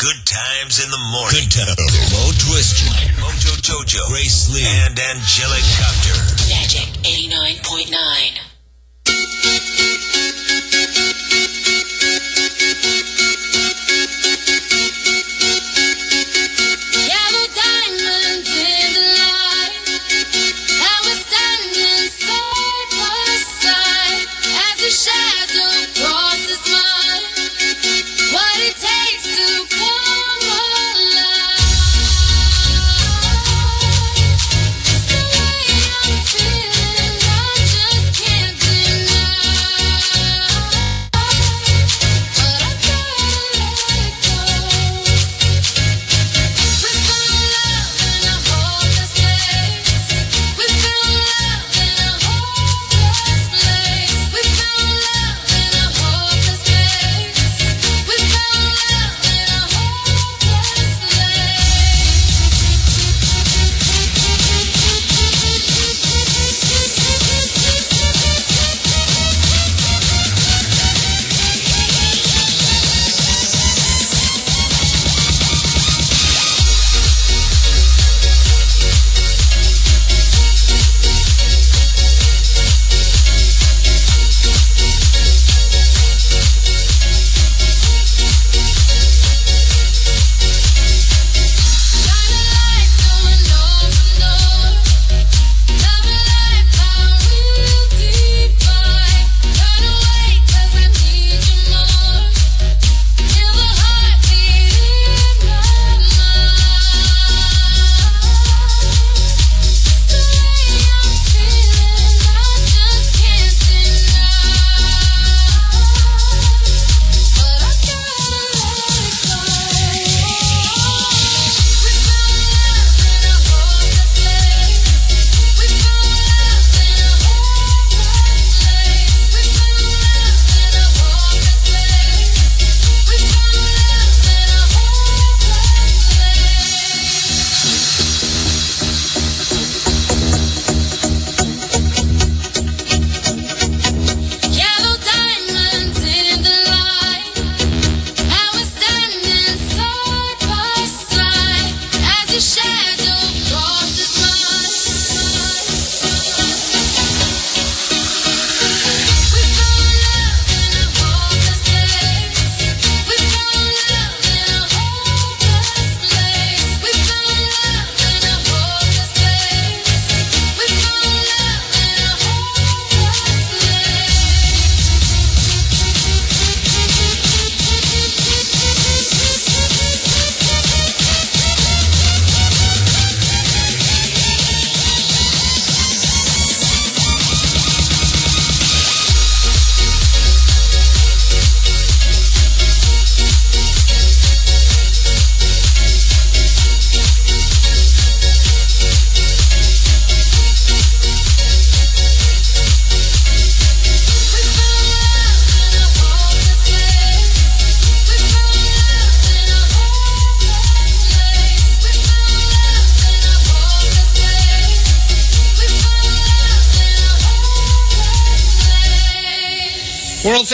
Good times in the morning. Good times. Mo Twister. Mojo Jojo. Grace Lee. And Angelic Copter. Magic 89.9.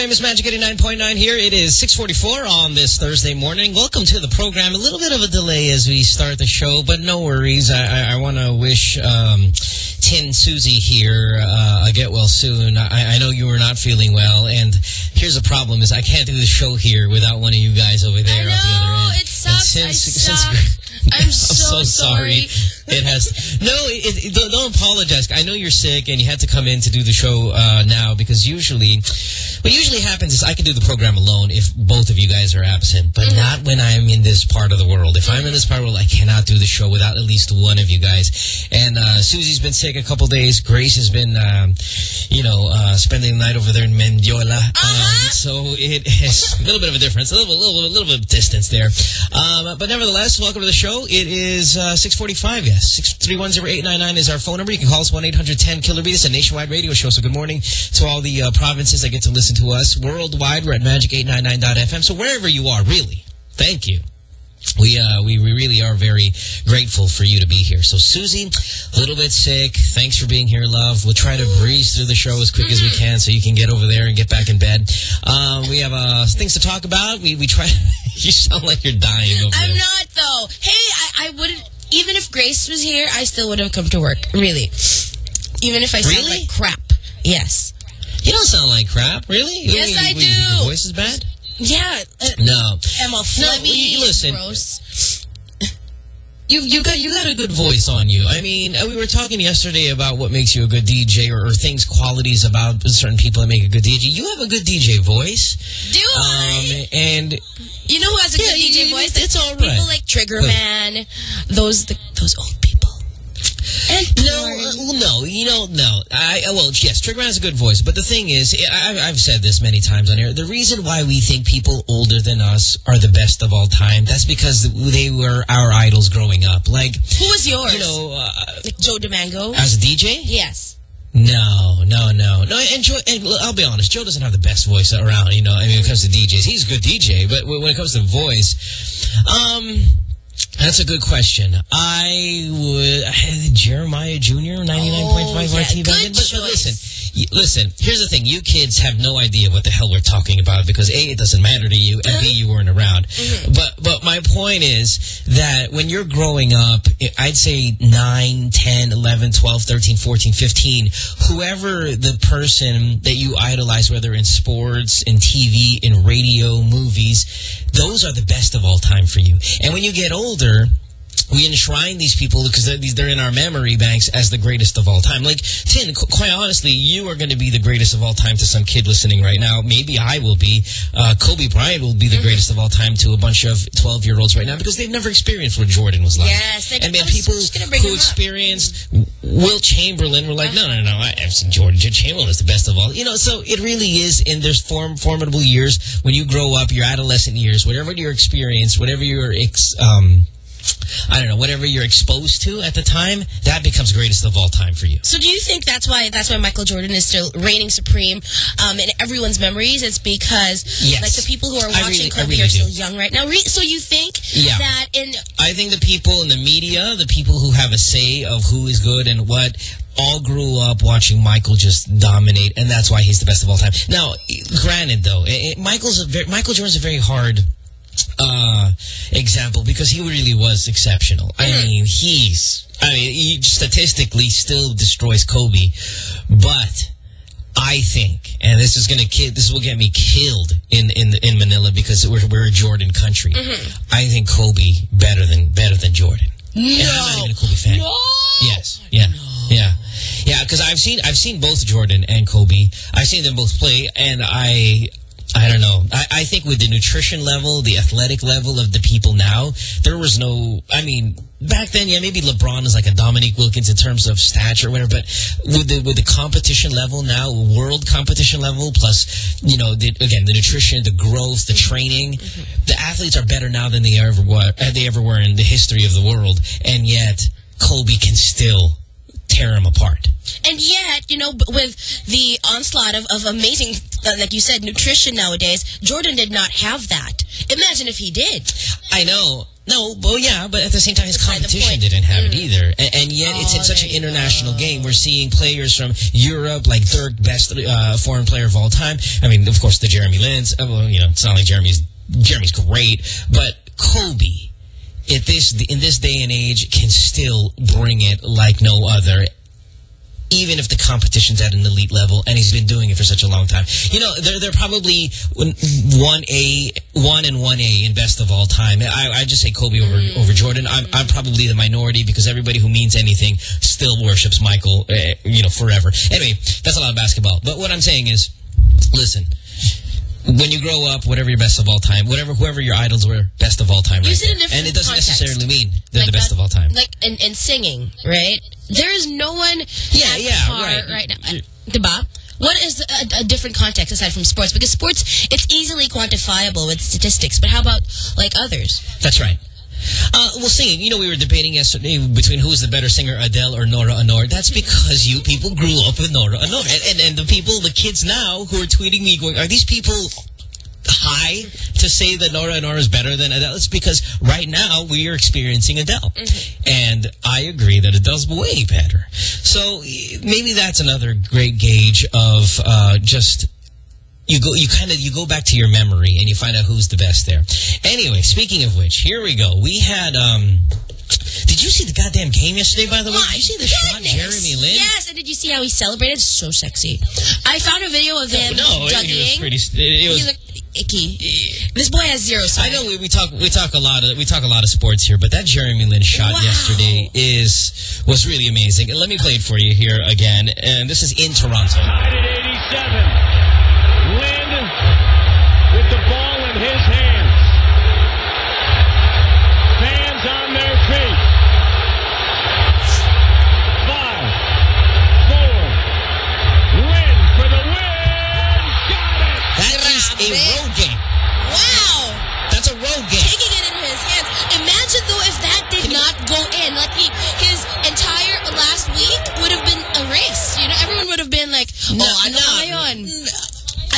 World famous Magic 89.9 here. It is 644 on this Thursday morning. Welcome to the program. A little bit of a delay as we start the show, but no worries. I, I, I want to wish um, Tin Susie here uh, a get well soon. I, I know you were not feeling well, and here's the problem is I can't do the show here without one of you guys over there I at the other end. it sucks. And I suck. I'm so sorry. It has no. It, it, don't, don't apologize. I know you're sick and you had to come in to do the show uh, now because usually, what usually happens is I can do the program alone if both of you guys are absent, but Mm-hmm. not when I'm in this part of the world. If I'm in this part of the world, I cannot do the show without at least one of you guys. And uh, Susie's been sick a couple days. Grace has been, um, you know, uh, spending the night over there in Mendiola. Uh-huh. Um, so it is a little bit of a difference, a little, little, little bit of distance there. Um, but nevertheless, welcome to the show. It is uh, 645, yes. 6310899 is our phone number. You can call us 1-800-10-KILLER-B. This is a nationwide radio show, so good morning to all the uh, provinces that get to listen to us. Worldwide, we're at magic899.fm. So wherever you are, really, thank you. We, uh, we we really are very grateful for you to be here. So Susie, a little bit sick. Thanks for being here, love. We'll try to breeze through the show as quick as we can so you can get over there and get back in bed. Um, we have uh, things to talk about. We we try You sound like you're dying over I'm there. not though. Hey, I, I wouldn't. Even if Grace was here, I still would have come to work. Really. Even if I sound Really? like crap. Yes. You don't sound like crap, really? Yes, You- I you- do. Your voice is bad? Yeah. Uh, No. Emma No, Flemmy. you- listen. Gross. You you got you got a good voice on you. I mean, uh, we were talking yesterday about what makes you a good DJ or, or things qualities about certain people that make a good DJ. You have a good DJ voice. Do I? Um and You know who has a Yeah, good DJ you- voice? it's all People like Trigger Who? Man. Those the, those old people. And No, uh, no, you know, no. I well, yes, Triggerman has a good voice, but the thing is, I, I've said this many times on here. The reason why we think people older than us are the best of all time, that's because they were our idols growing up. Like, Who was yours? you know, uh, like Joe D'Mango? as a DJ, yes. no, no, no, no. And Joe, and I'll be honest, Joe doesn't have the best voice around. You know, I mean, when it comes to DJs, he's a good DJ, but when it comes to voice, um. That's a good question. I would Jeremiah Jr. ninety nine point five Oh, yeah, good. But, but listen, listen. Here's the thing: you kids have no idea what the hell we're talking about because a it doesn't matter to you, and b you weren't around. Mm-hmm. But but my point is that when you're growing up, I'd say 9, 10, 11, 12, 13, 14, 15, whoever the person that you idolize, whether in sports, in TV, in radio, movies, those are the best of all time for you. And when you get older, we enshrine these people because they're, they're in our memory banks as the greatest of all time. Like, Tin, qu- quite honestly, you are going to be the greatest of all time to some kid listening right now. Maybe I will be. Uh, Kobe Bryant will be the greatest of all time to a bunch of 12-year-olds right now because they've never experienced what Jordan was like. Yes, and man, people just gonna bring who experienced Wilt Chamberlain were like, no, no, no, no, I- I've seen Jordan. Chamberlain is the best of all. You know, so it really is in there's form, formidable years when you grow up, your adolescent years, whatever your experience, whatever your ex, um, I don't know, whatever you're exposed to at the time, that becomes greatest of all time for you. So do you think that's why that's why Michael Jordan is still reigning supreme um, in everyone's memories? It's because Yes. like the people who are watching really, Kobe really are do. still young right now. Re so you think Yeah. that in I think the people in the media, the people who have a say of who is good and what, all grew up watching Michael just dominate, and that's why he's the best of all time. Now, granted, though, it, it- Michael's a very, Michael Jordan's a very hard uh, example because he really was exceptional. I mean, he's, I mean, he statistically still destroys Kobe, but. I think, and this is gonna ki- this will get me killed in in in Manila because we're we're a Jordan country. I think Kobe better than better than Jordan. And I'm not even a Kobe fan. no, Yes. Yeah. Yeah. Yeah. Because I've seen I've seen both Jordan and Kobe. I've seen them both play, and I. I don't know. I, I think with the nutrition level, the athletic level of the people now, there was no. I mean, back then, yeah, maybe LeBron is like a Dominique Wilkins in terms of stature or whatever. But with the with the competition level now, world competition level, plus you know, the, again, the nutrition, the growth, the mm-hmm. training, mm-hmm. the athletes are better now than they ever were. They ever were in the history of the world, and yet Kobe can still tear them apart. and yet you know with the onslaught of, of amazing, uh, like you said, nutrition nowadays, Jordan did not have that. Imagine if he did. I know. No, well, yeah, but at the same time, his competition didn't have it either. And, and yet, it's Oh, in such an international game. We're seeing players from Europe, like third best uh, foreign player of all time. I mean, of course, the Jeremy Lin's. uh, Well, you know, it's not like Jeremy's Jeremy's great, but Kobe, at this in this day and age, can still bring it like no other. Even if the competition's at an elite level, and he's been doing it for such a long time, you know they're they're probably one A, one and one A in best of all time. I I just say Kobe over over Jordan. I'm I'm probably the minority because everybody who means anything still worships Michael, uh, you know, forever. Anyway, that's a lot of basketball. But what I'm saying is, listen, when you grow up, whatever your best of all time, whatever whoever your idols were, best of all time, right Use it in different and it doesn't context. necessarily mean they're Like the best that- of all time. Like in, in singing, right? There is no one Yeah, at yeah, right. right now. Uh, diba? What is a, a different context aside from sports? Because sports, it's easily quantifiable with statistics. But how about like others? That's right. Uh, well, singing, you know, we were debating yesterday between who is the better singer, Adele or Nora Aunor. That's because you people grew up with Nora Aunor. And, and, and the people, the kids now who are tweeting me going, are these people high to say that Nora Aunor is better than Adele? It's because right now we are experiencing Adele. And I agree that Adele's way better. So maybe that's another great gauge of uh, just you go, you kind of, you go back to your memory and you find out who's the best there. Anyway, speaking of which, here we go. We had, um, did you see the goddamn game yesterday, by the way? Did you see the shot Jeremy Lin? Yes, and did you see how he celebrated? So sexy. I found a video of him No, it, juggling. it was pretty, it, it was, he looked icky. This boy has zero I know we, we talk we talk a lot of we talk a lot of sports here, but that Jeremy Lin shot Wow. yesterday is was really amazing. And let me play it for you here again. And this is in Toronto. Been like, oh, No, ano no. ba ngayon?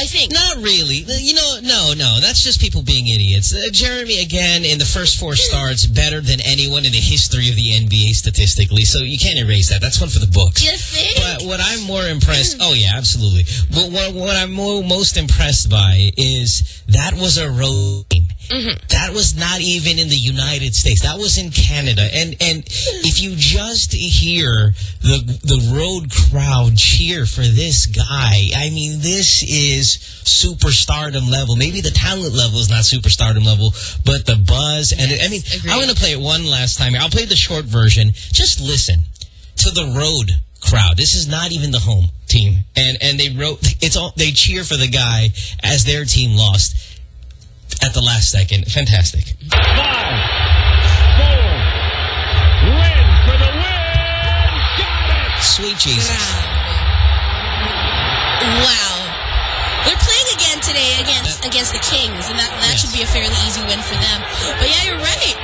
I think. Not really. You know, no, no. That's just people being idiots. Uh, Jeremy, again, in the first four starts, better than anyone in the history of the NBA statistically. So you can't erase that. That's one for the books. You think? But what I'm more impressed, oh yeah, absolutely. But what, what I'm mo most impressed by is that was a road game. That was not even in the United States. That was in Canada. And and if you just hear the the road crowd cheer for this guy, I mean, this is superstardom level. Maybe the talent level is not superstardom level, but the buzz and I mean, agreed. I'm going to play it one last time. I'll play the short version. Just listen to the road crowd. This is not even the home team, and and they wrote it's all they cheer for the guy as their team lost at the last second. Fantastic. Five, four. Lin for the win. Got it. Sweet Jesus. Wow. They're playing again today against against the Kings, and that, that should be a fairly easy win for them. But yeah, you're right.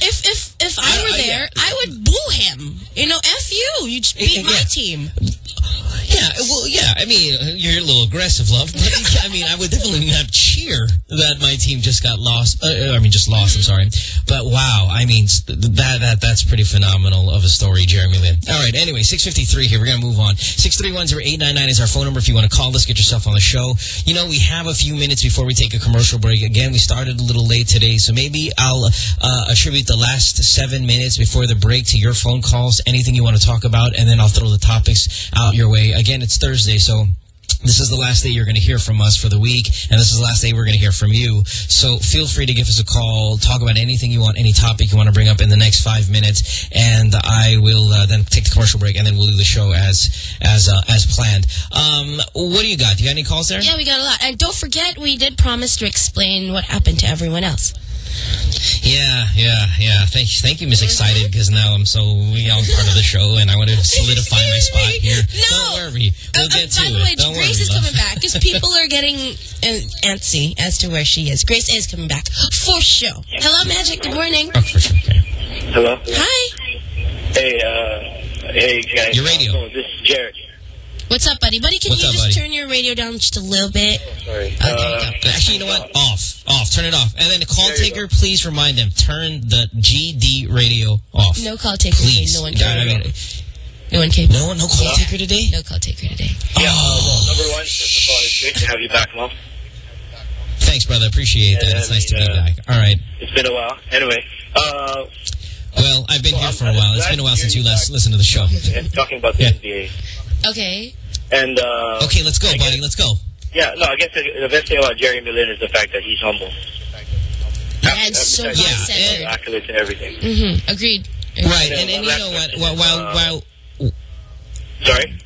If if if I I- were there, I would boo him. You know, F you. You just beat Yeah. my team. Yeah, well, yeah. I mean, you're a little aggressive, love. But I mean, I would definitely not cheer that my team just got lost. Uh, I mean, just lost. I'm sorry, but wow. I mean, that that that's pretty phenomenal of a story, Jeremy Lin. All right. Anyway, 6:53 here. We're gonna move on. Six three one zero eight nine nine is our phone number. If you want to call us, get yourself on the show. You know, we have a few minutes before we take a commercial break. Again, we started a little late today, so maybe I'll uh, attribute the last seven minutes before the break to your phone calls. Anything you want to talk about, and then I'll throw the topics out your way. Again, it's Thursday, so. This is the last day you're going to hear from us for the week, and this is the last day we're going to hear from you. So feel free to give us a call, talk about anything you want, any topic you want to bring up in the next five minutes, and I will uh, then take the commercial break, and then we'll do the show as as uh, as planned. Um, what do you got? Do you got any calls there? Yeah, we got a lot. And don't forget, we did promise to explain what happened to everyone else. Yeah, yeah, yeah. Thank you, thank you, Miss Excited, because now I'm so you know, part of the show, and I want to solidify my spot here. No. Don't worry, we'll Uh, uh, get to by the it. way, Don't Grace worry, is love. coming back because people are getting uh, antsy as to where she is. Grace is coming back for sure. Hello, Magic. Good morning. Oh, for sure. Okay. Hello. Hi. Hey, uh, hey guys. Your radio. Oh, this is Jared. What's up, buddy? Buddy, can What's you up, just buddy? turn your radio down just a little bit? Sorry. Okay, Uh, go. Actually, you know what? Off. Off. Turn it off. And then the call There you taker, please remind them, turn the GD radio off. No call taker. Please. No one Yeah, I came. mean, No one came. no, no call taker today? No call taker today. yeah. Uh, number one, first of all, it's great to have you back, Mom. Thanks, brother. Appreciate that. It's I nice to be uh, back. All right. It's been a while. Anyway, uh, Well, I've been Well, here I'm for a while. It's glad been a while since you you last listened to the show. and talking about the Yeah. NBA. Okay. And, uh, Okay, let's go, buddy. Let's go. Yeah, no, I guess the, the best thing about Jeremy Lin is the fact that he's humble. And so Besides Yeah, God-centered. Accolades and everything. Mm-hmm. Agreed. Right. Yeah, And, and you know what? question While, while, uh, while Sorry?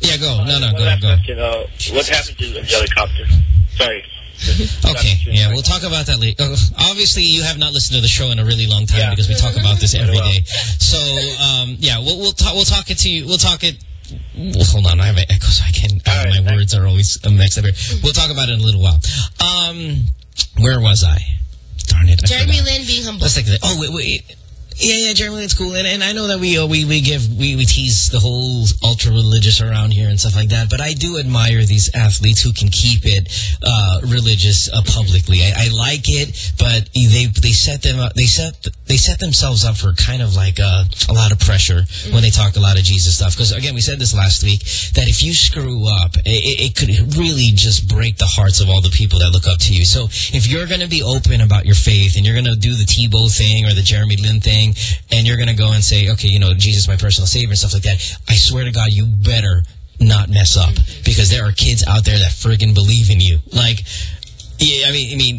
yeah, go. No, no, One go, go. question. Uh, what happened to the helicopter? Sorry. Okay, yeah, we'll talk about that later. Uh, obviously, you have not listened to the show in a really long time Yeah. because we talk about this every Well. day. So, um, yeah, we'll we'll talk. We'll talk it to you. We'll talk it. Well, hold on, I have an echo, so I can't. All right, my thanks. words are always uh, mixed up here. We'll talk about it in a little while. Um, where was I? Darn it! I Jeremy forgot. Lin being humble. Let's take that. Oh wait, wait. Yeah, yeah, Jeremy, it's cool, and and I know that we uh, we we give we we tease the whole ultra religious around here and stuff like that, but I do admire these athletes who can keep it uh, religious uh, publicly. I, I like it, but they they set them up, they set they set themselves up for kind of like uh, a lot of pressure when they talk a lot of Jesus stuff. Because again, we said this last week that if you screw up, it, it could really just break the hearts of all the people that look up to you. So if you're going to be open about your faith and you're going to do the Tebow thing or the Jeremy Lin thing, and you're going to go and say, okay, you know, Jesus, my personal savior and stuff like that, I swear to God, you better not mess up because there are kids out there that friggin' believe in you. Like, yeah, I mean, I mean,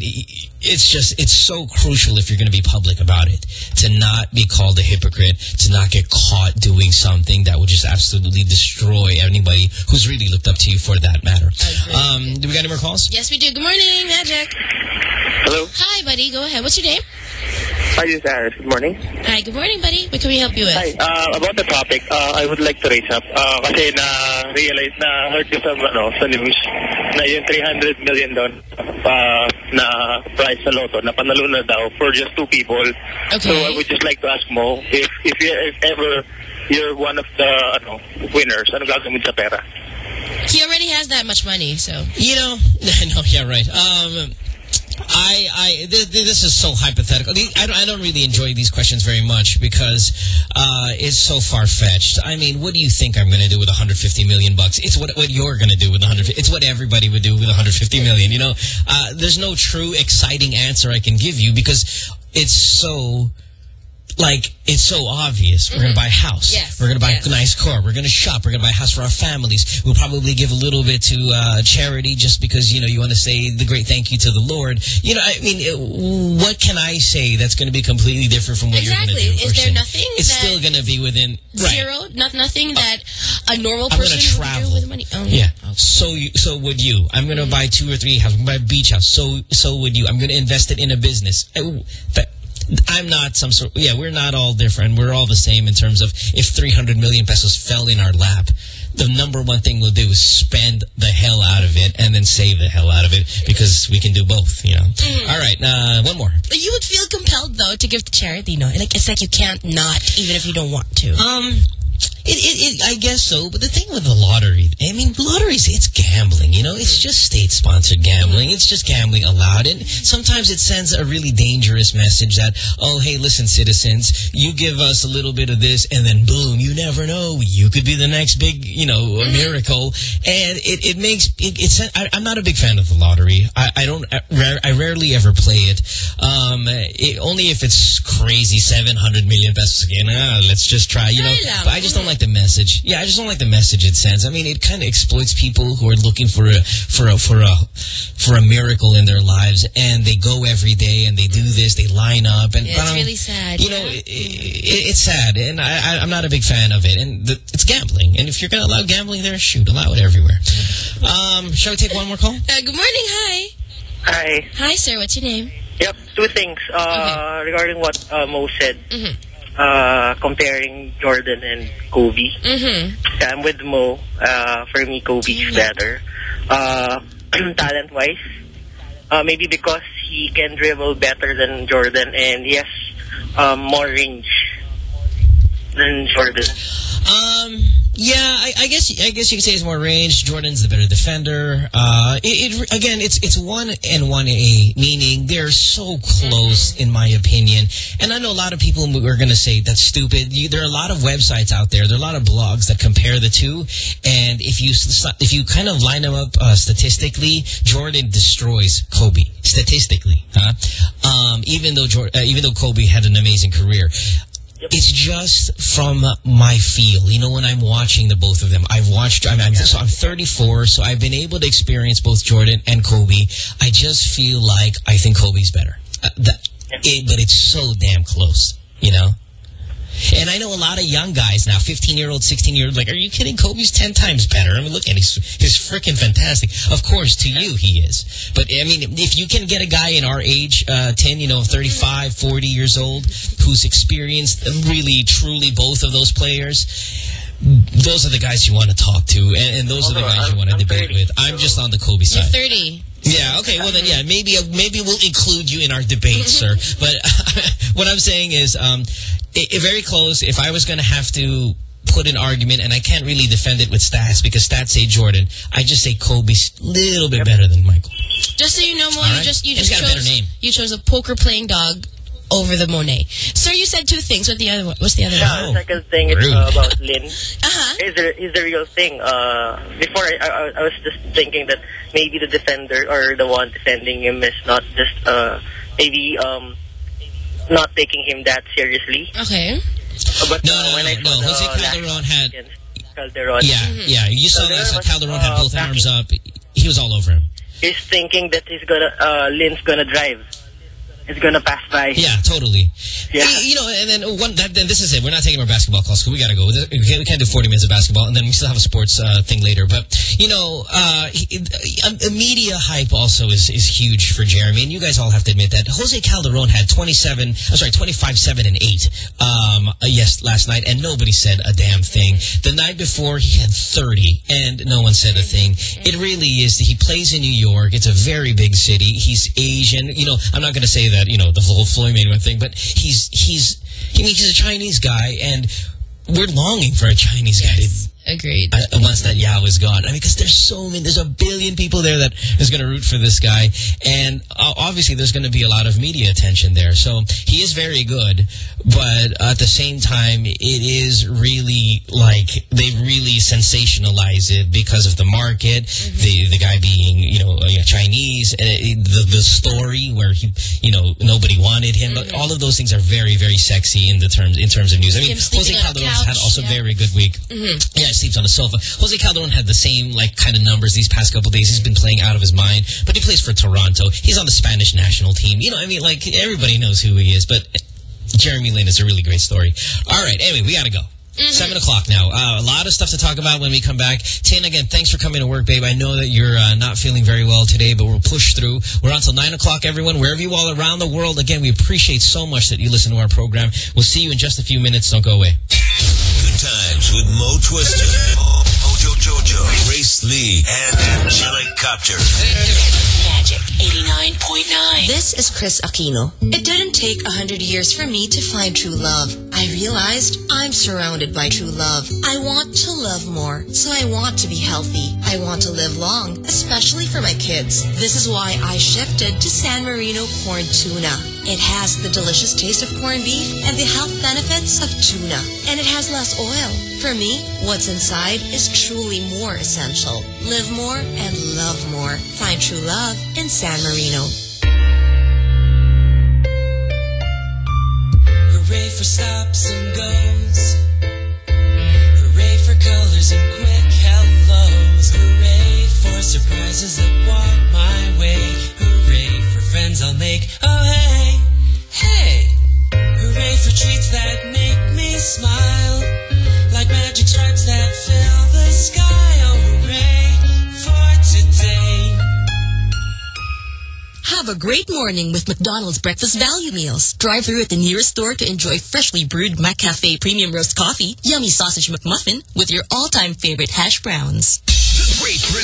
it's just, it's so crucial if you're going to be public about it to not be called a hypocrite, to not get caught doing something that would just absolutely destroy anybody who's really looked up to you for that matter. Um, do we got any more calls? Yes, we do. Good morning, Magic. Hello. Hi, buddy. Go ahead. What's your name? Hi, this is Aris. Good morning. Hi, good morning, buddy. What can we help you with? Hi. Uh, about the topic, uh, I would like to raise up. Uh, kasi na-realize na heard ko sa, ano, sa news na yung 300 million doon uh, na prize sa loto na panalo na daw for just two people. Okay. So I would just like to ask Mo if if, you, if ever you're one of the ano, winners, ano gagawin sa pera? He already has that much money, so. You know, no, yeah, right. Um, I, I, this, this is so hypothetical. I don't, I don't really enjoy these questions very much because uh, it's so far fetched. I mean, what do you think I'm going to do with 150 million bucks? It's what what you're going to do with 100. It's what everybody would do with 150 million. You know, uh, there's no true exciting answer I can give you because it's so. Like, it's so obvious. We're going to buy a house. Yes, We're going to buy yes. a nice car. We're going to shop. We're going to buy a house for our families. We'll probably give a little bit to uh, charity just because, you know, you want to say the great thank you to the Lord. You know, I mean, uh, what can I say that's going to be completely different from what Exactly. you're going to do? Is there nothing It's still going to be within... Right. Zero? Not nothing that a normal person would travel. do with money. Oh, Yeah. So you, so would you. I'm going to buy two or three houses. I'm going to buy a beach house. So so would you. I'm going to invest it in a business. I- that- I'm not some sort. Yeah, we're not all different. We're all the same in terms of if 300 million pesos fell in our lap. The number one thing we'll do is spend the hell out of it and then save the hell out of it because we can do both, you know. All right, uh, one more. You would feel compelled, though, to give to charity, no? Like, it's like you can't not, even if you don't want to. Um, it, it, it, I guess so. But the thing with the lottery, I mean, lotteries, it's gambling, you know? It's just state-sponsored gambling. It's just gambling allowed. And sometimes it sends a really dangerous message that, oh, hey, listen, citizens, you give us a little bit of this and then boom, you never know. You could be the next big, you know, miracle. And it, it makes, it, it's, I, I'm not a big fan of the lottery. I, I don't, I, rare, I rarely ever play it. Um, it. Only if it's crazy, 700 million pesos again. Ah, let's just try, you know? But I just don't like the message. Yeah, I just don't like the message it sends. I mean, it kind of exploits people who are looking for a for a for a for a miracle in their lives, and they go every day and they do this. They line up, and Yeah, it's parang, really sad, You know, it, it, it's sad, and I, I, I'm not a big fan of it. And the, it's gambling, and if you're going to allow gambling there, shoot, allow it everywhere. Um, shall we take one more call? Uh, good morning, hi. Hi. Hi, sir. What's your name? Yep, two things uh, regarding what uh, Mo said. Mhm. Uh, comparing Jordan and Kobe. Mm-hmm. I'm with Mo. Uh, for me, Kobe is better. Uh, talent-wise, uh, maybe because he can dribble better than Jordan and he has um, more range than Jordan. Um, yeah, I, I guess I guess you could say it's more range. Jordan's the better defender. Uh, it, it again, it's it's one and one A, meaning they're so close in my opinion. And I know a lot of people are going to say that's stupid. You, there are a lot of websites out there. There are a lot of blogs that compare the two. And if you if you kind of line them up uh, statistically, Jordan destroys Kobe statistically. Huh? Um, even though Jor uh, even though Kobe had an amazing career. It's just from my feel. You know, when I'm watching the both of them, I've watched, I'm, I'm, so I'm 34, so I've been able to experience both Jordan and Kobe. I just feel like I think Kobe's better. Uh, that, it, but it's so damn close, you know? And I know a lot of young guys now, 15-year-old, 16-year-old, like, are you kidding? Kobe's 10 times better. I mean, look at him. He's, he's freaking fantastic. Of course, to you, he is. But, I mean, if you can get a guy in our age, uh, 10, you know, 35, 40 years old, who's experienced really, truly both of those players, those are the guys you want to talk to, and, and those are the guys you I'm- want to I'm debate 30, with. I'm so- just on the Kobe side. You're side. 30. Yeah, okay, well then, yeah, maybe maybe we'll include you in our debate, sir. But what I'm saying is, um, i i- very close. If I was going to have to put an argument, and I can't really defend it with stats because stats say Jordan, I just say Kobe's a little bit better than Michael. Just so you know, Mo, All you right. just you He's just got a chose better name. you chose a poker playing dog over the Monet. Sir, you said two things. What the other one? What's the other Yeah, one? the second thing is uh, about Lin. Uh-huh. He's the, he's the real thing. Uh, before, I, I, I was just thinking that maybe the defender or the one defending him is not just uh, maybe um, not taking him that seriously. Okay. Uh, But No, uh, no, when no, I no. the Jose Calderon had- Calderon, Yeah, Mm-hmm. yeah. You saw So there that. Was, Calderon had uh, both backing- arms up. He was all over him. he's thinking that he's gonna uh, Lin's gonna drive. He's gonna pass by. Yeah, totally. Yeah. You- You know, and then one. That, then this is it. We're not taking our basketball calls because we got to go. We can't, we can't do 40 minutes of basketball, and then we still have a sports uh, thing later. But you know, uh, uh, media hype also is is huge for Jeremy, and you guys all have to admit that Jose Calderon had 27. I'm sorry, 25, 7, and 8. Um, uh, yes, last night, and nobody said a damn thing. The night before, he had 30, and no one said a thing. It really is. He plays in New York. It's a very big city. He's Asian. You know, I'm not going to say that. You know, the whole Floyd Mayweather thing, but he's he's. I mean, he's a Chinese guy, and we're longing for a Chinese guy to Agreed. uh, once that Yao is gone. I mean, because there's so many, there's a billion people there that is going to root for this guy. And uh, obviously there's going to be a lot of media attention there. So he is very good, but at the same time, it is really like, they really sensationalize it because of the market, the the guy being, you know, uh, Chinese, the, the story where he, you know, nobody wanted him. But All of those things are very, very sexy in the terms, in terms of news. I mean, Jose sleeping on a Calderon's had also yeah. very good week. Yeah, sleeps on a sofa. Jose Calderon had the same like kind of numbers these past couple days. He's been playing out of his mind, but he plays for Toronto. He's on the Spanish national team. You know, I mean, like everybody knows who he is. But Jeremy Lin is a really great story. All right, anyway, we got to go. Seven o'clock now. Uh, a lot of stuff to talk about when we come back. Tin, again, thanks for coming to work, babe. I know that you're uh, not feeling very well today, but we'll push through. We're on till nine o'clock, everyone. Wherever you all around the world, again, we appreciate so much that you listen to our program. We'll see you in just a few minutes. Don't go away. Times with Mo Twister, Mo- Mojo Jojo, Grace Lee, and Angelic Copter. Magic 89.9. This is Kris Aquino. It didn't take a hundred years for me to find true love. I realized I'm surrounded by true love. I want to love more, so I want to be healthy. I want to live long, especially for my kids. This is why I shifted to San Marino corn tuna. It has the delicious taste of corned beef and the health benefits of tuna. And it has less oil. For me, what's inside is truly more essential. Live more and love more. Find true love in San Marino. Hooray for stops and goes. Hooray for colors and quick hellos. Hooray for surprises that walk my way. Hooray for friends I'll make. Oh hey. A great morning with McDonald's breakfast value meals. Drive through at the nearest store to enjoy freshly brewed McCafe premium roast coffee, yummy sausage McMuffin with your all-time favorite hash browns.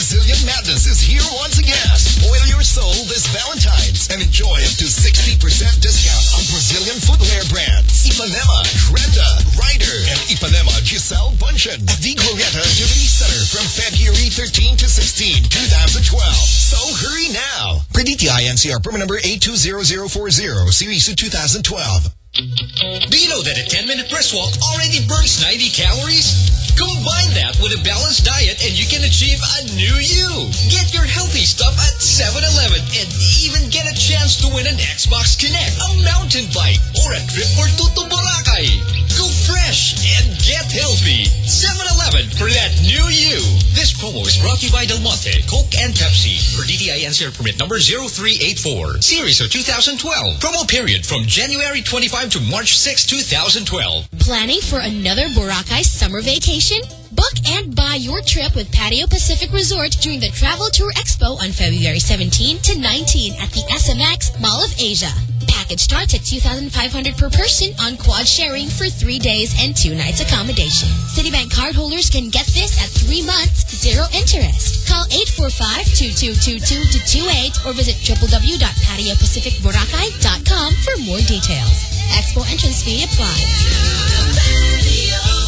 Brazilian Madness is here once again. Spoil your soul this Valentine's and enjoy up to 60% discount on Brazilian footwear brands. Ipanema, Grendha, Rider, and Ipanema Gisele Bundchen at the Glorietta Activity Center from February 13 to 16, 2012. So hurry now. Per DTI NCR permit number 820040, series of 2012. Do you know that a 10-minute press walk already burns 90 calories? Combine that with a balanced diet and you can achieve a new you. Get your healthy stuff at 7-Eleven and even get a chance to win an Xbox Kinect, a mountain bike, or a trip or two to Boracay. Go fresh and get healthy. 7-Eleven for that new you. This promo is brought to you by Del Monte, Coke, and Pepsi for DTI NCR permit number 0384, series of 2012. Promo period from January 25 to March 6, 2012. Planning for another Boracay summer vacation? Book and buy your trip with Patio Pacific Resort during the Travel Tour Expo on February 17 to 19 at the SMX Mall of Asia. Package starts at 2500 per person on quad sharing for three days and two nights accommodation. Citibank cardholders can get this at three months, zero interest. Call 845-2222-28 or visit www.patiopacificboracay.com for more details. Expo entrance fee apply.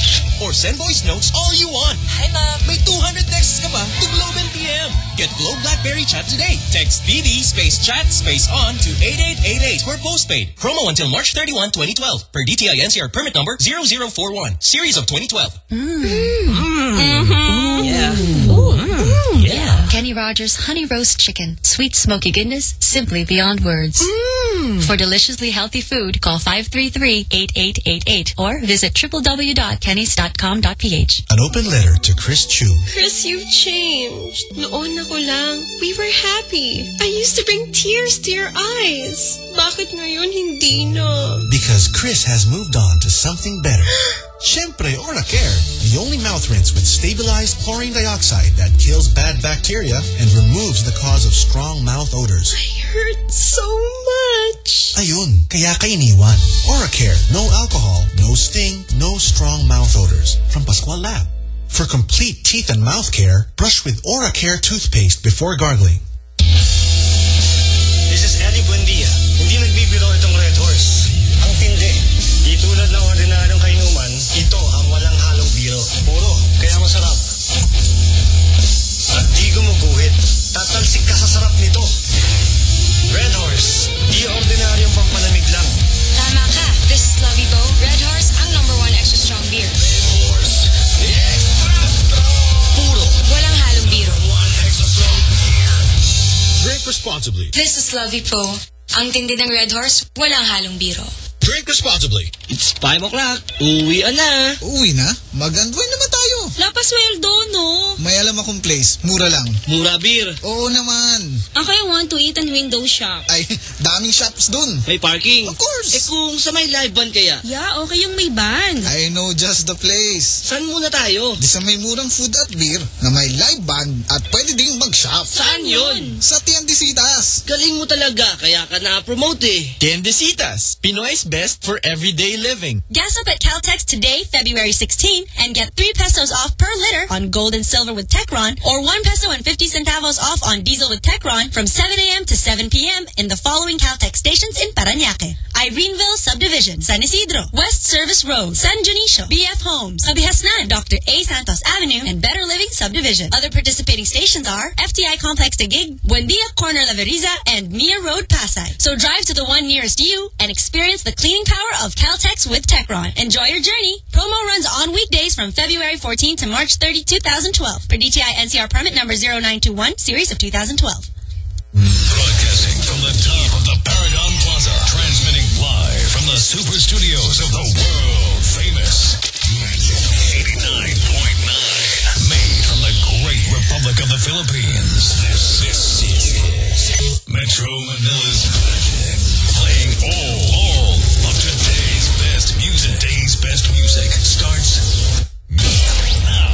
Or send voice notes all you want. Hi, Mom. May 200 texts ka ba to Globe and PM. Get Globe BlackBerry Chat today. Text BB space chat space on to 8888 for postpaid. Promo until March 31, 2012. Per DTI NCR permit number 0041. Series of 2012. Mm. Mm-hmm. Yeah. Yeah. Kenny Rogers Honey Roast Chicken. Sweet smoky goodness, simply beyond words. Mmm. For deliciously healthy food, call 533-8888 or visit www.kennys.com.ph. An open letter to Chris Chu. Chris, you've changed. Noon ako lang, we were happy. I used to bring tears to your eyes. Bakit ngayon hindi na? Because Chris has moved on to something better. Siempre Ora Care, the only mouth rinse with stabilized chlorine dioxide that kills bad bacteria and removes the cause of strong mouth odors. I hurt so much. Ayun, kaya ka iniwan. Ora Care, no alcohol, no sting, no strong mouth odors. From Pascual Lab. For complete teeth and mouth care, brush with Ora Care toothpaste before gargling. Responsibly. This is Lovey Po. Ang tindi ng Red Horse, walang halong biro. Drink responsibly. It's 5 o'clock. Uwi na. Uwi na? Mag-unwind naman tayo. Lapasweldo, no? May alam akong place. Mura lang. Mura beer. Oo naman. Ako I want to eat and window shop. Ay, daming shops dun. May parking. Of course. Eh kung sa may live band kaya, Yeah, okay yung may band. I know just the place. saan muna tayo? Di sa may murang food at beer na may live band at pwede ding mag-shop. Saan yun? Sa Tiendesitas. Galing mo talaga, kaya ka na-promote eh. Tiendesitas, Pinoy's best for everyday living. Gas up at Caltex today, February 16, and get 3 pesos off per liter on gold and silver with Techron, or 1 peso and 50 centavos off on diesel with Techron from 7 a.m. to 7 p.m. in the following Caltex stations in Paranaque. Ireneville Subdivision, San Isidro, West Service Road, San Dionisio, BF Homes, Sabihasnan, Dr. A. Santos Avenue, and Better Living Subdivision. Other participating stations are FTI Complex Taguig, Buendia Corner Leveriza, and Mia Road Pasay. So drive to the one nearest you and experience the cleaning power of Caltex with Techron. Enjoy your journey. Promo runs on weekdays from February 14 to March 30, 2012. For DTI NCR permit number 0921, series of 2012. Broadcasting from the top of the Paragon Plaza. Transmitting live from the super studios of the world famous Magic 89.9. Made from the great Republic of the Philippines. This, this is Metro Manila's Magic. Playing all, best music starts now.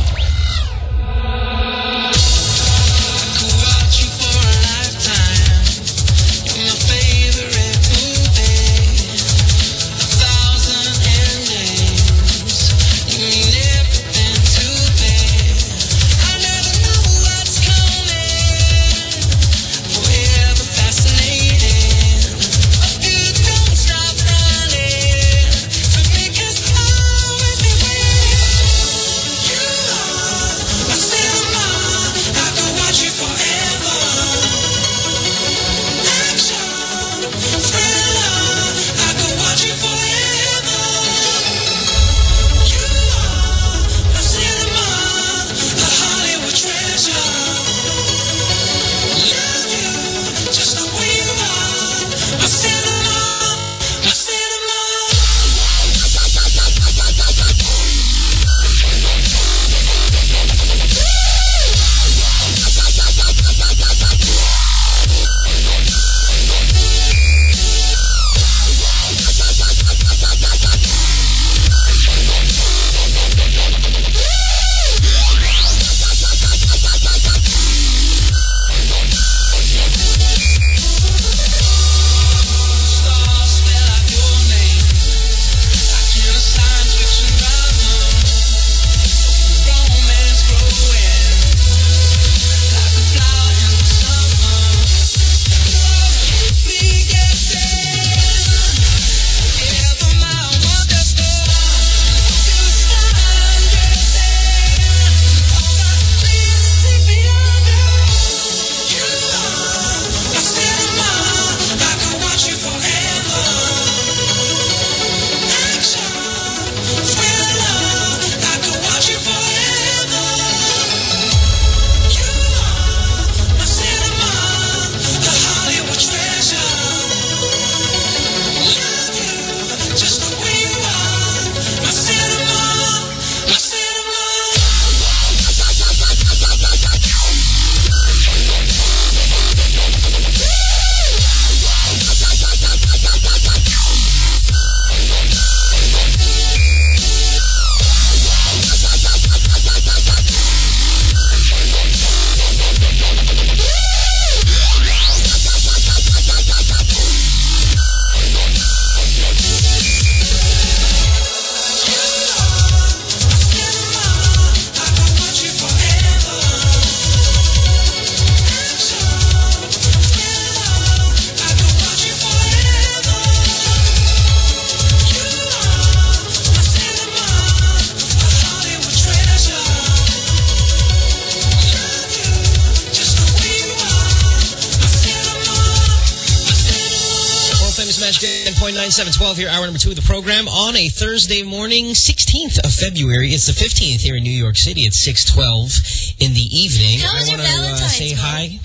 10.9712 here, hour number two of the program on a Thursday morning, 16th of February. It's the 15th here in New York City. It's 612 in the evening. How was I want to uh, say Mo? hi.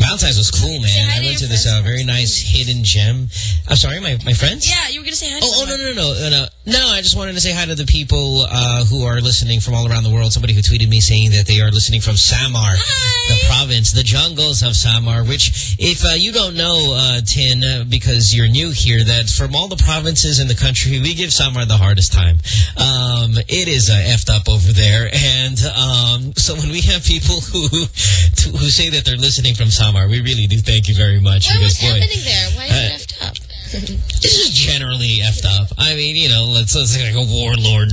Valentine's was cool, man. hi I went to this uh, very nice hidden gem. I'm sorry, my, my friends? Yeah, you were going to say hi to Oh, oh no, no, no, no, no. No, I just wanted to say hi to the people uh, who are listening from all around the world. Somebody who tweeted me saying that they are listening from Samar, the province, the jungles of Samar, which if uh, you don't know, uh, Tin, uh, because you're new here, that from all the provinces in the country, we give Samar the hardest time. Um, it is uh, effed up over there. And um, so when we have people who who say that they're listening from Samar, we really do thank you very much. What was boy, happening there? Why is uh, it left up? This is generally effed up. I mean, you know, it's, it's like a warlord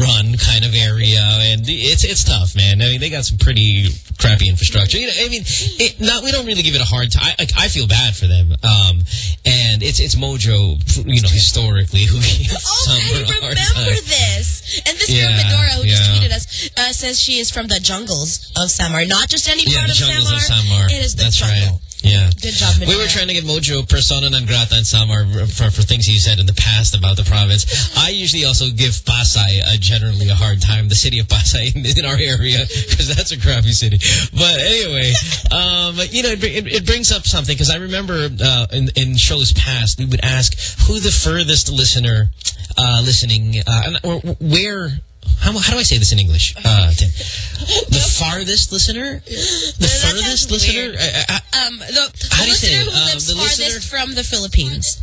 run kind of area, and it's it's tough, man. I mean, they got some pretty crappy infrastructure. You know, I mean, it, not we don't really give it a hard time. I, like, I feel bad for them, um, and it's it's Mojo, you know, historically who gives Oh, some I remember this. And this girl, Yeah, Medora, who just yeah. tweeted us, uh, says she is from the jungles of Samar. Not just any Yeah, part of jungles Samar. of Samar. It is the That's jungle. right. Yeah. Good job, We were trying to get Mojo persona non grata in Samar for, for things he said in the past about the province. I usually also give Pasay a, generally a hard time, the city of Pasay in, in our area, because that's a crappy city. But anyway, um, you know, it, it, it brings up something, because I remember uh, in, in shows past, we would ask who the furthest listener uh, listening, uh, or where... How, how do I say this in English? Uh, Tim? the farthest listener? The furthest listener? I, I, Um, the, the How do you say it? Um, the farthest from the Philippines.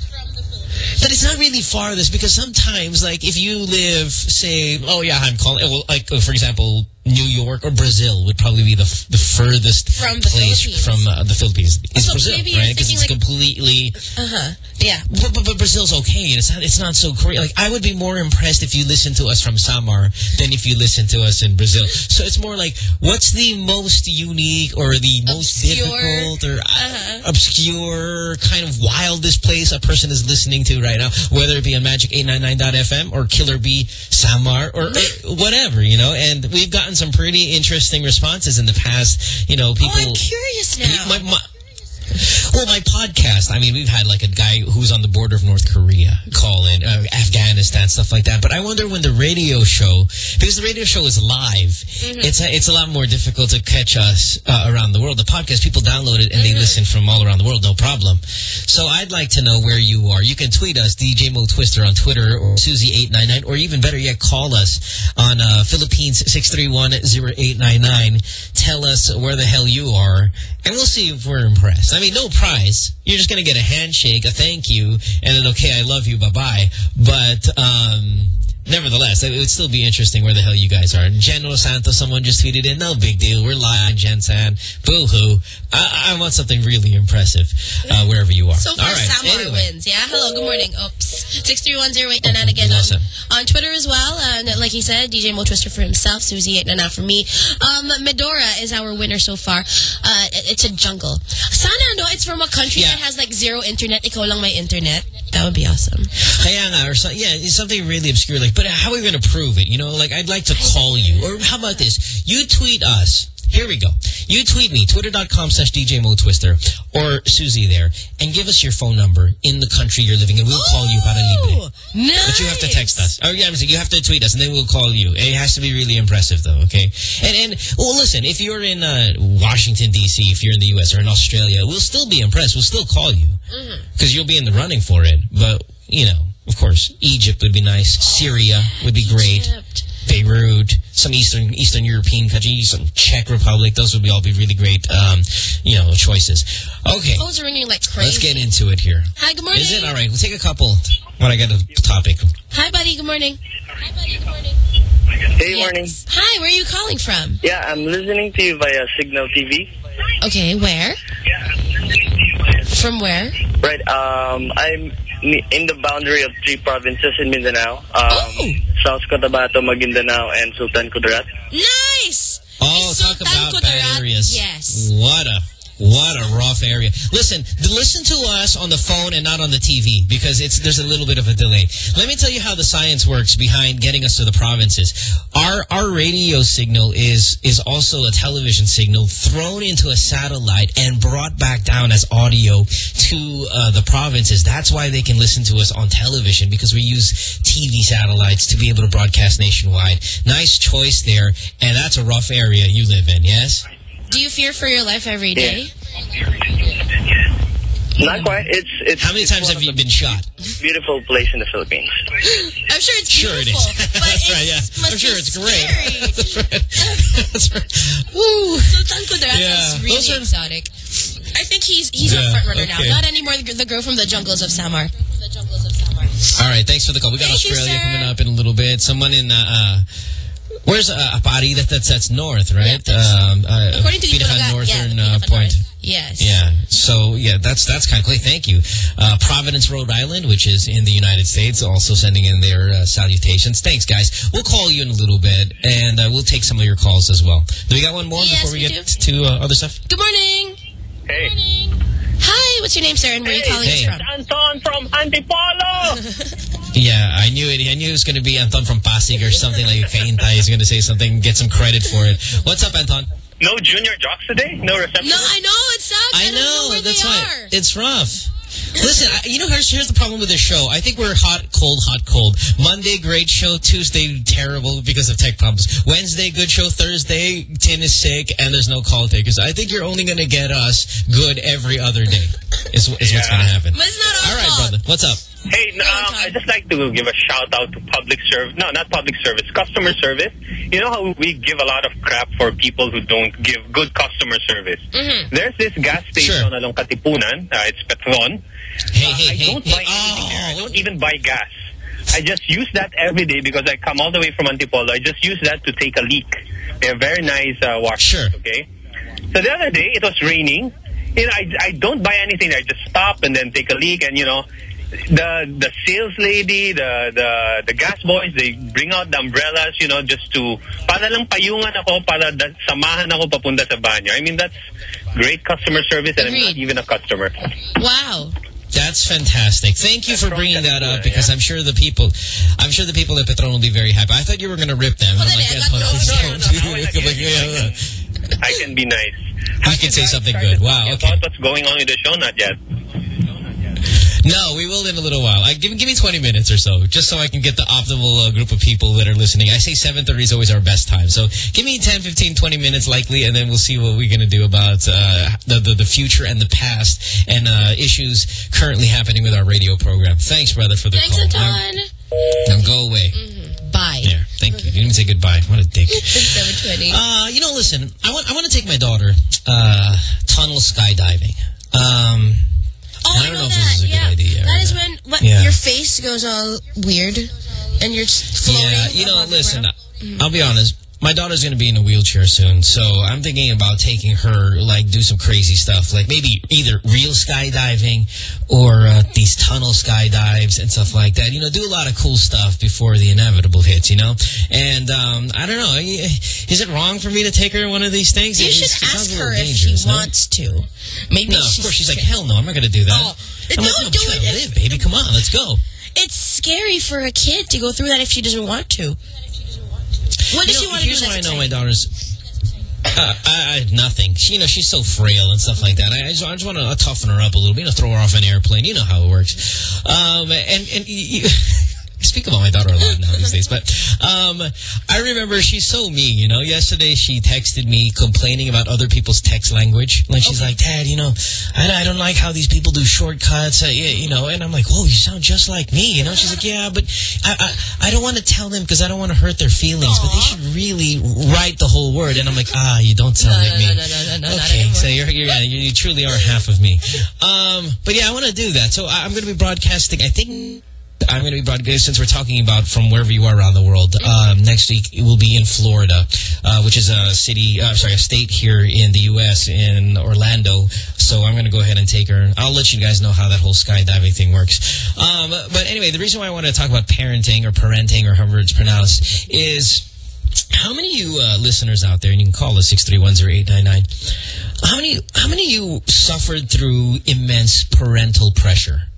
But it's not really farthest because sometimes, like, if you live, say, oh yeah, I'm calling, well, like, for example, New York or Brazil would probably be the f the furthest From the place Philippines. from uh, the Philippines. Is So Brazil, right? Because it's like- completely. Uh huh. Yeah. But, but, but Brazil's okay. It's not. It's not so crazy. Like I would be more impressed if you listen to us from Samar than if you listen to us in Brazil. So it's more like, what's the most unique or the most Obscure. difficult or Uh-huh. obscure kind of wildest place a person is listening to right now, whether it be on Magic899.fm or Killer B Samar or, or whatever, you know. And we've gotten some pretty interesting responses in the past. You know, people. Oh, I'm curious now. My, my, well, my podcast, I mean, we've had like a guy who's on the border of North Korea call in, uh, Afghanistan, stuff like that. But I wonder when the radio show, because the radio show is live, Mm-hmm. it's, a, it's a lot more difficult to catch us uh, around the world. The podcast, people download it and they Mm-hmm. listen from all around the world, no problem. So I'd like to know where you are. You can tweet us, DJ Mo Twister on Twitter or Susie899, or even better yet, call us on uh, Philippines 631-0899. Tell us where the hell you are, and we'll see if we're impressed. I mean, no prize. You're just going to get a handshake, a thank you, and an okay, I love you, bye-bye. But, um... Nevertheless, it would still be interesting where the hell you guys are. General Santos, someone just tweeted in, no big deal. We're live, GenSan. Boo-hoo. I, I want something really impressive uh, wherever you are. So far, All right. Samar anyway. wins. Yeah. Hello. Good morning. Oops. Six three one zero eight nine nine again Awesome. on, on Twitter as well. And like he said, DJ Mo Twister for himself, Susie eight nine nine for me. Um, Medora is our winner so far. Uh, it- it's a jungle. Sana no, it's from a country Yeah. That has like zero internet. Ikaw lang may internet. That would be awesome. Kaya nga, or so, yeah, it's something really obscure. Like, but how are we going to prove it? You know, like, I'd like to call you. Or how about this? You tweet us. Here we go. You tweet me, twitter.com slash DJ Mo Twister, or Susie there, and give us your phone number in the country you're living in. We'll call you para libre. Nice. But you have to text us. Oh, yeah, you have to tweet us, and then we'll call you. It has to be really impressive, though, okay? And, and well, listen, if you're in uh, Washington, D.C., if you're in the U.S. or in Australia, we'll still be impressed. We'll still call you. Because you'll be in the running for it. But, you know, of course, Egypt would be nice. Syria would be great. Beirut, some Eastern Eastern European countries, some Czech Republic. Those would be all be really great, um, you know, choices. Okay, Phones are ringing like crazy. let's get into it here. Hi, good morning. Is it? All right, we'll take a couple when I get a topic. Hi, buddy. Good morning. Hi, buddy. Good morning. Hey, morning. Hi, where are you calling from? Yeah, I'm listening to you via Signal TV. Okay, where? From where? Right, um, I'm ni- in the boundary of three provinces in Mindanao. Um, Oh. South Cotabato, Maguindanao, and Sultan Kudarat. Nice. Oh, talk Sultan about Kudarat, bad areas. yes. What a What a rough area. Listen, listen to us on the phone and not on the TV because it's there's a little bit of a delay. Let me tell you how the science works behind getting us to the provinces. Our our radio signal is is also a television signal thrown into a satellite and brought back down as audio to uh, the provinces. That's why they can listen to us on television because we use TV satellites to be able to broadcast nationwide. Nice choice there, and that's a rough area you live in. Yes. Do you fear for your life every day? Not quite. It's it's. How many times have you been shot? Beautiful place in the Philippines. I'm sure it's Sure beautiful. is. But That's it's, right, yeah. I'm sure be it's great. That's right. That's right. Woo. Sultan Kudarat Yeah, is really those are- exotic. I think he's he's Yeah, a front runner okay. now. Not anymore the, the girl from the jungles of Samar. All right, thanks for the call. We got Thank Australia sir. coming up in a little bit. Someone in uh, uh where's uh, Aparri? That that's that's north, right? um, uh, According to Pinahan Itulaga, yeah, northern uh, point. Yes. Yeah. So yeah, that's that's kind of great. Thank you. Uh, Providence, Rhode Island, which is in the United States, also sending in their uh, salutations. Thanks, guys. We'll call you in a little bit, and uh, we'll take some of your calls as well. Do we got one more Yes, before we, we get to uh, other stuff? Good morning. Hey. Hi, what's your name, sir, and where are you calling Hey. us from? Anton from Antipolo. Yeah, I knew it. I knew it was going to be Anton from Pasig or something like Kaintai is going to say something, get some credit for it. What's up, Anton? no junior jocks today. No reception. No, I know it sucks. I, I don't know know, where that's they why it's rough. Listen, I, you know, here's, here's the problem with this show. I think we're hot, cold, hot, cold. Monday, great show. Tuesday, terrible because of tech problems. Wednesday, good show. Thursday, Tin is sick and there's no call takers. I think you're only going to get us good every other day is, is what's going to happen. But it's not our All right, fault. brother. What's up? Hey, um, I just like to give a shout out to public service. No, not public service. Customer service. You know how we give a lot of crap for people who don't give good customer service. Mm-hmm. There's this gas station along Katipunan. Uh, it's Petron. Hey, hey, I hey. don't buy anything there. I don't even buy gas. I just use that every day because I come all the way from Antipolo. I just use that to take a leak. They have very nice uh, washers. Sure. Okay. So the other day it was raining. You know, I, I don't buy anything. I just stop and then take a leak, and you know, the the sales lady, the the the gas boys, they bring out the umbrellas, you know, just to para lang payungan ako para da, samahan ako papunta sa banyo. I mean, that's great customer service, and I'm not even a customer. Wow. That's fantastic. Thank you for bringing that up because I'm sure the people, I'm sure the people at Petron will be very happy. I thought you were going to rip them. I'm like, yeah, no, no, no, Like, yeah, I can be nice. I can say something good. Wow. Okay. About what's going on with the show? Not yet. No, we will in a little while. I, give, give me 20 minutes or so, just so I can get the optimal uh, group of people that are listening. I say 7.30 is always our best time. So give me 10, 15, 20 minutes likely, and then we'll see what we're going to do about uh, the, the, the future and the past and uh, issues currently happening with our radio program. Thanks, brother, for the Thanks call. a ton. Now, go away. Bye. There. Thank you. You didn't even say goodbye. What a dick. It's 720. Uh, you know, listen, I want I want to take my daughter uh, tunnel skydiving. Um, Oh, I don't know, if this is a good idea. That is when what, Yeah. your face goes all weird and you're just floating. Yeah, you know, listen, I'll be honest. My daughter's going to be in a wheelchair soon, so I'm thinking about taking her, like, do some crazy stuff. Like, maybe either real skydiving or uh, these tunnel skydives and stuff like that. You know, do a lot of cool stuff before the inevitable hits, you know? And, um, I don't know. Is it wrong for me to take her to one of these things? You It- should ask her if she no? wants to. Maybe No, of course. She's like, hell no, I'm not going to do that. Oh, I'm like, don't no, do it live, baby. Come on, let's go. It's scary for a kid to go through that if she doesn't want to. What does You she want to do? Here's why I know my daughter's. Uh, I, I nothing. She, you know, she's so frail and stuff like that. I, I just, I just want to toughen her up a little bit. You know, throw her off an airplane. You know how it works. Um, and and you, speak about my daughter a lot now these days, but um, I remember she's so mean. You know, yesterday she texted me complaining about other people's text language. Like she's like, Dad, you know, I, I don't like how these people do shortcuts. Uh, you know, and I'm like, oh, you sound just like me. You know, she's like, yeah, but I I, I don't want to tell them because I don't want to hurt their feelings. But they should really write the whole word. And I'm like, ah, you don't sound like me. no, no, no, no, Okay, so you're, you're you truly are half of me. Um, but yeah, I want to do that. So I, I'm going to be broadcasting. I think I'm going to be broadcasting since we're talking about from wherever you are around the world. Um, next week it will be in Florida, uh, which is a city, uh, sorry, a state here in the U.S. in Orlando. So I'm going to go ahead and take her. I'll let you guys know how that whole skydiving thing works. Um, but anyway, the reason why I want to talk about parenting or parenting or however it's pronounced is How many of you uh, listeners out there, and you can call us 6310899, how many, how many of you suffered through immense parental pressure?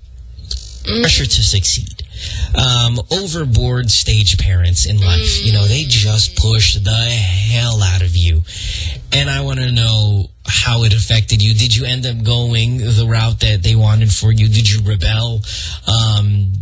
Pressure to succeed. Um, overboard stage parents in life, you know, they just push the hell out of you. And I want to know how it affected you. Did you end up going the route that they wanted for you? Did you rebel? Um,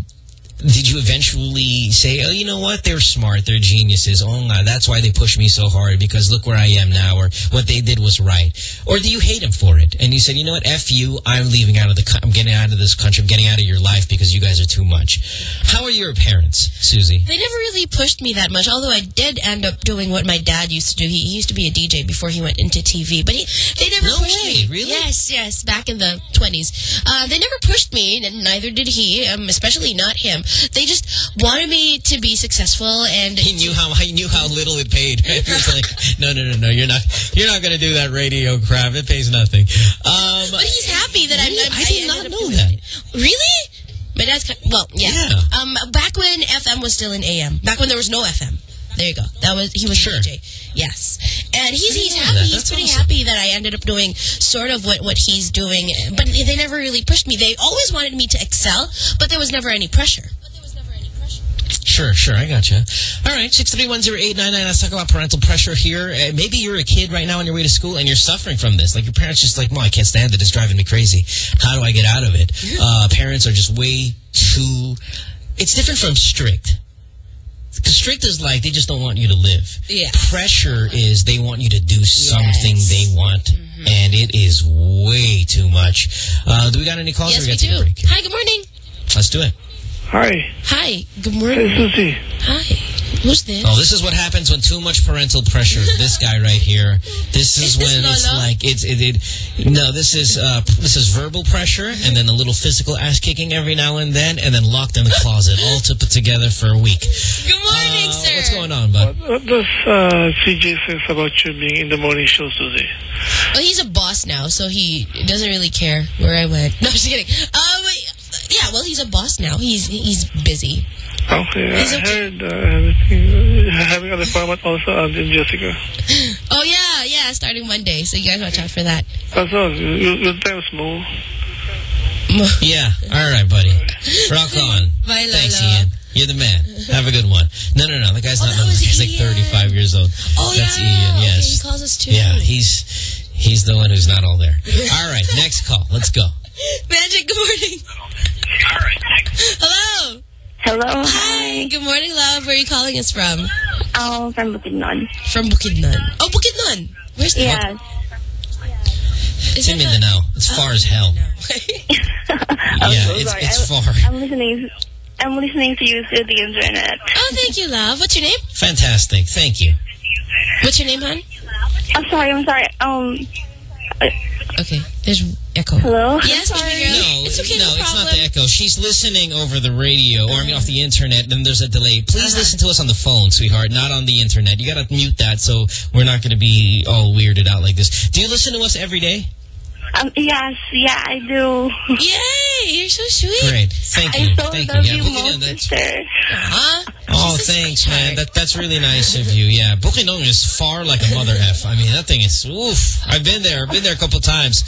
did you eventually say, oh, you know what? They're smart. They're geniuses. Oh, my, that's why they push me so hard because look where I am now or what they did was right. Or do you hate them for it? And you said, you know what? F you. I'm leaving out of the, I'm getting out of this country. I'm getting out of your life because you guys are too much. How are your parents, Susie? They never really pushed me that much, although I did end up doing what my dad used to do. He, he used to be a DJ before he went into TV, but he, they never No pushed way, me. really? Yes, yes, back in the 20s. Uh, they never pushed me, and neither did he, um, especially not him. They just wanted me to be successful and... He knew how he knew how little it paid. He was like, no, no, no, no, you're not you're not going to do that radio crap. It pays nothing. Um, But he's happy that I'm, I'm, I did not know that. it. Really? My dad's kind of, well, yeah. Yeah. Um, back when FM was still in AM, back when there was no FM. There you go. That was he was Sure. DJ. Yes, and he's he's happy. that- he's pretty awesome. happy that I ended up doing sort of what what he's doing. But they they never really pushed me. They always wanted me to excel, but there was never any pressure. Sure, sure, I gotcha. All right, 6310899, let's talk about parental pressure here. Uh, maybe you're a kid right now on your way to school and you're suffering from this. Like your parents just like, Mom, I can't stand it. It's driving me crazy. How do I get out of it? Uh, parents are just way too... It's different from strict. Because strict is like, they just don't want you to live. Yeah. Pressure is they want you to do something they want. Mm-hmm. And it is way too much. Uh, do we got any calls? or yes, we we got to do. break? Hi, good morning. Let's do it. Hi. Hi, good morning. Hey, Susie. Hi. Who's this? Oh, this is what happens when too much parental pressure. this guy right here. This is, Is this when it's like it's it, it. No, this is uh this is verbal pressure and then a little physical ass kicking every now and then, and then locked in the closet, all to put together for a week. Good morning, Uh, sir. what's going on, bud? What does uh, CJ says about you being in the morning show, Susie? Well, he's a boss now, so he doesn't really care where I went. No, I'm just kidding. Um, yeah, well, he's a boss now. He's he's busy. Okay, He's I okay. heard uh, everything, uh, having other format also uh, in Jessica. Oh yeah, yeah, starting Monday. So you guys watch out for that. That's all. You, you tell us more. Yeah. All right, buddy. Rock on. Bye, Thanks, Ian. You're the man. Have a good one. No, no, no. The guy's Oh, not. that was He's like 35 years old. Oh That's yeah, Ian. Okay, Yes. he calls us too. Yeah, he's he's the one who's not all there. All right, next call. Let's go. Magic. Good morning. Hello. Hello. Hi. Good morning, love. Where are you calling us from? Oh, from Bukidnon. From Bukidnon. Oh, Bukidnon. Where's that? Yes. It's in Mindanao. It's far as hell. I'm yeah, so it's sorry. it's I, far. I'm listening. I'm listening to you through the internet. Oh, thank you, love. What's your name? Fantastic. Thank you. What's your name, hon? I'm sorry. I'm sorry. Um. Okay. There's echo. Hello. Yes, baby. No, it's okay. no, No, it's not the echo. She's listening over the radio, or I mean off the internet, then there's a delay. Please listen to us on the phone, sweetheart, not on the internet. You gotta mute that so we're not gonna be all weirded out like this. Do you listen to us every day? Um. Yes. Yeah, I do. Yay! You're so sweet. Great. Thank you. I you. so Thank love you. you Yeah, Bukidnon, most, sister. Huh? oh, thanks, man. That that's really nice of you. Yeah, Bukidnon is far like a mother f. I mean, that thing is oof. I've been there. I've been there a couple times.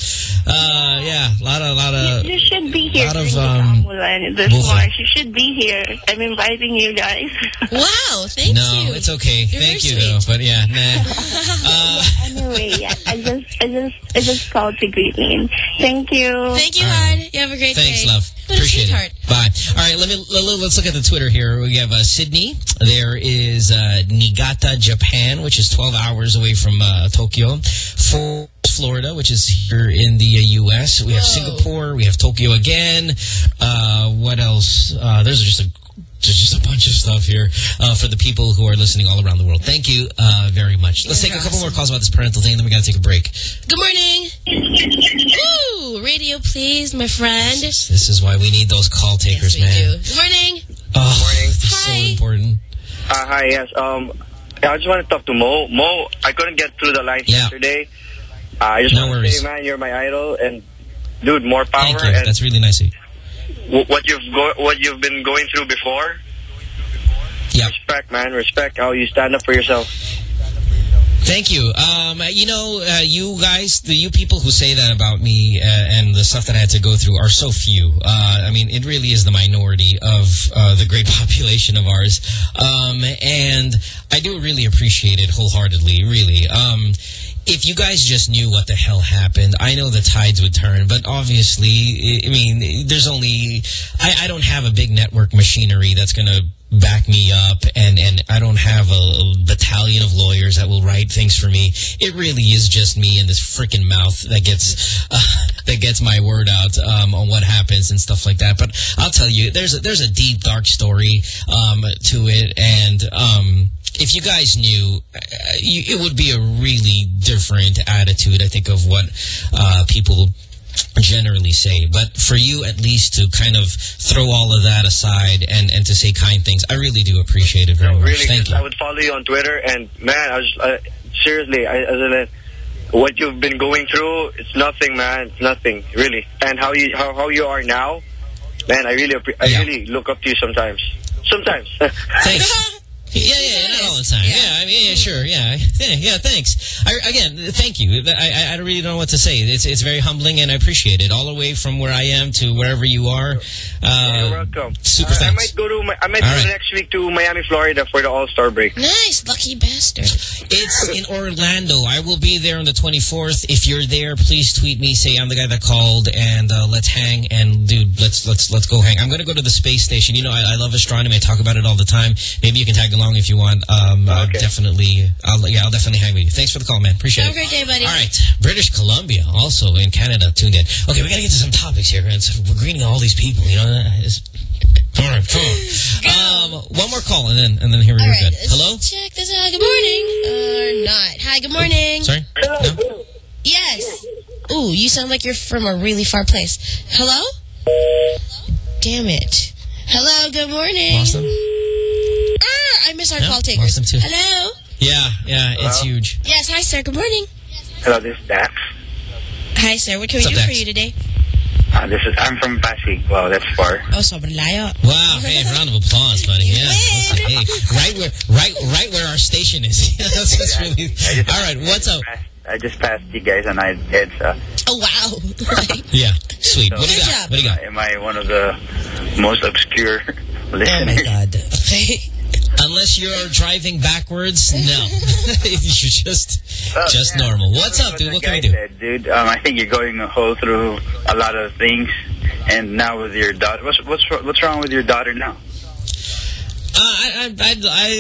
Uh, yeah, a lot of, a lot of. You should be here lot of, during um, the Kaamulan this. March. You should be here. I'm inviting you guys. Wow. Thank no, you. No, it's okay. You're Thank you, very though. But yeah, nah. Uh, anyway, yeah, I just, I just, I just called to greet me. Thank you. Thank you, hon. You have a great Thanks, day. love. What Appreciate it. Bye. All right, let me let, let- let's look at the Twitter here. We have uh, Sydney. There is uh, Niigata, Japan, which is 12 hours away from uh, Tokyo. Fort Florida, which is here in the uh, U.S. We have Singapore. We have Tokyo again. Uh, what else? Uh, there's just a there's just a bunch of stuff here uh, for the people who are listening all around the world. Thank you uh, very much. Let's take a couple more calls about this parental thing, then we got to take a break. Good morning. Ooh, radio, please, my friend. This is why we need those call takers, we man. do. Good morning. Oh, morning. so important. Uh, hi, yes. Um, I just want to talk to Mo. Mo, I couldn't get through the line yesterday. Uh, I just No want to worries. say, man, you're my idol, and dude, more power. Thank you. And That's really nice of you. What you've go what you've been going through before. Yep. Respect, man. Respect how you stand up for yourself. Thank you. Um, you know, uh, you guys, the you people who say that about me uh, and the stuff that I had to go through are so few. Uh, I mean, it really is the minority of uh, the great population of ours. Um, and I do really appreciate it wholeheartedly, really. Um, if you guys just knew what the hell happened, I know the tides would turn, but obviously, I mean, there's only, I, I don't have a big network machinery that's going to back me up and, and I don't have a, a, battalion of lawyers that will write things for me. It really is just me and this freaking mouth that gets, uh, that gets my word out, um, on what happens and stuff like that. But I'll tell you, there's a, there's a deep, dark story, um, to it. And, um, if you guys knew, uh, it would be a really different attitude, I think, of what uh, people generally say. But for you at least to kind of throw all of that aside and, and to say kind things, I really do appreciate it very no, much. Really, Thank you. I would follow you on Twitter, and man, I was uh, seriously, I, I was like, what you've been going through, it's nothing, man. It's nothing, really. And how you how, how you are now, man, I really I Yeah. really look up to you sometimes. Sometimes. Thanks. Yeah, yeah, not all the time. Yeah, I mean, yeah, sure, yeah, yeah, yeah. Thanks. I, again, thank you. I, I, I really don't know what to say. It's, it's very humbling, and I appreciate it. All the way from where I am to wherever you are. Uh, You're welcome. Super I, I might go to my, I might All go right. next week to Miami, Florida for the All Star break. Nice, lucky bastard. It's in Orlando. I will be there on the 24th. If you're there, please tweet me. Say I'm the guy that called, and uh, let's hang. And dude, let's let's let's go hang. I'm gonna go to the space station. You know, I, I love astronomy. I talk about it all the time. Maybe you can tag along if you want. Um, uh, definitely. I'll yeah, I'll definitely hang with you. Thanks for the call, man. Appreciate it. Have a great day, buddy. All right, British Columbia, also in Canada, tuned in. Okay, we gotta get to some topics here. And so we're greeting all these people. You know, it's, all right, come on. Um, one more call, and then and then here we go. right, Good. let's Hello. Check this out. Good morning. Or not. Hi, good morning. Sorry. No? Yes. Ooh, you sound like you're from a really far place. Hello? Hello? Damn it. Hello, good morning. Lost them? Ah, I miss our No, call lost takers. them too. Hello? Yeah, yeah, it's huge. Yes, hi, sir. Good morning. Hello, this is Dax. Hi, sir. What can What's we up, do for you today? Uh, this is I'm from Pasig. Wow, that's far. Oh, sobrang layo. Wow! Hey, round of applause, buddy. Yeah, hey, right where, right, right where our station is. that's, that's really. All right, what's up? I just passed you guys and I EDSA. Oh, wow. Yeah, sweet. What do you got? job. What do you got? Am I one of the most obscure oh, listeners? my God. Unless you're driving backwards, no. you're just, just normal. What's up, dude? What can we do? Said, dude, um, I think you're going a whole through a lot of things, and now with your daughter, what's what's what's wrong with your daughter now? Uh, I, I, I, I,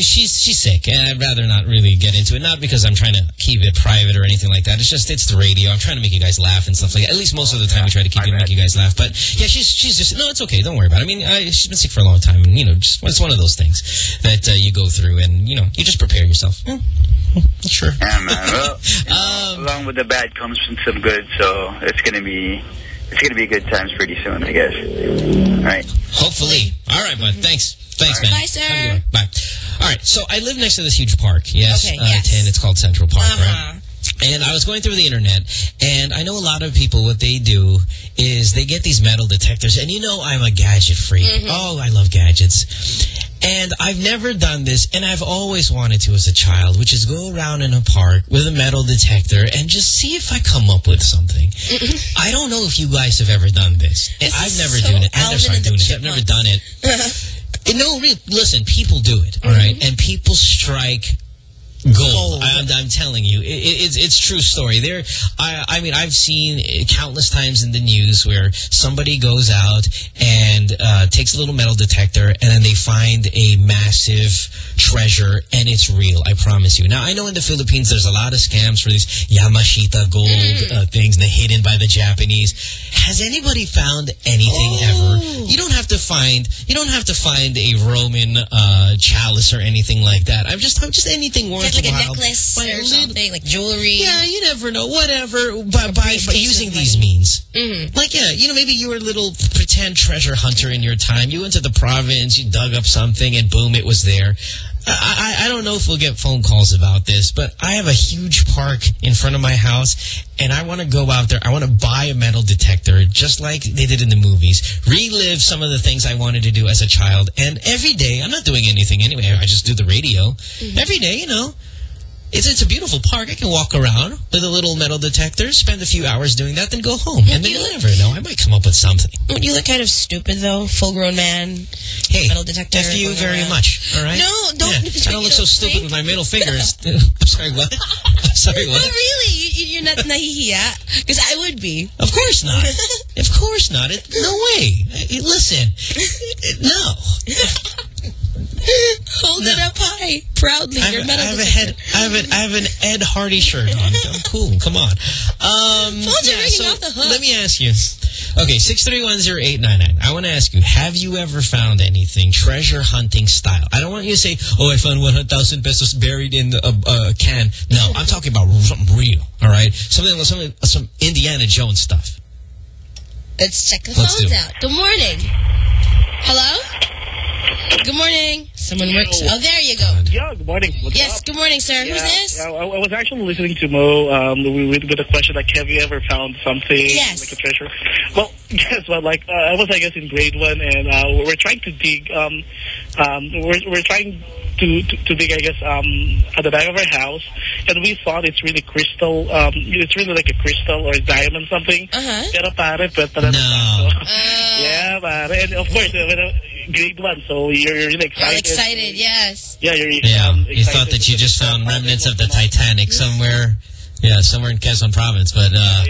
she's she's sick, and I'd rather not really get into it. Not because I'm trying to keep it private or anything like that. It's just it's the radio. I'm trying to make you guys laugh and stuff like that. At least most of the time, we try to keep it, make you guys laugh. But yeah, she's she's just no, it's okay. Don't worry about it. I mean, I, she's been sick for a long time, and you know, just it's one of those things that uh, you go through, and you know, you just prepare yourself. Yeah, sure. Yeah, man. Well, you know, along with the bad comes some good, so it's gonna be it's gonna be good times pretty soon, I guess. All right. Hopefully. All right, bud. Thanks. Thanks, man. Bye, sir. Have a good one. Bye. All right. So I live next to this huge park. Yes. Okay, uh, yes. 10. It's called Central Park, Uh-huh. right? And I was going through the internet, and I know a lot of people, what they do is they get these metal detectors. And you know I'm a gadget freak. Mm-hmm. Oh, I love gadgets. And I've never done this, and I've always wanted to as a child, which is go around in a park with a metal detector and just see if I come up with something. I don't know if you guys have ever done this. And I've never so done it. I've never Alvin and doing it. I've never done it. No, re listen, people do it, all right? Mm-hmm. And people strike gold. I, am I'm telling you, it, it, it's it's true story. There, I I mean, I've seen countless times in the news where somebody goes out and uh, takes a little metal detector, and then they find a massive treasure, and it's real. I promise you. Now, I know in the Philippines there's a lot of scams for these Yamashita gold uh, things, and they're hidden by the Japanese. Has anybody found anything ever? You don't have to find you don't have to find a Roman uh, chalice or anything like that. I'm just I'm just anything worth Get like a necklace or something, like jewelry. Yeah, you never know. Whatever. By, by, by using these means. Mhm. Like, yeah, you know, maybe you were a little pretend treasure hunter in your time. You went to the province, you dug up something, and boom, it was there. I, I, I don't know if we'll get phone calls about this, but I have a huge park in front of my house, and I want to go out there. I want to buy a metal detector, just like they did in the movies. Relive some of the things I wanted to do as a child. And every day, I'm not doing anything anyway. I just do the radio. Mm-hmm. Every day, you know, It's, it's a beautiful park. I can walk around with a little metal detector, spend a few hours doing that, then go home. And then you never know. I might come up with something. Would you look kind of stupid, though? Full-grown man, Hey, metal detector. F you very around. much, all right? No, don't. Yeah, I don't look so stupid with my middle fingers. I'm sorry, what? I'm sorry, No, what? really, you, you're not nahihiya? Because I would be. Of course not. of course not. It, no way. Eh, Listen, no. Hold it up high, proudly. I have, Your I metal have a detector. head. I have an. I have an Ed Hardy shirt on. I'm cool. Come on. Um, yeah, so off the hook. Let me ask you. Okay, six three one zero eight nine nine. I want to ask you: Have you ever found anything treasure hunting style? I don't want you to say, "Oh, I found one hundred thousand pesos buried in a, a can." No, I'm talking about something real. All right, something, something, some Indiana Jones stuff. Let's check the Let's phones out. Good morning. Hello? Good morning. Someone works. Oh, there you go. Yeah, good morning. What's Yes, up? good morning, sir. Yeah, Who's this? yeah, I, I was actually listening to Mo um, with, with a question like, have you ever found something Yes. like a treasure? Well, guess what? Like, uh, I was, I guess, in grade one, and uh, we're trying to dig. Um, um, we're we're trying to, to to dig, I guess, um, at the back of our house, and we thought it's really crystal. Um, it's really like a crystal or a diamond something. Uh-huh. Pero pare, but no. yeah, pare. And of course, uh, when, uh, grade one, so you're really I'm excited. excited, yes. Yeah, you're Yeah, um, you thought that you just found remnants of the Titanic somewhere. Yeah, somewhere in Quezon Province, but uh,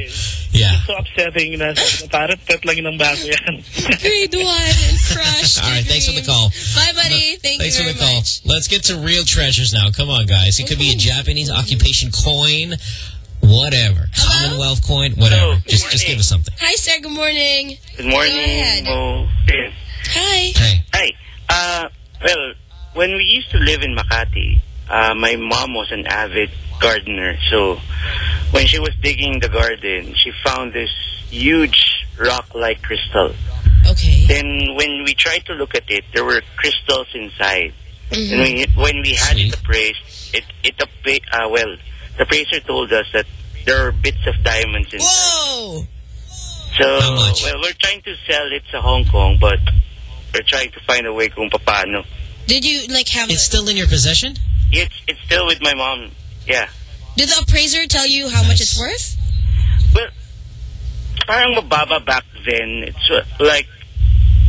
yeah. It's so upsetting na parang pet lang ng bago yan. Grade one and crushed. All right, thanks for the call. Bye, buddy. Thank Thanks you for the call. much. Let's get to real treasures now. Come on, guys. It could be a Japanese occupation coin, whatever. Commonwealth coin, whatever. just just give us something. Hi, sir. Good morning. Good morning, Go ahead. Mo. Hi. Hey. Hi. Uh, well, when we used to live in Makati, uh, my mom was an avid gardener. So when she was digging the garden, she found this huge rock-like crystal. Okay. Then when we tried to look at it, there were crystals inside. Mhm. And we, when we had it appraised, it, it appa- uh, well, the appraiser told us that there are bits of diamonds inside. Whoa! So, well, we're trying to sell it to Hong Kong, but we're trying to find a way kung paano. Did you, like, have... It's still in your possession? It's it's still with my mom. Yeah. Did the appraiser tell you how much it's worth? Well, Parang mababa back then. It's uh, like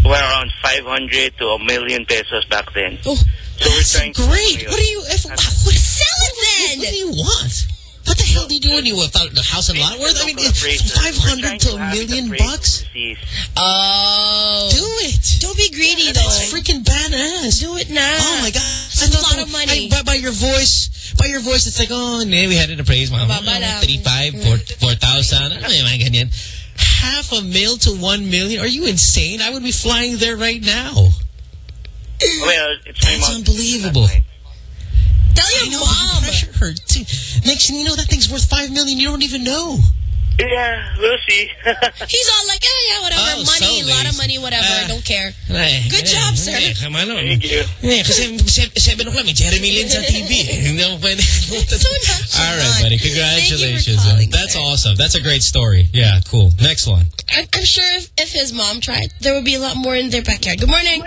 well, around 500 to a million pesos back then. Oh, so we're Great. What do you... If, what, Sell it then! What do you want? What the hell do you do when you thought the house and lot worth? I mean, it's 500 to a million bucks? Oh. Do it. Don't be greedy, That's though. freaking badass. Do it now. Oh, my God. It's a lot of money. I, by, by your voice, by your voice, it's like, oh, nee, we had it appraised, ma'am. Mababa lang. 35, 4,000. Ano yung mga ganyan? Half a mil to one million? Are you insane? I would be flying there right now. Well, it's my That's mom. unbelievable. Tell your mom. Pressure her. too. Next thing you know, that thing's worth five million. You don't even know. Yeah, we'll see. He's all like, oh, yeah, whatever. Oh, money, so a lot of money, whatever. I Don't care. Ay, Good eh, job, sir. Come on. Thank you. Eh, kasi se- seven o'clock, may Jeremy Lin sa TV. Hindi mo pwede. All right, buddy. Congratulations. That's awesome. That's a great story. Yeah, cool. Next one. I'm, I'm sure if, if his mom tried, there would be a lot more in their backyard. Good morning.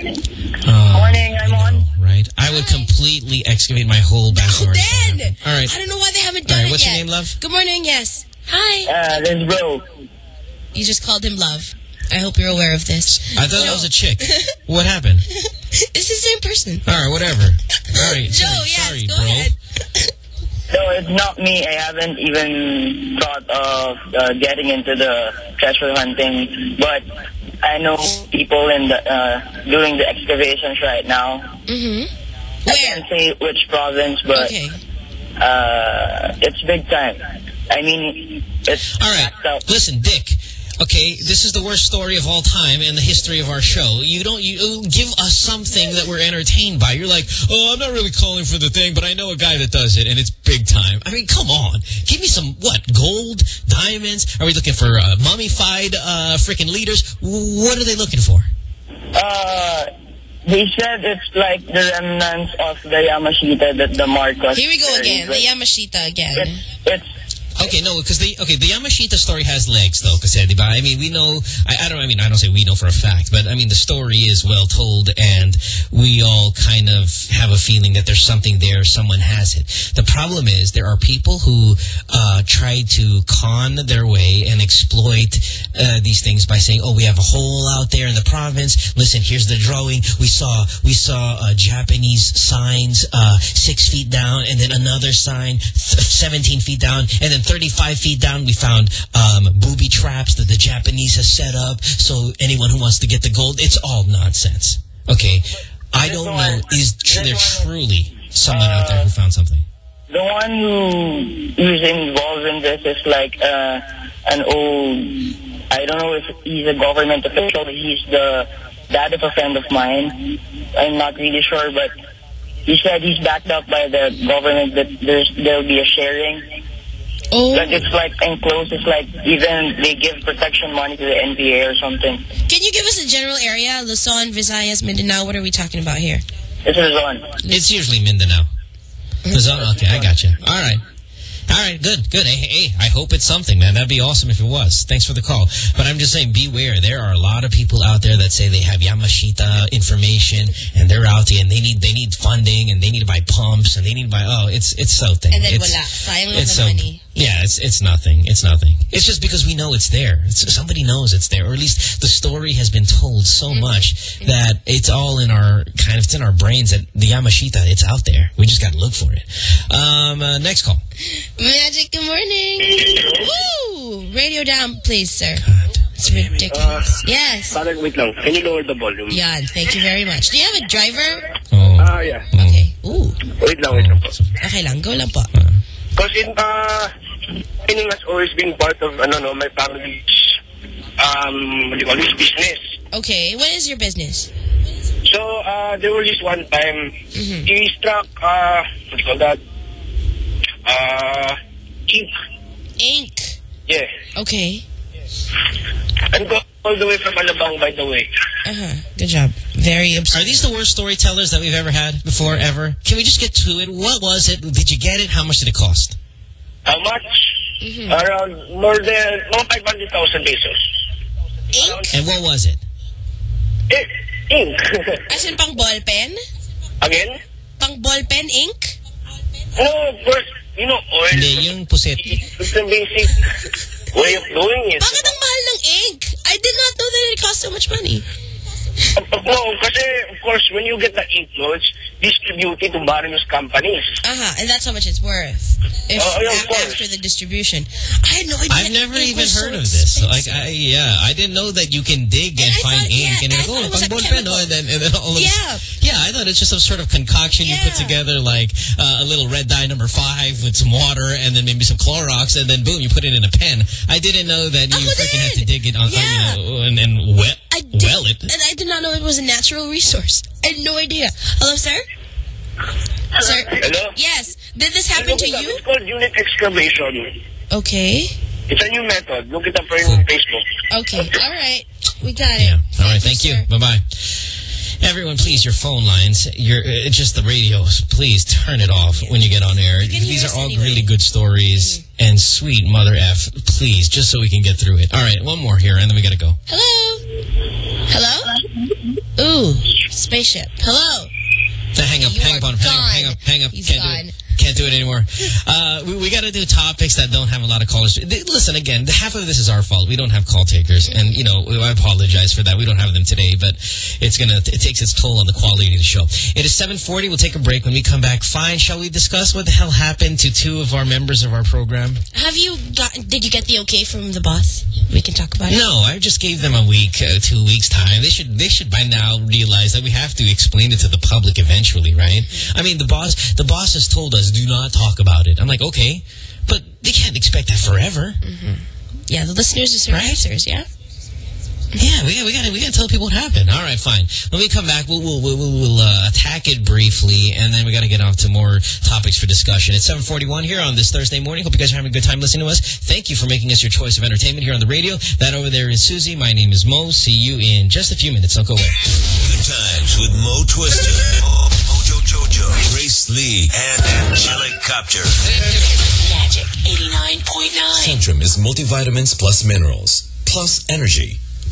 Morning, I'm on. Right? I would completely excavate my whole backyard. Ben! All right. I don't know why they haven't done right, it what's yet. your name, love? Good morning, yes. Hi. Uh, this bro. You just called him Love. I hope you're aware of this. I thought that was a chick. What happened? It's the same person. All right, whatever. All right. Joe, sorry, yes, sorry, go bro. ahead. No, it's not me. I haven't even thought of uh, getting into the treasure hunting, but I know people in the uh, doing the excavations right now. Mm-hmm. I can't say which province, but Okay. uh, it's big time. I mean, it's All right. Listen, Dick. Okay, this is the worst story of all time in the history of our show. You don't you uh, give us something that we're entertained by. You're like, oh, I'm not really calling for the thing, but I know a guy that does it, and it's big time. I mean, come on, give me some what? Gold, diamonds? Are we looking for uh, mummified uh, freaking leaders? What are they looking for? Uh, they said it's like the remnants of the Yamashita that the Marcos. Here we go again. The Yamashita again. It's Okay, no, because the okay the Yamashita story has legs though, di? I mean, we know. I, I don't. I mean, I don't say we know for a fact, but I mean the story is well told, and we all kind of have a feeling that there's something there. Someone has it. The problem is there are people who uh, try to con their way and exploit uh, these things by saying, "Oh, we have a hole out there in the province. Listen, here's the drawing. We saw we saw uh, Japanese signs uh, six feet down, and then another sign 17 feet down, and then 35 feet down we found um, booby traps that the Japanese has set up. So anyone who wants to get the gold, it's all nonsense. Okay, I don't know. Is there truly someone out there who found something? The one who who's involved in this is like uh, an old. I don't know if he's a government official. He's the dad of a friend of mine. I'm not really sure, but he said he's backed up by the government that there'll be a sharing. Oh. Like it's like enclosed. It's like even they give protection money to the NPA or something. Can you give us a general area? Luzon, Visayas, Mindanao. What are we talking about here? It's Luzon. It's usually Mindanao. Luzon? Okay, I got you. All right. All right, good, good. Hey, hey, I hope it's something, man. That'd be awesome if it was. Thanks for the call. But I'm just saying, beware. There are a lot of people out there that say they have Yamashita information, and they're out there, and they need they need funding, and they need to buy pumps, and they need to buy. Oh, it's it's something. And then it's, wala. Sayang it's the so- money. Yeah, it's it's nothing. It's nothing. It's just because we know it's there. It's, somebody knows it's there, or at least the story has been told so Mm-hmm. much that it's all in our kind of it's in our brains that the Yamashita it's out there. We just got to look for it. Um, uh, next call. Magic, good morning. Woo! Radio down, please, sir. It's ridiculous. yes. Parang wait lang. Can you lower the volume? Yan, thank you very much. Do you have a driver? Ah, yeah. Okay. Ooh. Wait lang, wait lang po. Okay lang, go lang po. Because in, uh, mining has always been part of, ano, no, my family's, um, what do you call this, business. Okay, what is your business? So, uh, there was this one time, Mm-hmm. he struck, uh, what do you call that? Uh, ink. Ink. Yeah. Okay. And go all the way from Alabang, by the way. Uh-huh. Good job. Very absurd. Are these the worst storytellers that we've ever had before, ever? Can we just get to it? What was it? Did you get it? How much did it cost? How much? Around more than, more 500,000 pesos. Ink? And what was it? Eh, ink. As in pang ball pen? Again? Pang ball pen ink? No, of course, you know, oil. Hindi, yung puset. It's the basic way of doing it. Bakit ang mahal ng ink? I did not know that it cost so much money. No, kasi, of course, when you get the ink, no, it's distributed to various companies. Uh-huh, and that's how much it's worth. If, Oh, yeah, of course. after the distribution. I had no idea. I've never ink even was so heard of this. expensive. Like, I, yeah, I didn't know that you can dig and, find ink and you're like, oh, pang ball pen, oh, and then, and then all of Yeah. Yeah, I thought it's just some sort of concoction you put together, like uh, a little red dye number five with some water and then maybe some Clorox, and then boom, you put it in a pen. I didn't know that you freaking had to dig it on, uh, you know, and, and wet, well it. And I did not know it was a natural resource. I had no idea. Hello, sir? Sir? Hello? Yes. Did this happen to you? It's called unit excavation. Okay. It's a new method. Look it up on Facebook. Okay. All right. We got it. Yeah. All right, thank you. Bye-bye. Everyone, please, your phone lines, your uh, just the radios, please turn it off when you get on air. These are all really good stories. And sweet mother F, please, just so we can get through it. All right, one more here, and then we got to go. Hello? Hello? Ooh, spaceship. Hello? Hang up, hang up on him, hang up, hang up, hang up. He's Can't gone. Can't do it anymore. Uh, we we got to do topics that don't have a lot of callers. Listen, again, half of this is our fault. We don't have call takers, and you know I apologize for that. We don't have them today, but it's gonna it takes its toll on the quality of the show. It is 7:40. We'll take a break. When we come back, fine. Shall we discuss what the hell happened to two of our members of our program? Have you got, did you get the okay from the boss? We can talk about it. No, I just gave them a week, uh, two weeks time. They should they should by now realize that we have to explain it to the public eventually, right? I mean, the boss the boss has told us do not talk about it. I'm like, okay, but they can't expect that forever. Yeah, the listeners deserve answers, yeah? Yeah, we, we gotta we got to tell people what happened. All right, fine. When we come back, we'll we'll we'll, we'll uh, attack it briefly, and then we got to get off to more topics for discussion. It's 7:41 here on this Thursday morning. Hope you guys are having a good time listening to us. Thank you for making us your choice of entertainment here on the radio. That over there is Susie. My name is Mo. See you in just a few minutes. Don't go away. Good times with Mo Twister, Mo, Mojo Jojo, Grace Lee, and Angelic Copter. Magic 89.9. Centrum is multivitamins plus minerals, plus energy,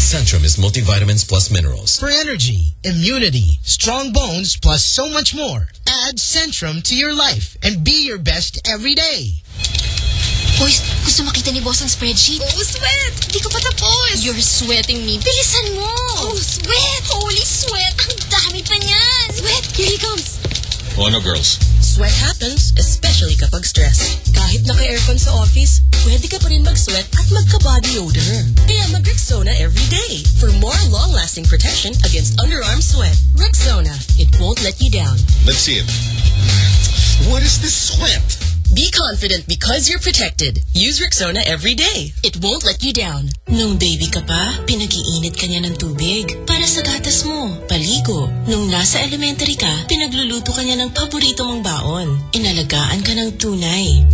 Centrum is multivitamins plus minerals. For energy, immunity, strong bones, plus so much more, add Centrum to your life and be your best every day. Boys, gusto makita ni boss ang spreadsheet? Oh, sweat! Hindi ko pa tapos. You're sweating me. Bilisan mo! Oh, sweat! Holy sweat! Ang dami pa niyan! Sweat! Here he comes. Oh no, girls. Sweat happens, especially kapag stress. Kahit naka-aircon sa office, pwede ka pa rin mag-sweat at magka-body odor. Kaya mag-Rexona every day for more long-lasting protection against underarm sweat. Rexona, it won't let you down. Let's see it. What is this sweat? Be confident because you're protected. Use Rexona every day. It won't let you down. Nung baby ka pa, pinag-iinit ka niya ng tubig para sa gatas mo, paligo. Nung nasa elementary ka, pinagluluto ka niya ng paborito mong baon. Inalagaan ka ng tunay.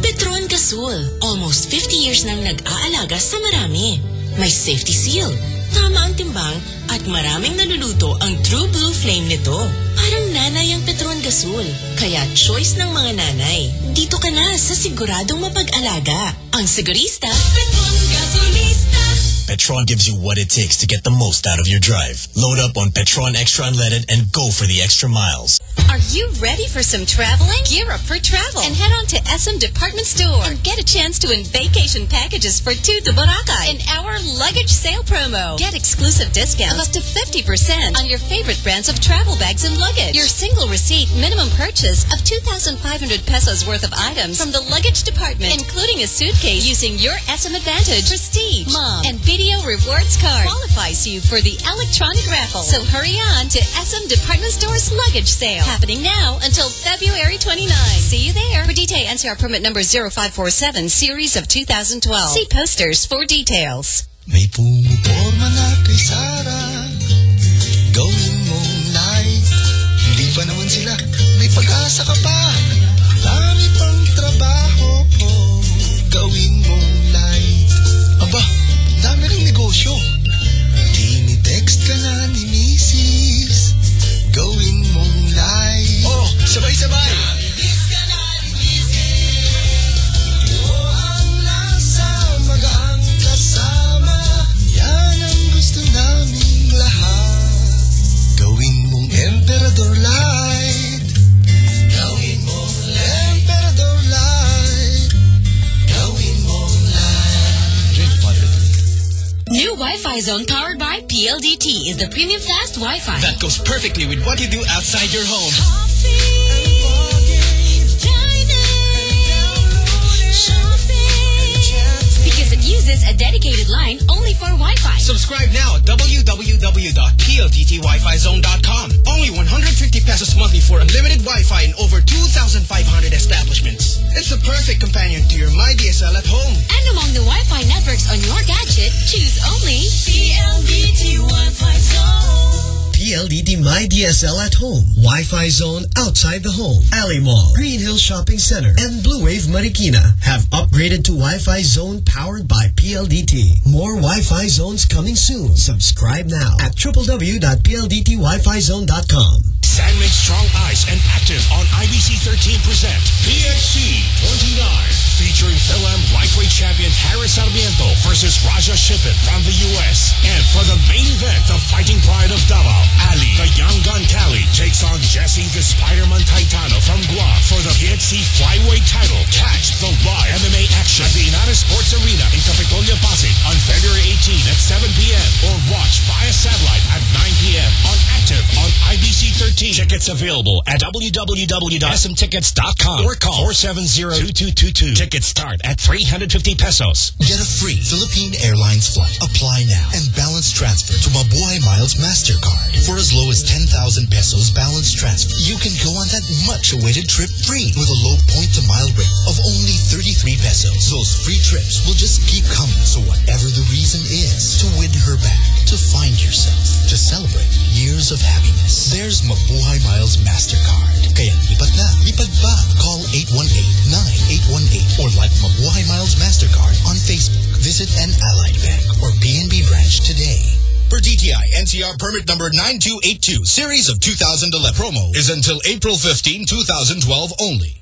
Petron Gasol, almost 50 years nang nag-aalaga sa marami. May safety seal, tama ang timbang at maraming naluluto ang True Blue Flame nito. Parang nanay ang Petron Gasol. Kaya choice ng mga nanay. Dito ka na sa siguradong mapag-alaga. Ang sigurista, Petron Gasolista. Petron gives you what it takes to get the most out of your drive. Load up on Petron Extra Unleaded and go for the extra miles. Are you ready for some traveling? Gear up for travel and head on to SM Department Store and get a chance to win vacation packages for two to Boracay in our luggage sale promo. Get exclusive discounts up to 50% on your favorite brands of travel bags and luggage. Your single receipt minimum purchase of 2,500 pesos worth of items from the luggage department, including a suitcase using your SM Advantage, Prestige, Mom, and BDO Rewards card qualifies you for the electronic raffle. So hurry on to SM Department Store's luggage sale happening now until February 29. See you there. For detail, NCR permit number 0547 series of 2012. See posters for details. May pumuporma na kay Sarah Gawin mong light Hindi pa naman sila May pag-asa ka pa negosyo. Tinitext ka na ni Mrs. Gawin mong light Oh, sabay-sabay Wi-Fi zone powered by PLDT is the premium fast Wi-Fi. That goes perfectly with what you do outside your home. Because a dedicated line only for Wi-Fi. Subscribe now at www.pldtwifizone.com. Only 150 pesos monthly for unlimited Wi-Fi in over 2,500 establishments. It's the perfect companion to your MyDSL at home. And among the Wi-Fi networks on your gadget, choose only PLDT Wi-Fi Zone. PLDT My DSL at home, Wi-Fi zone outside the home, Ali Mall, Green Hill Shopping Center, and Blue Wave Marikina have upgraded to Wi-Fi zone powered by PLDT. More Wi-Fi zones coming soon. Subscribe now at www.pldtwifizone.com. San Mig Strong Ice and AKTV on IBC 13 present PXC 29 featuring Phil-Am lightweight champion Harris Sarmiento versus Raja Shippen from the U.S. And for the main event, the fighting pride of Davao, Ali, the young gun Cali, takes on Jesse the Spider-Man Taitano from Guam for the PXC flyweight title. Catch the live MMA action at the Ynares Sports Arena in Kapitolyo, Pasig on February 18 at 7 p.m. or watch via satellite at 9 p.m. on AKTV on IBC 13 2015. Tickets available at www.smtickets.com or call 470-2222. Tickets start at 350 pesos. Get a free Philippine Airlines flight. Apply now and balance transfer to Mabuhay Miles MasterCard. For as low as 10,000 pesos balance transfer, you can go on that much-awaited trip free with a low point-to-mile rate of only 33 pesos. Those free trips will just keep coming. So whatever the reason is, to win her back, to find yourself, to celebrate years of happiness, there's Mabuhay Miles MasterCard. Kaya lipat na, lipat ba? Call 818-9818 or like Mabuhay Miles MasterCard on Facebook. Visit an Allied Bank or PNB branch today. For DTI NCR permit number 9282, series of 2011. Promo is until April 15, 2012 only.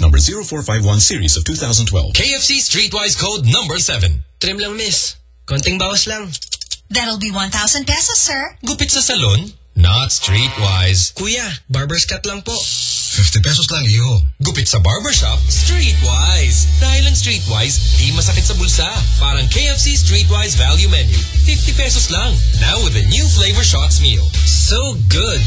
number 0451 series of 2012. KFC Streetwise Code number 7. Trim lang, miss. Konting bawas lang. That'll be 1,000 pesos, sir. Gupit sa salon? Not Streetwise. Kuya, barber's cut lang po. 50 pesos lang, iho. Gupit sa barbershop? Streetwise. Dahil ang Streetwise, di masakit sa bulsa. Parang KFC Streetwise Value Menu. 50 pesos lang. Now with a new flavor shots meal. So good.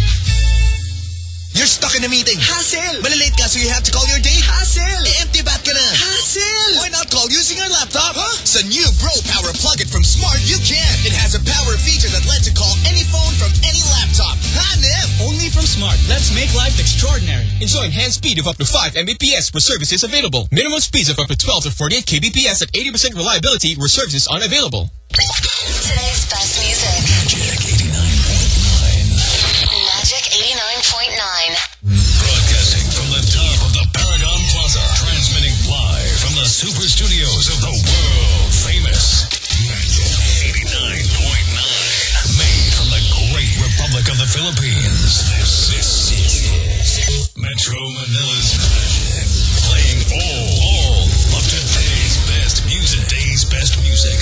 You're stuck in a meeting. Hassle! Malilate ka so you have to call your date. Hassle! Eh, empty bat ka na. Hassle! Why not call using your laptop? Huh? Sa new Bro Power plug-in from Smart, you can. It has a power feature that lets you call any phone from any laptop. Hanem! Only from Smart. Let's make life extraordinary. Enjoy enhanced speed of up to 5 Mbps where services available. Minimum speeds of up to 12 to 48 kbps at 80% reliability where services unavailable. Today's best music. Super studios of the world famous Magic 89.9. Made from the great Republic of the Philippines. This, is Metro Manila's Magic. Playing all, all of today's best music. Today's best music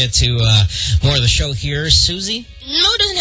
get to uh, more of the show here. Susie?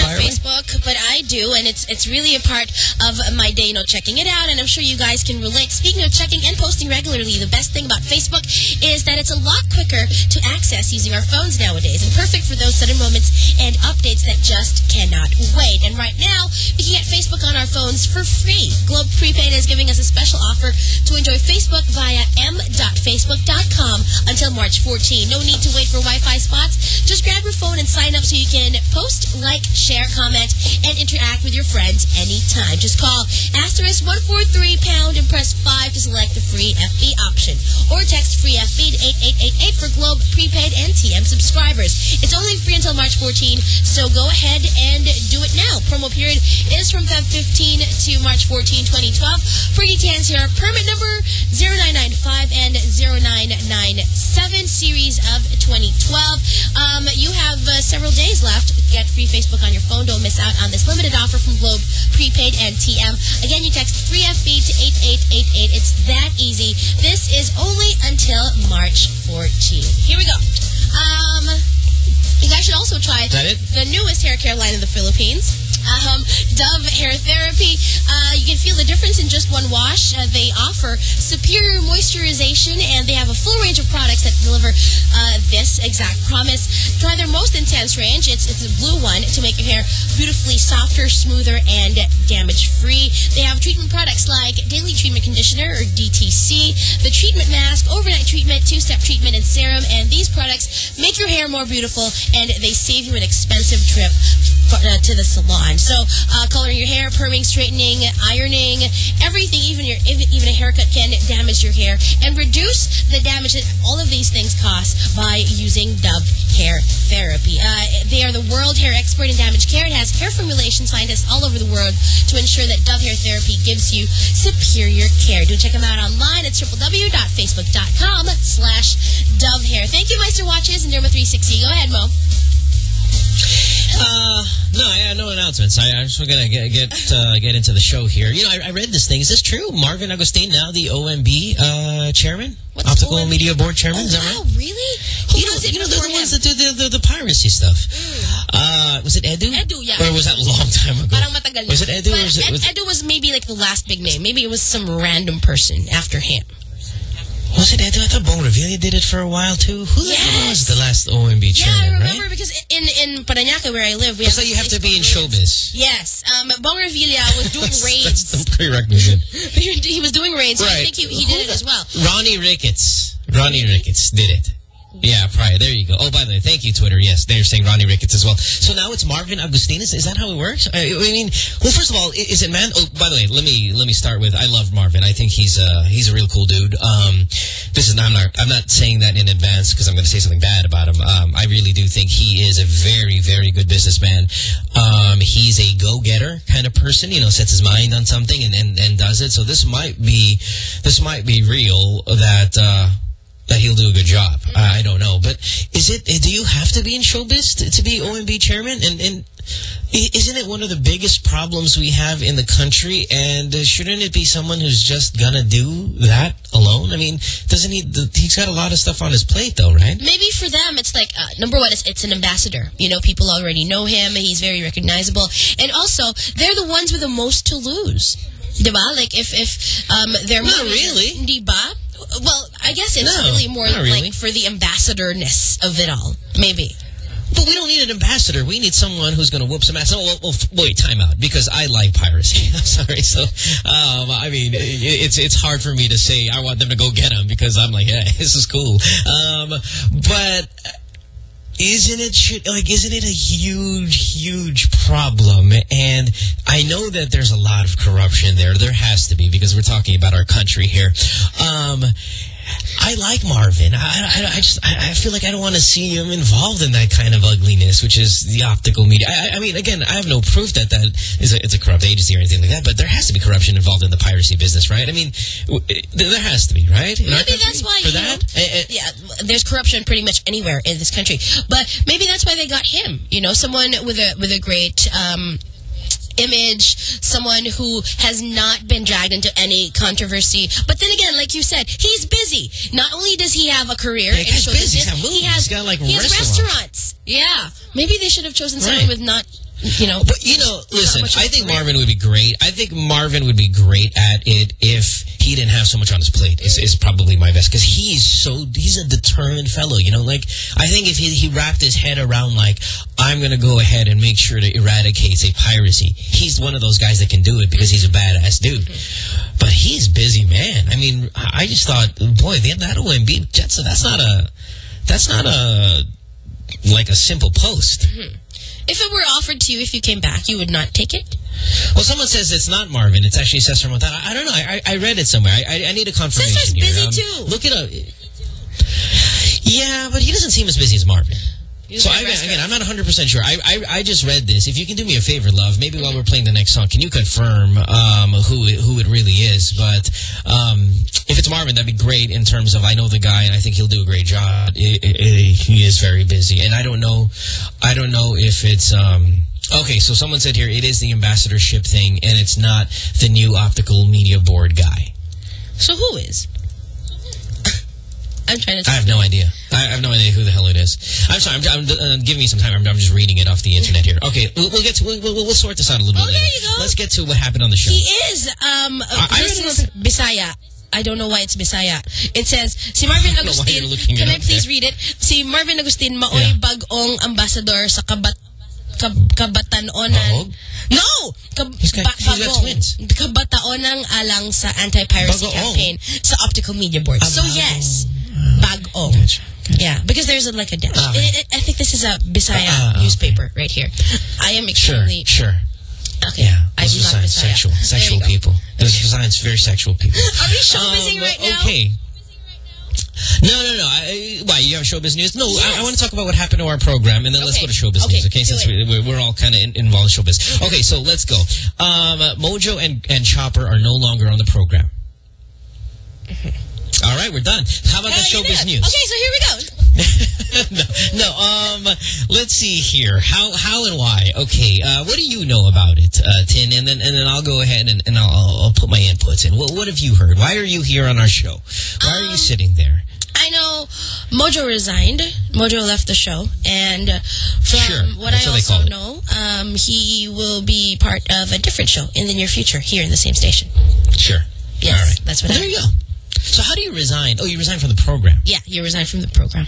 Have Facebook, but I do, and it's it's really a part of my day, you know, checking it out, and I'm sure you guys can relate. Speaking of checking and posting regularly, the best thing about Facebook is that it's a lot quicker to access using our phones nowadays, and perfect for those sudden moments and updates that just cannot wait. And right now, we can get Facebook on our phones for free. Globe Prepaid is giving us a special offer to enjoy Facebook via m.facebook.com until March 14. No need to wait for Wi-Fi spots. Just grab your phone and sign up so you can post, like, share, comment, and interact with your friends anytime. Just call asterisk 143 pound and press 5 to select the free FB option. Or text free FB to 8888 for Globe Prepaid and TM subscribers. It's only free until March 14, so go ahead and do it now. Promo period is from Feb 15 to March 14, 2012. For details here, permit number 0995 and 0997 series of 2012. Um, you have uh, several days left. Get free Facebook on your phone. Don't miss out on this limited offer from Globe Prepaid and TM. Again, you text free FB to 8888. It's that easy. This is only until March 14. Here we go. Um, you guys should also try Is that it? the newest hair care line in the Philippines. Um, Dove Hair Therapy. Uh, you can feel the difference in just one wash. Uh, they offer superior moisturization, and they have a full range of products that deliver uh, this exact promise. Try their most intense range. It's it's a blue one to make your hair beautifully softer, smoother, and damage-free. They have treatment products like Daily Treatment Conditioner, or DTC, the Treatment Mask, Overnight Treatment, Two-Step Treatment, and Serum. And these products make your hair more beautiful, and they save you an expensive trip for- uh, to the salon. So, uh, coloring your hair, perming, straightening, ironing, everything, even your even, a haircut can damage your hair and reduce the damage that all of these things cost by using Dove Hair Therapy. Uh, they are the world hair expert in damage care. It has hair formulation scientists all over the world to ensure that Dove Hair Therapy gives you superior care. Do check them out online at www.facebook.com slash Dove Hair. Thank you, Meister Watches and Derma 360. Go ahead, Mo. Uh, no, I no announcements. I, I'm just going to get get uh, get into the show here. You know, I, I read this thing. Is this true? Marvin Agustin now the OMB uh, chairman, Optical Media Board chairman. is that right? Oh, really? You know, you know they're the ones that do the, the, the piracy stuff. Uh, was it Edu? Edu, yeah. Or was that a long time ago? Parang matagal na. Was it Edu or was it? Was, Edu was maybe like the last big name. Maybe it was some random person after him. Was it Edu? I thought Bong Revilla did it for a while too. Who the hell was the last OMB Yeah, I remember right? because in in Parañaque where I live, we It's have like you have to be in showbiz. Yes, um, Bong Revilla was doing raids. That's the he was doing raids. So I think he, he did it as well. Ronnie Ricketts. Ronnie Ricketts did it. Yeah, prior. There you go. Oh, by the way, thank you, Twitter. Yes, they're saying Ronnie Ricketts as well. So now it's Marvin Agustin. Is, that how it works? I, I mean, well, first of all, is it man? Oh, by the way, let me let me start with I love Marvin. I think he's uh he's a real cool dude. Um, this is I'm not I'm not saying that in advance because I'm going to say something bad about him. Um, I really do think he is a very very good businessman. Um, he's a go getter kind of person. You know, sets his mind on something and and, and does it. So this might be this might be real that. uh that he'll do a good job. I, I don't know, but is it? Do you have to be in showbiz to, to be OMB chairman? And and isn't it one of the biggest problems we have in the country? And uh, shouldn't it be someone who's just gonna do that alone? I mean, doesn't he? He's got a lot of stuff on his plate, though, right? Maybe for them, it's like, uh, number one, it's, it's an ambassador. You know, people already know him. He's very recognizable. And also, they're the ones with the most to lose. Diba? Like, if, if um, they're Not really. Diba? Well, I guess it's No, really more really. like for the ambassadorness of it all. Maybe. But we don't need an ambassador. We need someone who's going to whoop some ass. Oh, well, well, wait, time out. Because I like piracy. I'm sorry. So, um, I mean, it's it's hard for me to say I want them to go get him because I'm like, yeah, this is cool. Um, but isn't it like isn't it a huge huge problem. And i know that there's a lot of corruption there. There has to be because we're talking about our country here. Um I like Marvin. I, I, I just I, I feel like I don't want to see him involved in that kind of ugliness, which is the optical media. I, I- I mean, again, I have no proof that that is a, it's a corrupt agency or anything like that, but there has to be corruption involved in the piracy business, right? I mean, there has to be, right? In Maybe that's why for that. know, yeah, there's corruption pretty much anywhere in this country. But maybe that's why they got him. You know, someone with a with a great um, image, someone who has not been dragged into any controversy. But then again, like you said, he's busy. Not only does he have a career Yeah, in show busy. Business, he has got, like, he has restaurants. Yeah, maybe they should have chosen someone Right. with not, you know. But you know, listen, I think. Marvin would be great. I think Marvin would be great at it if he didn't have so much on his plate. Is is probably my best because he's so he's a determined fellow. You know, like I think if he he wrapped his head around like I'm gonna go ahead and make sure to eradicate say piracy. He's one of those guys that can do it because he's a badass dude. But he's busy, man. I mean, I just thought, boy, that that OMB Jetson. That's not a that's not a like a simple post. Mm-hmm. If it were offered to you, if you came back, you would not take it. Well, someone says it's not Marvin. It's actually Cesar Montano. I, I don't know. I, I read it somewhere. I, I, I need a confirmation Cesar's busy Um, too. Look it up. Yeah, but he doesn't seem as busy as Marvin. So I, again. I'm not 100% sure. I, I I just read this. If you can do me a favor, love, maybe while we're playing the next song, can you confirm um, who it, who it really is? But um, if it's Marvin, that'd be great in terms of I know the guy and I think he'll do a great job. I- I- I- he is very busy, and I don't know, I don't know if it's. Um, okay, so someone said here it is the ambassadorship thing, and it's not the new optical media board guy. So who is? I'm trying to. I have no idea. I have no idea who the hell it is. I'm sorry. I'm, I'm uh, giving me some time. I'm, I'm just reading it off the internet here. Okay, we'll, we'll get to we'll, we'll, sort this out a little bit. Oh, there you go. Let's get to what happened on the show. He is. Um, I this don't is Bisaya. I don't know why it's Bisaya. It says, si Marvin I don't know why Agustin, can I please there. read it? Si Marvin Agustin, maoy Yeah. bagong ambassador sa kabat kab, kabataonan. Bahog? No! Kab, He's got- he's got bagong. twins. Kabataonang alang sa anti-piracy campaign sa optical media board. So bagong. yes, bagong. Yeah, because there's a, like a dash. Ah. I, I- think this is a Bisaya Ah, ah, newspaper right here. I am Sure, extremely... sure. Okay, Yeah, I'm those are signs, sexual, sexual people. Those are signs, very sexual people. Are we show busy Um, right now? Okay. No, no, no. I, why, you have showbiz news? No, I, I want to talk about what happened to our program, and then let's go to showbiz Okay, news, okay? Since it. we, we're all kind of in, involved in showbiz. Okay, so let's go. Um, Mojo and, and Chopper are no longer on the program. All right, we're done. How about the Oh, showbiz news? Okay, so here we go. no, no. Um, let's see here. How, how, and why? Okay. Uh, what do you know about it, uh, Tin? And then, and then I'll go ahead and, and I'll, I'll, put my inputs in. What, what have you heard? Why are you here on our show? Why Um, are you sitting there? I know Mojo resigned. Mojo left the show, and uh, from Sure, what that's I what also know, um, he will be part of a different show in the near future here in the same station. Sure. Yes, All right. that's what Well, I there you go. So how do you resign? Oh, you resign from the program. Yeah, you resign from the program.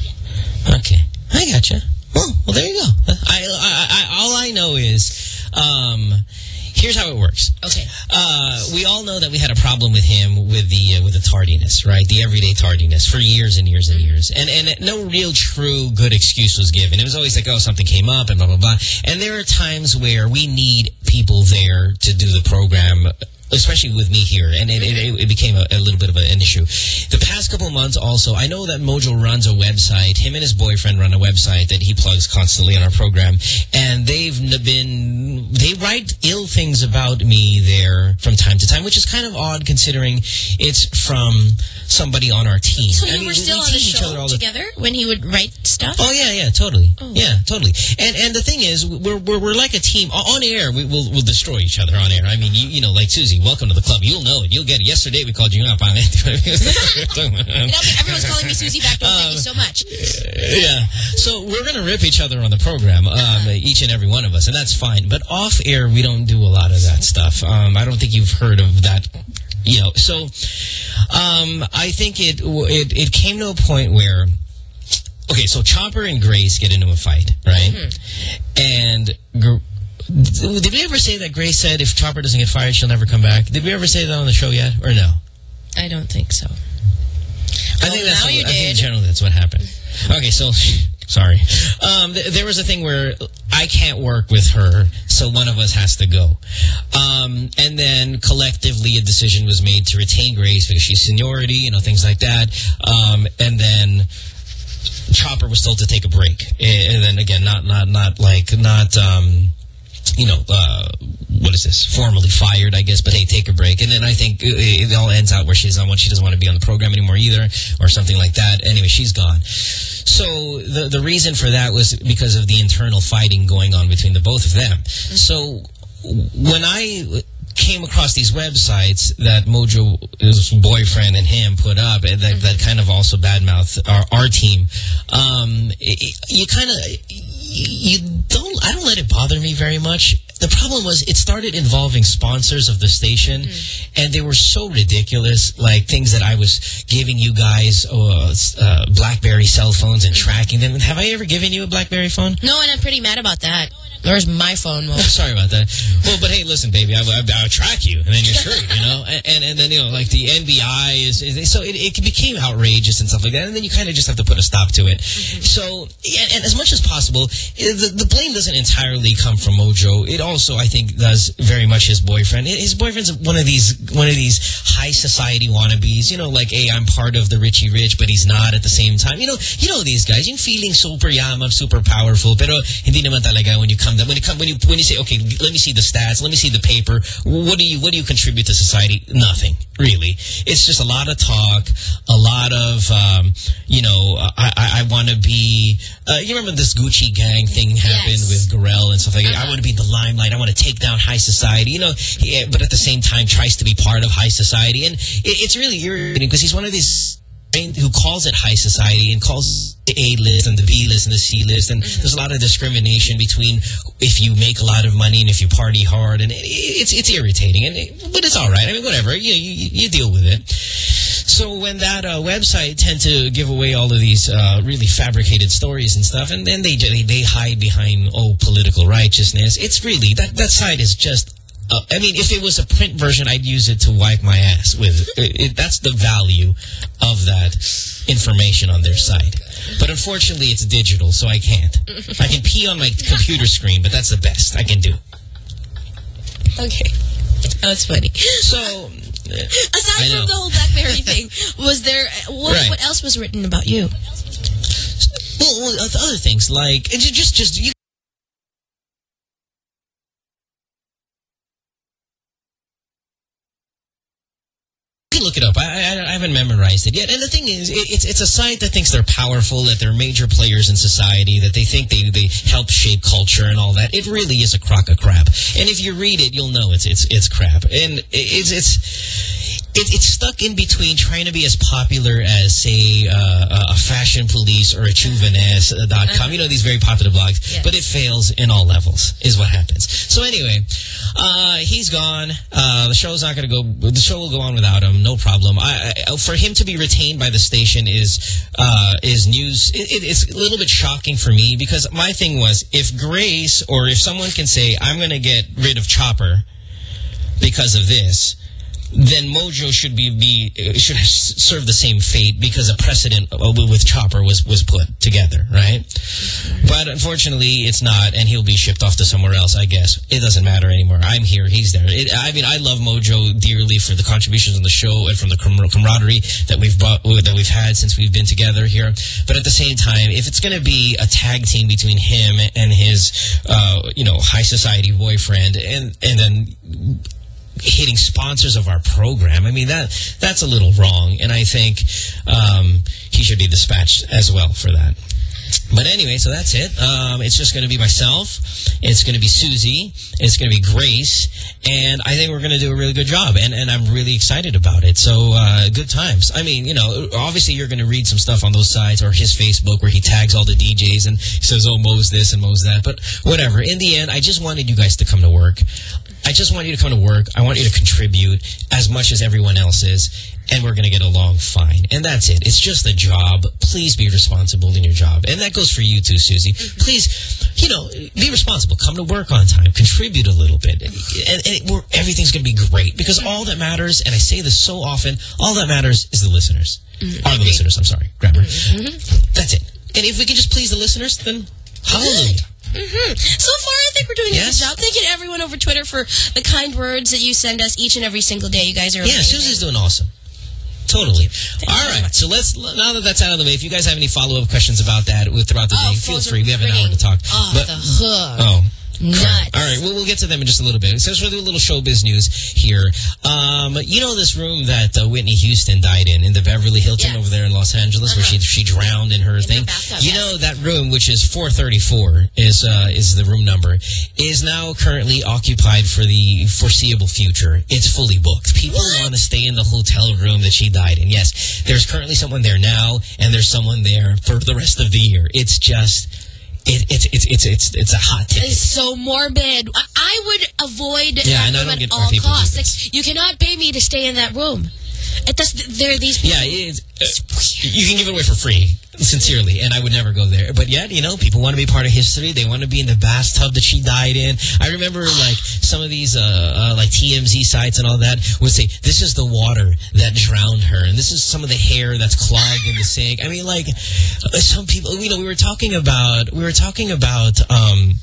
Okay. I gotcha. Well, well, there you go. I, I, I, all I know is, um, here's how it works. Okay. Uh, we all know that we had a problem with him with the uh, with the tardiness, right? The everyday tardiness for years and years and years, and and no real true good excuse was given. It was always like, oh, something came up and blah blah blah. And there are times where we need people there to do the program especially with me here, and it, it, it became a, a little bit of an issue. The past couple months also, I know that Mojo runs a website. Him and his boyfriend run a website that he plugs constantly on our program, and they've been, they write ill things about me there from time to time, which is kind of odd considering it's from somebody on our team. So I you mean, were we still on the tease each other show all the together when he would write stuff? Oh yeah, yeah, totally. Oh. Yeah, totally. And and the thing is, we're we're, we're like a team. On air, we, we'll we'll destroy each other on air. I mean, you, you know, like Susie, welcome to the club. You'll know it. You'll get it. Yesterday we called you up on it. And everyone's calling me Susie back. Thank you so much. yeah. So we're gonna rip each other on the program, um, each and every one of us, and that's fine. But off air, we don't do a lot of that stuff. Um, I don't think you've heard of that. You know, so um, I think it it it came to a point where. Okay, so Chopper and Grace get into a fight, right? And Gr- did we ever say that Grace said if Chopper doesn't get fired, she'll never come back? Did we ever say that on the show yet, or no? I don't think so. I think that's what, I think generally that's what happened. Okay, so sorry. Um, th there was a thing where I can't work with her, so one of us has to go. Um, and then collectively a decision was made to retain Grace because she's seniority, you know, things like that. Um, and then Chopper was told to take a break. And and then again, not not not like not um, you know, uh, what is this? Formally fired, I guess, but hey, take a break. And then I think it, it all ends out where she doesn't want, she doesn't want to be on the program anymore either, or something like that. Anyway, she's gone. So the the reason for that was because of the internal fighting going on between the both of them. So when I came across these websites that Mojo's boyfriend and him put up and that, that kind of also badmouth our, our team, um, it- you kind of, you don't, I don't let it bother me very much. The problem was it started involving sponsors of the station and they were so ridiculous, like things that I was giving you guys, uh, uh, BlackBerry cell phones and tracking them. Have I ever given you a BlackBerry phone? No, and I'm pretty mad about that. Where's my phone, Mo? Oh, sorry about that. Well, but hey, listen, baby, I, I, I'll track you, and then you're screwed, you know? And, and, and then, you know, like the NBI is, is so it, it became outrageous and stuff like that, and then you kind of just have to put a stop to it. So, and, and as much as possible, eh, the, the blame doesn't entirely come from Mojo. It also, I think, does very much his boyfriend. His boyfriend's one of these, one of these high society wannabes, you know, like, hey, I'm part of the Richie Rich, but he's not at the same time. You know, you know these guys, You're feeling super yaman, super powerful, pero hindi naman talaga when you come, when you come, when you, when you say, okay, let me see the stats, let me see the paper, what do you, what do you contribute to society? Nothing, really. It's just a lot of talk, a lot of, um, you know, I, I, I want to be, uh, you remember this Gucci gang thing happened with Garel and stuff like that? I want to be in the limelight. I want to take down high society, you know, but at the same time tries to be part of high society. And it, it's really irritating because he's one of these who calls it high society and calls the A list and the B list and the C list. And there's a lot of discrimination between if you make a lot of money and if you party hard. And it's it's irritating. And it, but it's all right. I mean whatever. You you, you deal with it. So when that uh, website tend to give away all of these uh, really fabricated stories and stuff and then they they, they hide behind oh political righteousness. It's really that that site is just uh, I mean, if it was a print version, I'd use it to wipe my ass with. It, it, that's the value of that information on their site. But unfortunately, it's digital, so I can't. I can pee on my computer screen, but that's the best I can do. Okay. That's funny. So, aside from the whole BlackBerry thing, was there what, Right. what else was written about you? Well, other things like and just just you. Look it up. I, I, I haven't memorized it yet. And the thing is, it, it's it's a site that thinks they're powerful, that they're major players in society, that they think they, they help shape culture and all that. It really is a crock of crap. And if you read it, you'll know it's it's it's crap. And it's it's it, it's stuck in between trying to be as popular as, say, uh, a fashion police or a chuvaness.com. You know, these very popular blogs. But it fails in all levels, is what happens. So anyway, uh, he's gone. Uh, the show's not going to go, the show will go on without him. No problem. I, I, for him to be retained by the station is, uh, is news. It, it, it's a little bit shocking for me because my thing was if Grace or if someone can say, I'm going to get rid of Chopper because of this, then Mojo should be, be should serve the same fate because a precedent uh, with Chopper was was put together, right? But unfortunately, it's not, and he'll be shipped off to somewhere else. I guess it doesn't matter anymore. I'm here, he's there. It, I mean, I love Mojo dearly for the contributions on the show and from the camaraderie that we've brought that we've had since we've been together here. But at the same time, if it's going to be a tag team between him and his, uh, you know, high society boyfriend, and and then hitting sponsors of our program. I mean, that that's a little wrong. And I think um, he should be dispatched as well for that. But anyway, so that's it. Um, it's just going to be myself. It's going to be Susie. It's going to be Grace. And I think we're going to do a really good job. And, and I'm really excited about it. So uh, good times. I mean, you know, obviously you're going to read some stuff on those sites or his Facebook where he tags all the DJs and says, oh, Mo's this and Mo's that. But whatever. In the end, I just wanted you guys to come to work. I just want you to come to work. I want you to contribute as much as everyone else is. And we're going to get along fine. And that's it. It's just a job. Please be responsible in your job. And that goes for you too, Susie. Mm-hmm. Please, you know, be responsible. Come to work on time. Contribute a little bit. And, and we're, everything's going to be great. Because mm-hmm. all that matters, and I say this so often, all that matters is the listeners. Mm-hmm. Are the listeners, I'm sorry. Grammar. That's it. And if we can just please the listeners, then hallelujah. Mm-hmm. So far, I think we're doing a good job. Thank you to everyone over Twitter for the kind words that you send us each and every single day. You guys are Yeah. Susie's doing awesome. Totally. All right. So let's now that that's out of the way, if you guys have any follow up questions about that throughout the day, feel free. We have an hour to talk. Oh, But- the hook. Oh. Nuts. All right, well, we'll get to them in just a little bit. Since we'll do a little showbiz news here. Um, you know this room that uh, Whitney Houston died in, in the Beverly Hilton over there in Los Angeles, where she she drowned in her thing. you know that room, which is 434, is uh, is the room number, is now currently occupied for the foreseeable future. It's fully booked. People want to stay in the hotel room that she died in. Yes, there's currently someone there now, and there's someone there for the rest of the year. It's just. It, it's it's it's it's it's a hot ticket. It's so morbid. I, I would avoid Yeah, that room at all costs. Like, you cannot pay me to stay in that room. It does, there are these people. Yeah, it's, uh, you can give it away for free, sincerely, and I would never go there. But yet, you know, people want to be part of history. They want to be in the bathtub that she died in. I remember, like, some of these, uh, uh, like, TMZ sites and all that would say, this is the water that drowned her, and this is some of the hair that's clogged in the sink. I mean, like, uh, some people, you know, we were talking about, we were talking about, um,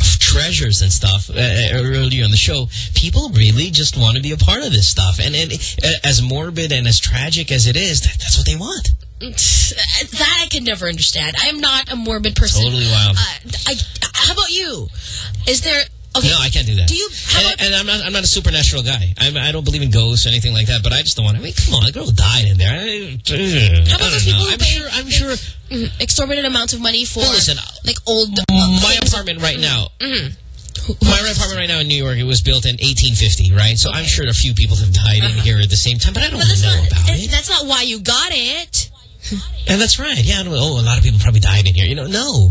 treasures and stuff uh, earlier in the show, people really just want to be a part of this stuff. And, and uh, as morbid and as tragic as it is, that, that's what they want. That I can never understand. I am not a morbid person. Totally wild. Uh, I, how about you? Is there... Okay. No, I can't do that. Do you... and, and I'm not. I'm not a supernatural guy. I'm, I don't believe in ghosts or anything like that. But I just don't want. I mean, come on, the girl died in there. I, How about those people know. who I'm pay sure. I'm sure. mm, exorbitant amounts of money for listen, like old my apartment right now. Mhm. My apartment right now in New York, it was built in 1850, right? So I'm sure a few people have died in here at the same time, but I don't But that's know not about it. that's not why you got it. And that's right. Yeah. Oh, a lot of people probably died in here. You know, no.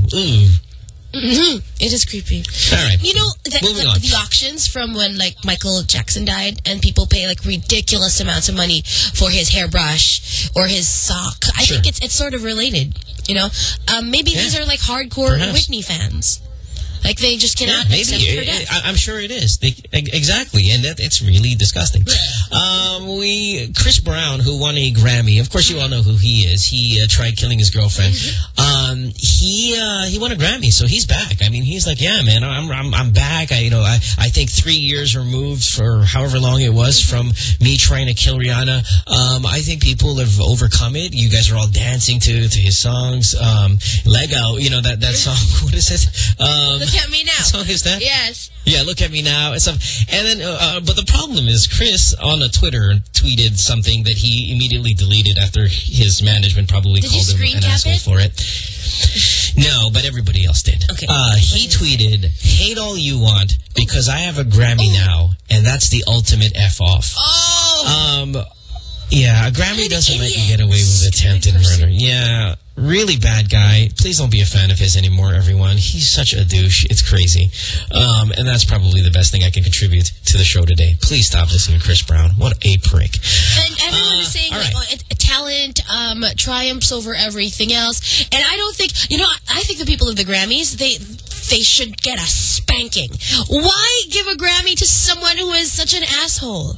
Ooh. Mhm. It is creepy. All right. You know, the, the, the auctions from when like Michael Jackson died and people pay like ridiculous amounts of money for his hairbrush or his sock. I think it's it's sort of related, you know? Um, maybe these are like hardcore Perhaps. Whitney fans. Like they just cannot Yeah, maybe. accept her I- death. I, I'm sure it is. They, exactly. And that, it's really disgusting. Um, we, Chris Brown, who won a Grammy, of course you all know who he is. He uh, tried killing his girlfriend. Um, he, uh, he won a Grammy, so he's back. I mean, he's like, yeah, man, I'm, I'm, I'm back. I, you know, I, I think three years removed for however long it was from me trying to kill Rihanna. Um, I think people have overcome it. You guys are all dancing to, to his songs. Um, Lego, you know, that, that song, what is it? Um, Look at me now. song is that? Yes. Yeah, look at me now and stuff. And then, uh, uh, but the problem is, Chris on a Twitter tweeted something that he immediately deleted after his management probably Did called him an asshole it? for it. No, but everybody else did. Okay. Uh, he tweeted, "Hate all you want because I have a Grammy now, and that's the ultimate f off." Oh. Um, yeah, a Grammy doesn't let you get away with attempted murder. Yeah, really bad guy. Please don't be a fan of his anymore, everyone. He's such a douche. It's crazy. Um, and that's probably the best thing I can contribute to the show today. Please stop listening to Chris Brown. What a prick. And everyone Uh, is saying like, oh, talent um, triumphs over everything else. And I don't think, you know, I think the people of the Grammys, they they should get a spanking. Why give a Grammy to someone who is such an asshole?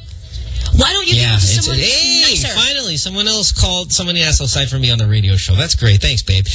Why don't you yeah, give it to it's- someone hey, nicer? finally, someone else called, somebody else aside from me on the radio show. That's great. Thanks, babe.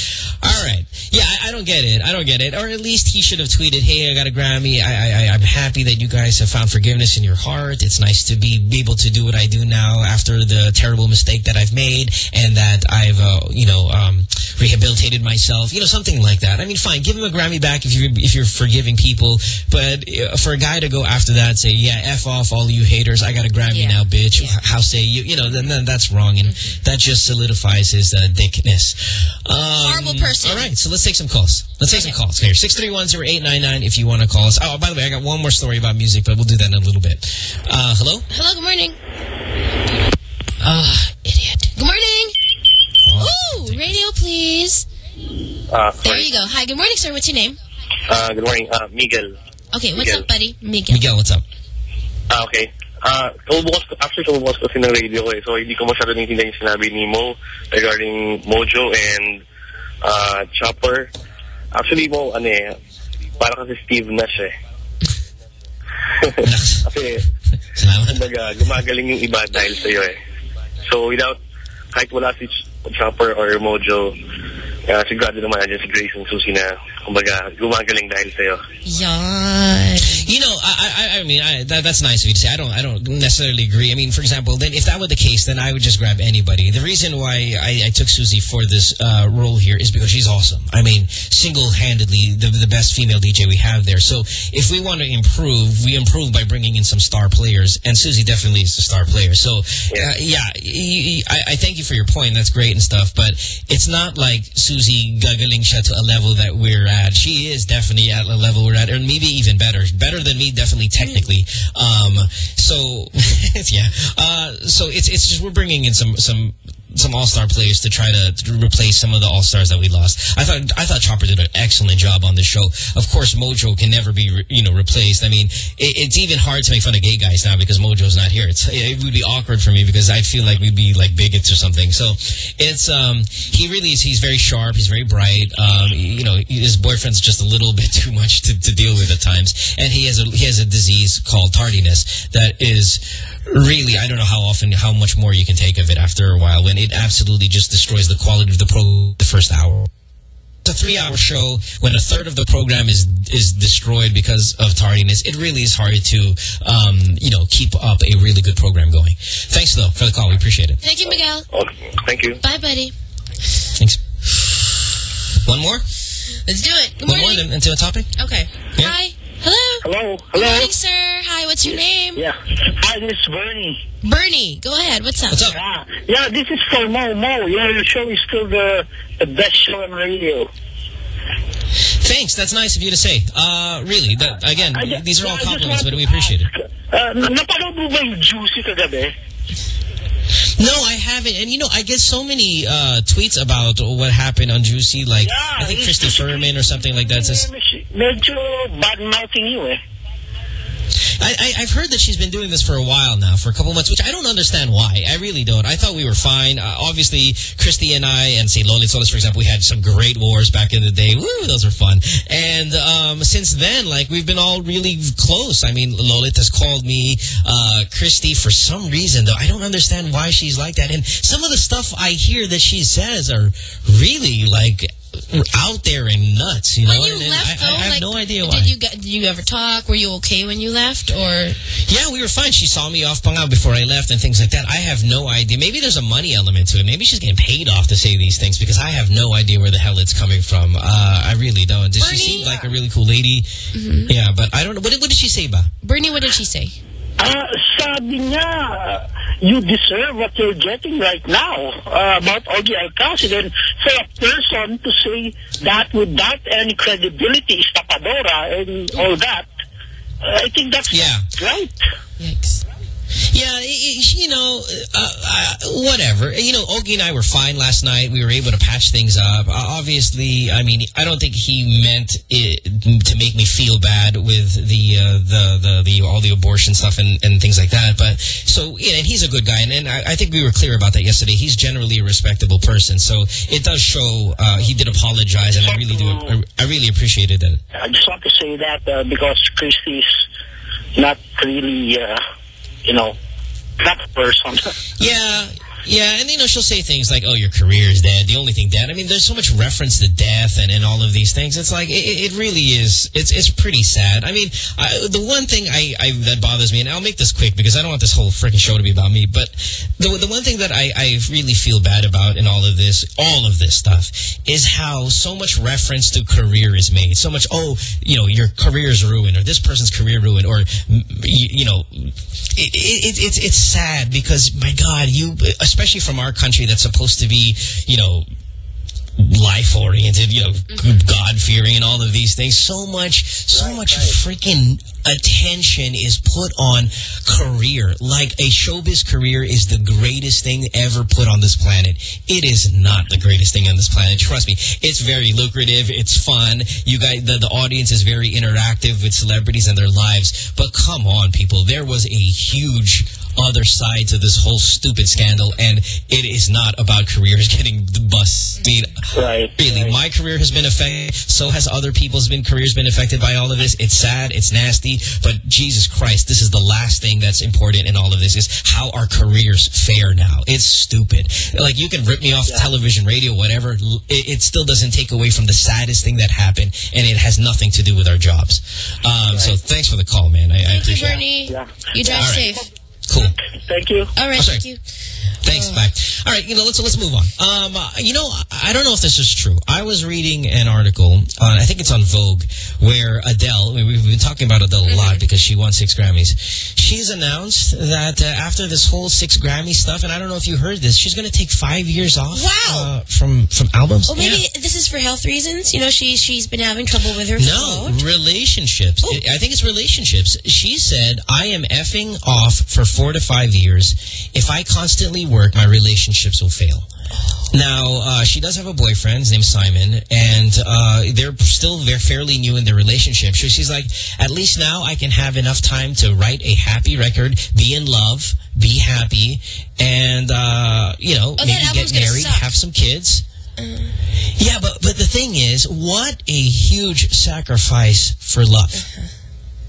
All right. Yeah, I, I don't get it. I don't get it. Or at least he should have tweeted, hey, I got a Grammy. I, I, I'm happy that you guys have found forgiveness in your heart. It's nice to be, be able to do what I do now after the terrible mistake that I've made and that I've, uh, you know, um, rehabilitated myself. You know, something like that. I mean, fine, give him a Grammy back if you're, if you're forgiving people. But uh, for a guy to go after that say, yeah, F off all you haters. I got a Grammy now, bitch. How say you? You know, then, then that's wrong. And that just solidifies his uh, dickness. Um, Horrible person. All right, so let's take some calls. Let's take some calls. Here, 631-0899 if you want to call us. Oh, by the way, I got one more story about music, but we'll do that in a little bit. Uh, hello? Hello, good morning. Ah, idiot. Good morning. Ooh, radio, please. Uh, There you go. Hi, good morning, sir. What's your name? uh, good morning, uh, Miguel. Okay, what's Miguel. up, buddy? Miguel. Miguel, what's up? Ah, okay. Ah, tumubukas ko, actually tumubukas kasi ng radio ko eh. So, hindi ko masyado naiintindihan yung sinabi ni Mo regarding Mojo and uh, Chopper. Actually, Mo, ano eh, para kasi Steve Nash eh. kasi, kumbaga, gumagaling yung iba dahil sa'yo eh. So, without, kahit wala si Ch- Chopper or Mojo, uh, sigurado naman nandiyan si Grace and Susie na, kumbaga, gumagaling dahil sa'yo. Yan. You know, I, I, I mean, I, that, that's nice of you to say. I don't, I don't necessarily agree. I mean, for example, then if that were the case, then I would just grab anybody. The reason why I, I took Susie for this uh, role here is because she's awesome. I mean, single-handedly the, the best female DJ we have there. So if we want to improve, we improve by bringing in some star players, and Susie definitely is a star player. So uh, yeah, y- y- I, I thank you for your point. That's great and stuff, but it's not like Susie gagaling siya to a level that we're at. She is definitely at a level we're at, or maybe even better. Better than me, definitely, technically. Um, so, yeah. Uh, so it's it's just we're bringing in some some some all-star players to try to, to replace some of the all-stars that we lost. I thought I thought Chopper did an excellent job on the show. Of course, Mojo can never be you know replaced. I mean, it, it's even hard to make fun of gay guys now because Mojo's not here. It's, it would be awkward for me because I feel like we'd be like bigots or something. So it's um he really is. He's very sharp. He's very bright. Um, you know, his boyfriend's just a little bit too much to, to deal with at times, and he has a he has a disease called tardiness that is really I don't know how often how much more you can take of it after a while when it absolutely just destroys the quality of the pro the first hour. It's a three-hour show. When a third of the program is is destroyed because of tardiness, it really is hard to, um, you know, keep up a really good program going. Thanks, though, for the call. We appreciate it. Thank you, Miguel. Okay, thank you. Bye, buddy. Thanks. One more? Let's do it. Good One morning. more then into a topic? Okay. Hi. Hello. Hello. Good Hello. morning, sir. Hi, what's your name? Yeah. Hi, this is Bernie. Bernie, go ahead. What's up? What's up? Yeah, yeah, this is for Mo. Mo, yeah, your show is still the, the best show on radio. Thanks. That's nice of you to say. Uh, really, that, again, these are all compliments, but we appreciate it. Uh, napanood mo ba yung Juicy kagabi? No, I haven't. And, you know, I get so many uh, tweets about what happened on Juicy. Like, I think Cristy Fermin or something like that says... Medyo bad-mouthing you eh. I, I've heard that she's been doing this for a while now, for a couple months, which I don't understand why. I really don't. I thought we were fine. Uh, obviously, Cristy and I, and say Lolit Solis, for example, we had some great wars back in the day. Woo, those were fun. And um, since then, like, we've been all really close. I mean, Lolit has called me. Uh, Cristy, for some reason, though, I don't understand why she's like that. And some of the stuff I hear that she says are really, like, out there and nuts, you know? When you and, left, I, though, I have like, no idea why. Did you get- did you ever talk? Were you okay when you left, or? Yeah, we were fine. She saw me off Pangao before I left and things like that. I have no idea. Maybe there's a money element to it. Maybe she's getting paid off to say these things because I have no idea where the hell it's coming from. Uh, I really don't. Does she seem like a really cool lady? Mm-hmm. Yeah, but I don't know. What, did- what did she say, ba? Bernie, what did she say? Ah, sabi niya, you deserve what you're getting right now uh, about Ogie Alcasid. And for a person to say that without any credibility is tapadora and all that, uh, I think that's Yeah. right. Yikes. Yeah, you know, uh, uh, whatever. You know, Ogie and I were fine last night. We were able to patch things up. Uh, obviously, I mean, I don't think he meant it to make me feel bad with the uh, the, the the all the abortion stuff and, and things like that. But so, yeah, and he's a good guy, and, and I, I think we were clear about that yesterday. He's generally a respectable person, so it does show. Uh, he did apologize, and I really do. I, I really appreciated it. I just want to say that uh, because Cristy is not really, you know, not the first one. Yeah, yeah, and you know she'll say things like, "Oh, your career is dead. The only thing dead." I mean, there's so much reference to death and, and all of these things. It's like it, it really is. It's it's pretty sad. I mean, I, the one thing I, I that bothers me, and I'll make this quick because I don't want this whole freaking show to be about me. But the the one thing that I I really feel bad about in all of this, all of this stuff, is how so much reference to career is made. So much, oh, you know, your career is ruined, or this person's career ruined, or you, you know, it, it, it's it's sad because my God, you especially from our country that's supposed to be, you know, life oriented, you know, mm-hmm. God fearing and all of these things. So much, so much freaking attention is put on career. Like a showbiz career is the greatest thing ever put on this planet. It is not the greatest thing on this planet. Trust me. It's very lucrative. It's fun. You guys, the, the audience is very interactive with celebrities and their lives. But come on, people. There was a huge other side to this whole stupid scandal, and it is not about careers getting the bus. I mean, right, really, right. my career has been affected. So has other people's been careers been affected by all of this. It's sad. It's nasty. But Jesus Christ, this is the last thing that's important in all of this is how our careers fare now. It's stupid. Like you can rip me off Yeah. television, radio, whatever. It, it still doesn't take away from the saddest thing that happened, and it has nothing to do with our jobs. Um, So thanks for the call, man. I, I Thank you, appreciate it. Bernie. Yeah. You drive All right. safe. Cool. Thank you. All right, Oh, thank you. Thanks, bye. All right, you know, let's let's move on. Um, uh, you know, I don't know if this is true. I was reading an article, on, I think it's on Vogue, where Adele, we've been talking about Adele a lot because she won six Grammys. She's announced that uh, after this whole six Grammy stuff, and I don't know if you heard this, she's going to take five years off Wow. uh, from from albums. Well, maybe Yeah. this is for health reasons. You know, she she's been having trouble with her No, throat. relationships. I I think it's relationships. She said, I am effing off for four to five years. If I constantly work, my relationships will fail. Now, uh, she does have a boyfriend. His name's Simon. And uh, they're still very fairly new in their relationship. So she's like, at least now I can have enough time to write a happy record, be in love, be happy, and, uh, you know, Oh, maybe get married, have some kids. Yeah, but but the thing is, what a huge sacrifice for love.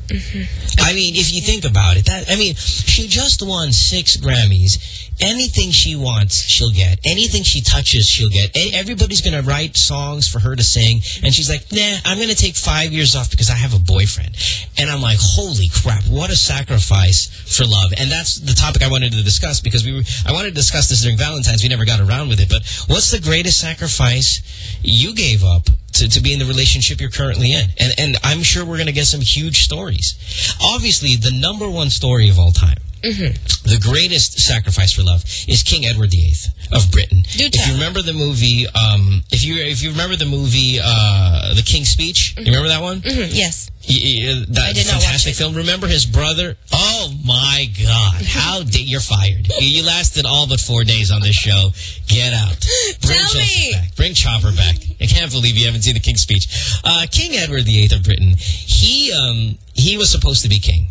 Mm-hmm. I mean, if you think about it, that I mean, she just won six Grammys. Anything she wants, she'll get. Anything she touches, she'll get. Everybody's going to write songs for her to sing. And she's like, nah, I'm going to take five years off because I have a boyfriend. And I'm like, holy crap, what a sacrifice for love. And that's the topic I wanted to discuss because we were, I wanted to discuss this during Valentine's. We never got around with it. But what's the greatest sacrifice you gave up to, to be in the relationship you're currently in. And, and I'm sure we're going to get some huge stories. Obviously, the number one story of all time, the greatest sacrifice for love, is King Edward VIII of Britain. if you remember the movie, um, if you if you remember the movie, uh, The King's Speech, you remember that one? Mhm, Yes. Y- y- that I did not watch fantastic film. Remember his brother? Oh my God! How did you're fired? You- lasted all but four days on this show. Get out. Bring Tell Joseph me. back. Bring Chopper back. I can't believe you haven't seen the King's Speech. Uh, king Edward VIII of Britain. He um he was supposed to be king.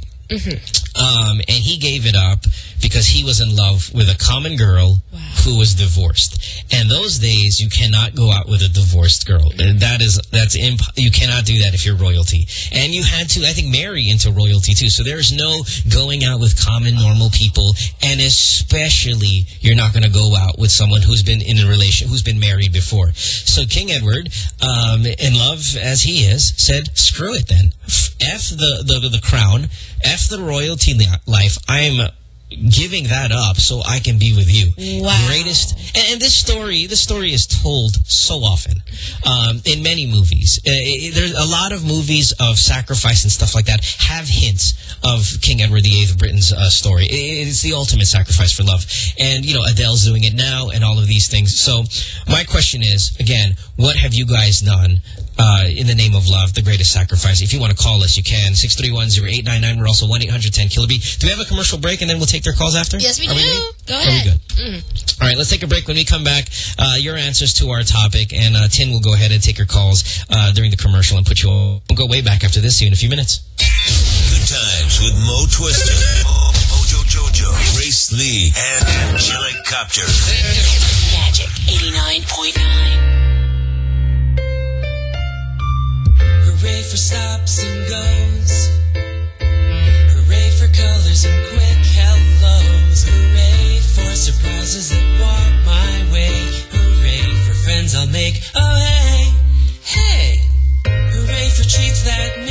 Um, and he gave it up because he was in love with a common girl who was divorced. And those days, you cannot go out with a divorced girl. That is, that's imp you cannot do that if you're royalty. And you had to, I think, marry into royalty too. So there's no going out with common, normal people. And especially, you're not going to go out with someone who's been in a relation, who's been married before. So King Edward, um, in love as he is, said, screw it then. F the, the, the crown, F the royalty life. I'm giving that up so I can be with you. Wow. Greatest. And, and this story, this story is told so often um, in many movies. Uh, it- there's a lot of movies of sacrifice and stuff like that have hints of King Edward VIII of Britain's uh, story. It- it's the ultimate sacrifice for love. And, you know, Adele's doing it now and all of these things. So my question is, again, what have you guys done uh, in the name of love, the greatest sacrifice. If you want to call us, you can. 631-0899. We're also 1-800-10-KILOBEAT. Do we have a commercial break and then we'll take their calls after? Yes, we Are do. ready? Go Are we ahead. good? Mhm. All right, let's take a break. When we come back, uh, your answers to our topic, and uh, Tin will go ahead and take your calls uh, during the commercial and put you on. We'll go way back after this. See you in a few minutes. Good times with Mo Twister, Mo, Mojo Jojo, Grace Lee, and Angelic Copter. Magic 89.9. for stops and goes. Hooray for colors and quick hellos. causes that walk my way. Hooray for friends I'll make. Oh hey, hey. Hooray for treats that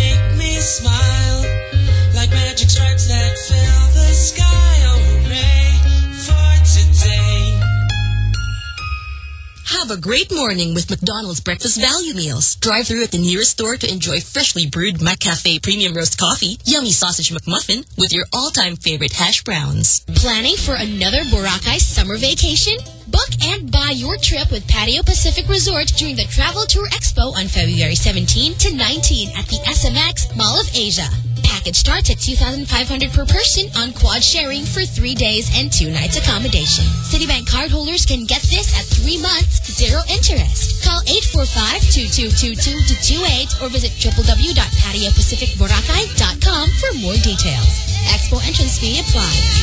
Have a great morning with McDonald's breakfast value meals. Drive through at the nearest store to enjoy freshly brewed McCafe premium roast coffee, yummy sausage McMuffin with your all-time favorite hash browns. Planning for another Boracay summer vacation? Book and buy your trip with Patio Pacific Resort during the Travel Tour Expo on February 17 to 19 at the SMX Mall of Asia. Package starts at 2500 per person on quad sharing for three days and two nights accommodation. Citibank cardholders can get this at three months, zero interest. Call 845-2222 to 28 or visit www.patiopacificboracay.com for more details. Expo entrance fee applies.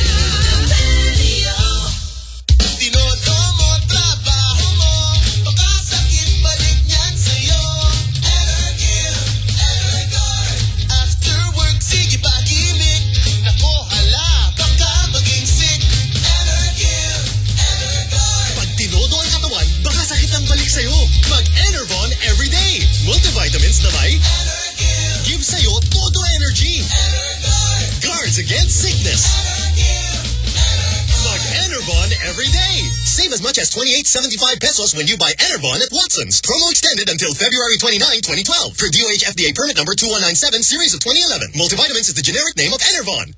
Multivitamins na may Give sa'yo energy. Guards against sickness. Mag-Enervon everyday. Save as much as 28.75 pesos when you buy Enervon at Watson's. Promo extended until February 29, 2012 for DOH FDA permit number 2197 series of 2011. Multivitamins is the generic name of Enervon.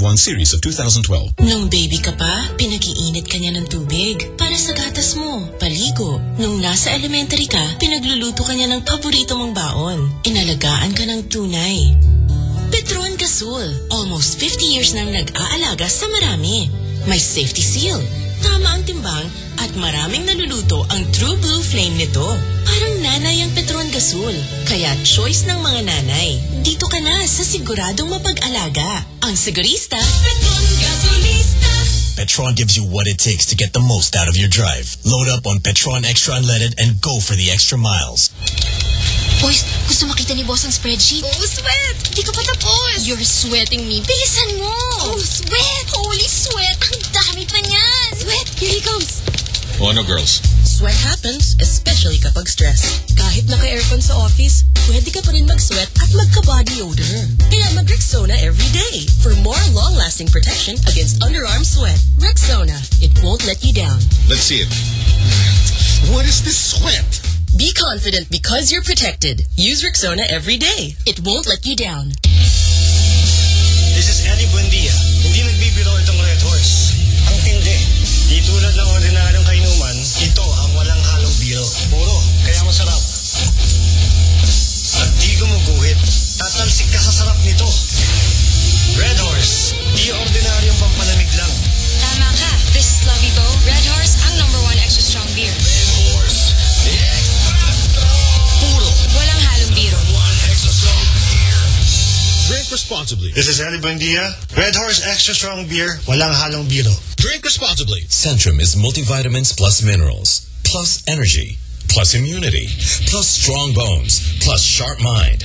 0451 series of 2012. Nung baby ka pa, pinag-iinit ka niya ng tubig para sa gatas mo, paligo. Nung nasa elementary ka, pinagluluto ka niya ng paborito mong baon. Inalagaan ka ng tunay. Petron Gasol, almost 50 years nang nag-aalaga sa marami. May safety seal, tama ang timbang, at maraming naluluto ang True Blue Flame nito. Parang nanay ang Petron Gasol. Kaya choice ng mga nanay. Dito ka na sa siguradong mapag-alaga. Ang sigurista, Petron Gasolista. Petron gives you what it takes to get the most out of your drive. Load up on Petron Extra Unleaded and go for the extra miles. Boys, gusto makita ni boss ang spreadsheet? Oh, sweat! Hindi ka pa tapos. You're sweating me. Bilisan mo! Oh, sweat! Holy sweat! Ang dami pa niyan! Sweat! Here he comes! Oh, no, girls. Sweat happens, especially kapag stress. Kahit naka-aircon sa office, pwede ka pa rin mag-sweat at magka-body odor. Kaya mag-Rexona every day for more long-lasting protection against underarm sweat. Rexona, it won't let you down. Let's see it. What is this sweat? Be confident because you're protected. Use Rexona every day. It won't let you down. This is Eddie Buendia. Hindi nagbibiro itong Red Horse. Ang tindi. Di tulad ng ordinaryong kainuman, ito ang walang halong biro. Puro, kaya masarap. At di gumuguhit. Tatalsik ka sa sarap nito. Red Horse. Di ordinaryong This is Eddie Buendia. Red Horse Extra Strong Beer. Walang halong biro. Drink responsibly. Centrum is multivitamins plus minerals, plus energy, plus immunity, plus strong bones, plus sharp mind,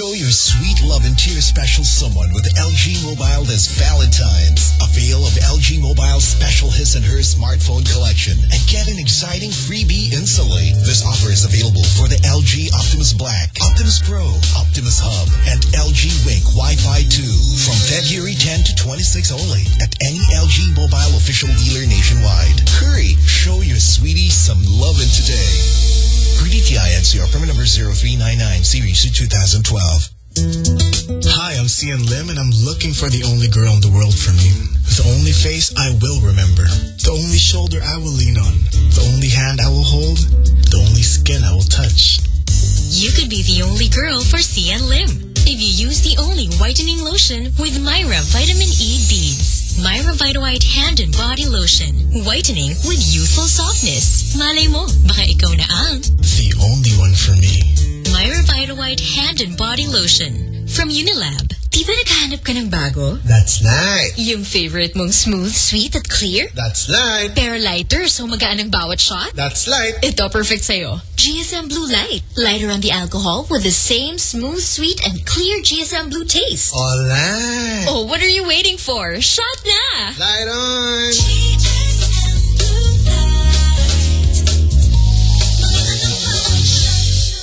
Show your sweet love to your special someone with LG Mobile this Valentine's. Avail of LG Mobile's special his and her smartphone collection and get an exciting freebie instantly. This offer is available for the LG Optimus Black, Optimus Pro, Optimus Hub, and LG Wink Wi-Fi 2 from February 10 to 26 only at any LG Mobile official dealer nationwide. Hurry, show your sweetie some loving today. Per DTI NCR permit number 0399 series 2012. Hi, I'm Cian Lim and I'm looking for the only girl in the world for me. The only face I will remember. The only shoulder I will lean on. The only hand I will hold. The only skin I will touch. You could be the only girl for Cian Lim if you use the only whitening lotion with Myra Vitamin E Beads. Myra Vita White Hand and Body Lotion. Whitening with youthful softness. Malay mo, baka ikaw na ang The only one for me. Myra Vita Hand and Body Lotion from Unilab. Di ba naghahanap ka ng bago? That's nice. Yung favorite mong smooth, sweet at clear? That's light. Pero lighter, so magaan ang bawat shot? That's light. Ito perfect sa'yo. GSM Blue Light. Lighter on the alcohol with the same smooth, sweet, and clear GSM Blue taste. Alright. Oh, what are you waiting for? Shot na! Light on!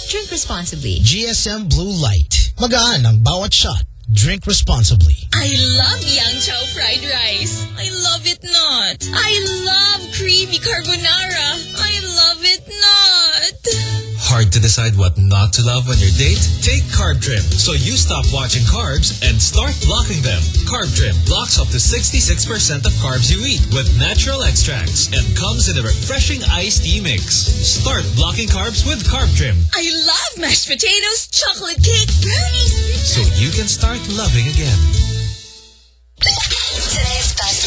Drink responsibly. GSM Blue Light. Magaan ang bawat shot. Drink responsibly. I love Yang Chow fried rice. I love it not. I love creamy carbonara. I love it. Hard to decide what not to love on your date? Take Carb Trim so you stop watching carbs and start blocking them. Carb Trim blocks up to 66% of carbs you eat with natural extracts and comes in a refreshing iced tea mix. Start blocking carbs with Carb Trim I love mashed potatoes, chocolate cake, brownies. so you can start loving again. Today's best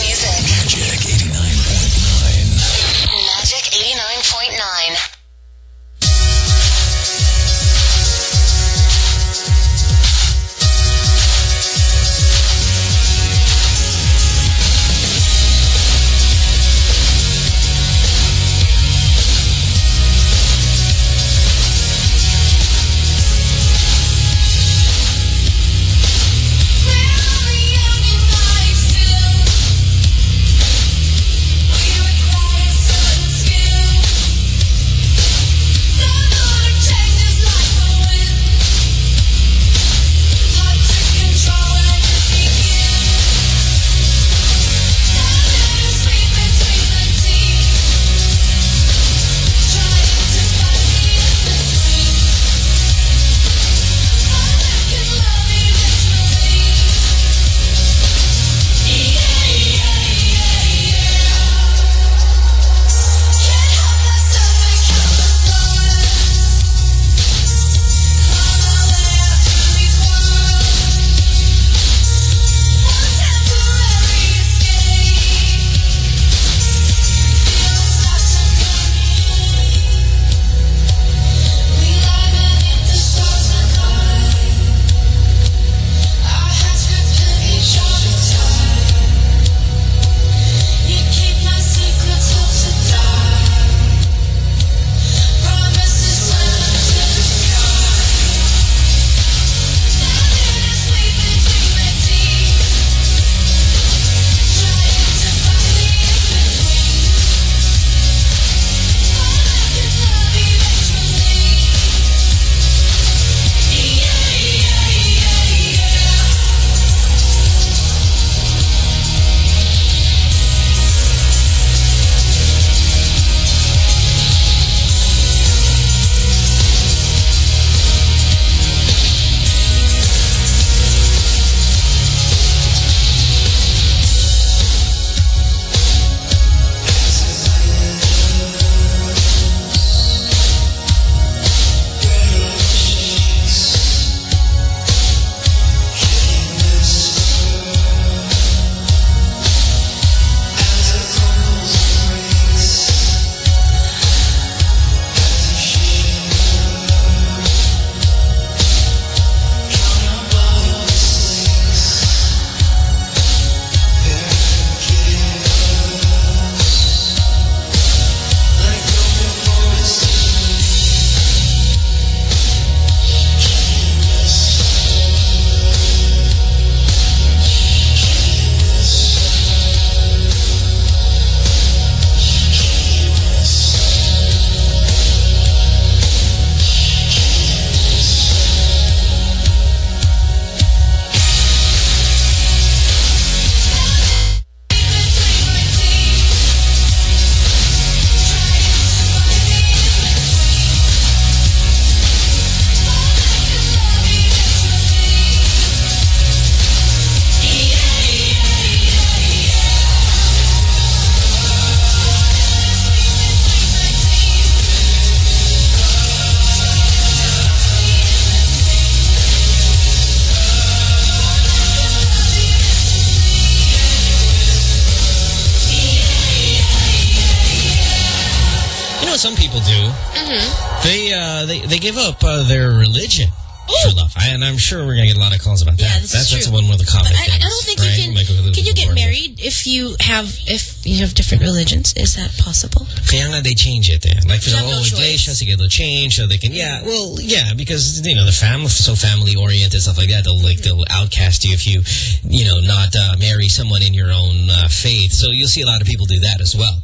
have if you have different religions? Is that possible? Kaya nga they change it then. Like for have no iglesia, so they'll change so they can, yeah, well, yeah, because, you know, the family, so family oriented, stuff like that, they'll like, they'll outcast you if you, you know, not uh, marry someone in your own uh, faith. So you'll see a lot of people do that as well.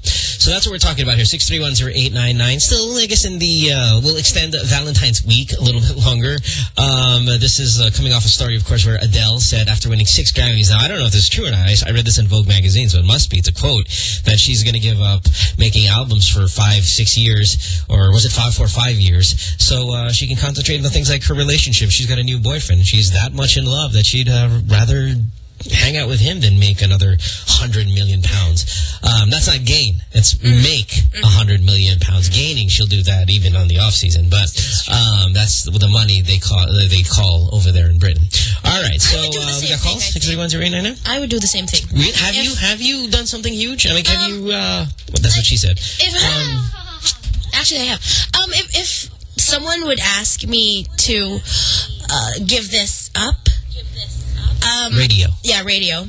So that's what we're talking about here, 6310899. Still, I guess in the, uh, we'll extend Valentine's week a little bit longer. Um, this is uh, coming off a story, of course, where Adele said after winning six Grammys, now I don't know if this is true or not, I, I read this in Vogue magazine, so it must be, it's a quote, that she's going to give up making albums for five, six years, or was it five, four, five years, so uh, she can concentrate on things like her relationship. She's got a new boyfriend. She's that much in love that she'd uh, rather hang out with him than make another hundred million pounds. Um, that's not gain. It's make a hundred million pounds. Gaining, she'll do that even on the off season. But um, that's the money they call they call over there in Britain. All right, so uh, we got calls six three one zero eight nine nine. I would do the same thing. We- Have you have you done something huge? I mean, have you? Uh, well, that's what she said. If actually, I have. Um, if if someone would ask me to uh, give this up, um, Radio. Yeah, radio.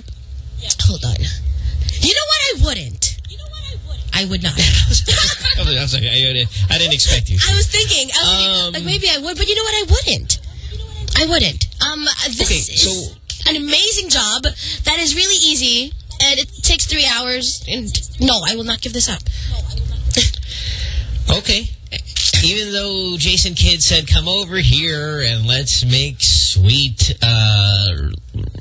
Hold on. You know what? I wouldn't. I would not. I was like, I, I didn't expect you. I was thinking, I was thinking, Um, like maybe I would, but you know what? I wouldn't. I wouldn't. Um, this Okay, is so- an amazing job that is really easy, and it takes three hours. And no, I will not give this up. Okay. Even though Jason Kidd said, come over here and let's make sweet, uh,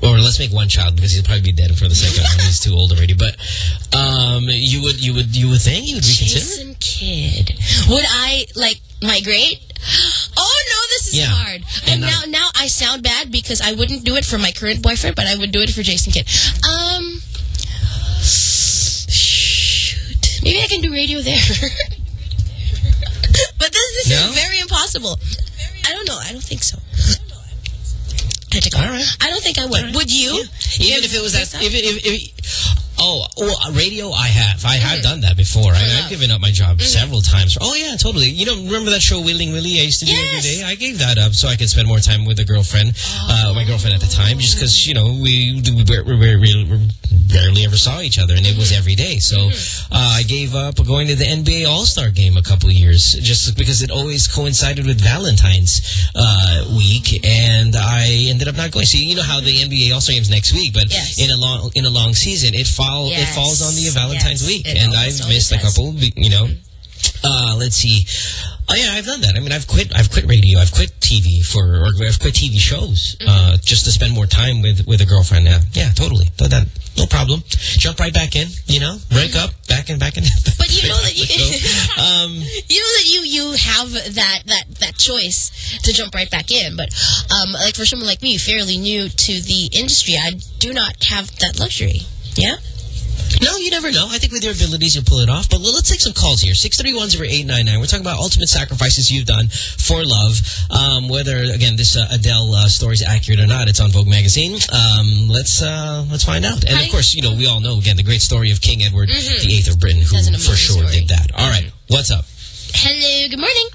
or let's make one child because he'll probably be dead for the second one. He's too old already. But, um, you would, you would, you would think you would reconsider? Jason Kidd. Would I like migrate? Oh no, this is Yeah. hard. And And, now, now I sound bad because I wouldn't do it for my current boyfriend, but I would do it for Jason Kidd. Um, shoot, maybe I can do radio there. but this, this No? very impossible. I don't know. I don't think so. I, All right. I don't think I would. Would you? Even if it was that, even if, if oh, well, radio, I have, I have done that before. I, I've given up my job several times. Oh yeah, totally. You know, remember that show Willing Willie I used to do every day? I gave that up so I could spend more time with a girlfriend, uh, my girlfriend at the time, just because you know we we, we, we, barely ever saw each other, and it was every day. So uh, I gave up going to the NBA All Star game a couple of years just because it always coincided with Valentine's uh, week, and I ended up not going. See, you know how the NBA All Star game's next week, but Yes. in a long in a long season, it fall it falls on the Valentine's Yes. week, It and I've missed a couple. You know. Uh, let's see. Oh yeah, I've done that. I mean, I've quit. I've quit radio. I've quit TV for, or I've quit TV shows uh, just to spend more time with with a girlfriend. Now, yeah, totally. Done that. No problem. Jump right back in. You know, break up, back in, back in. But you know that you, um, you know that you you have that that that choice to jump right back in. But um, like for someone like me, fairly new to the industry, I do not have that luxury. Yeah. No, you never know. I think with your abilities, you'll pull it off. But let's take some calls here. 631-0899. We're talking about ultimate sacrifices you've done for love. Um, whether, again, this uh, Adele uh, story is accurate or not, it's on Vogue magazine. Um, let's uh, let's find out. And, of course, you know, we all know, again, the great story of King Edward Mhm. VIII of Britain, who for sure story. did that. All right. What's up? Hello. Good morning.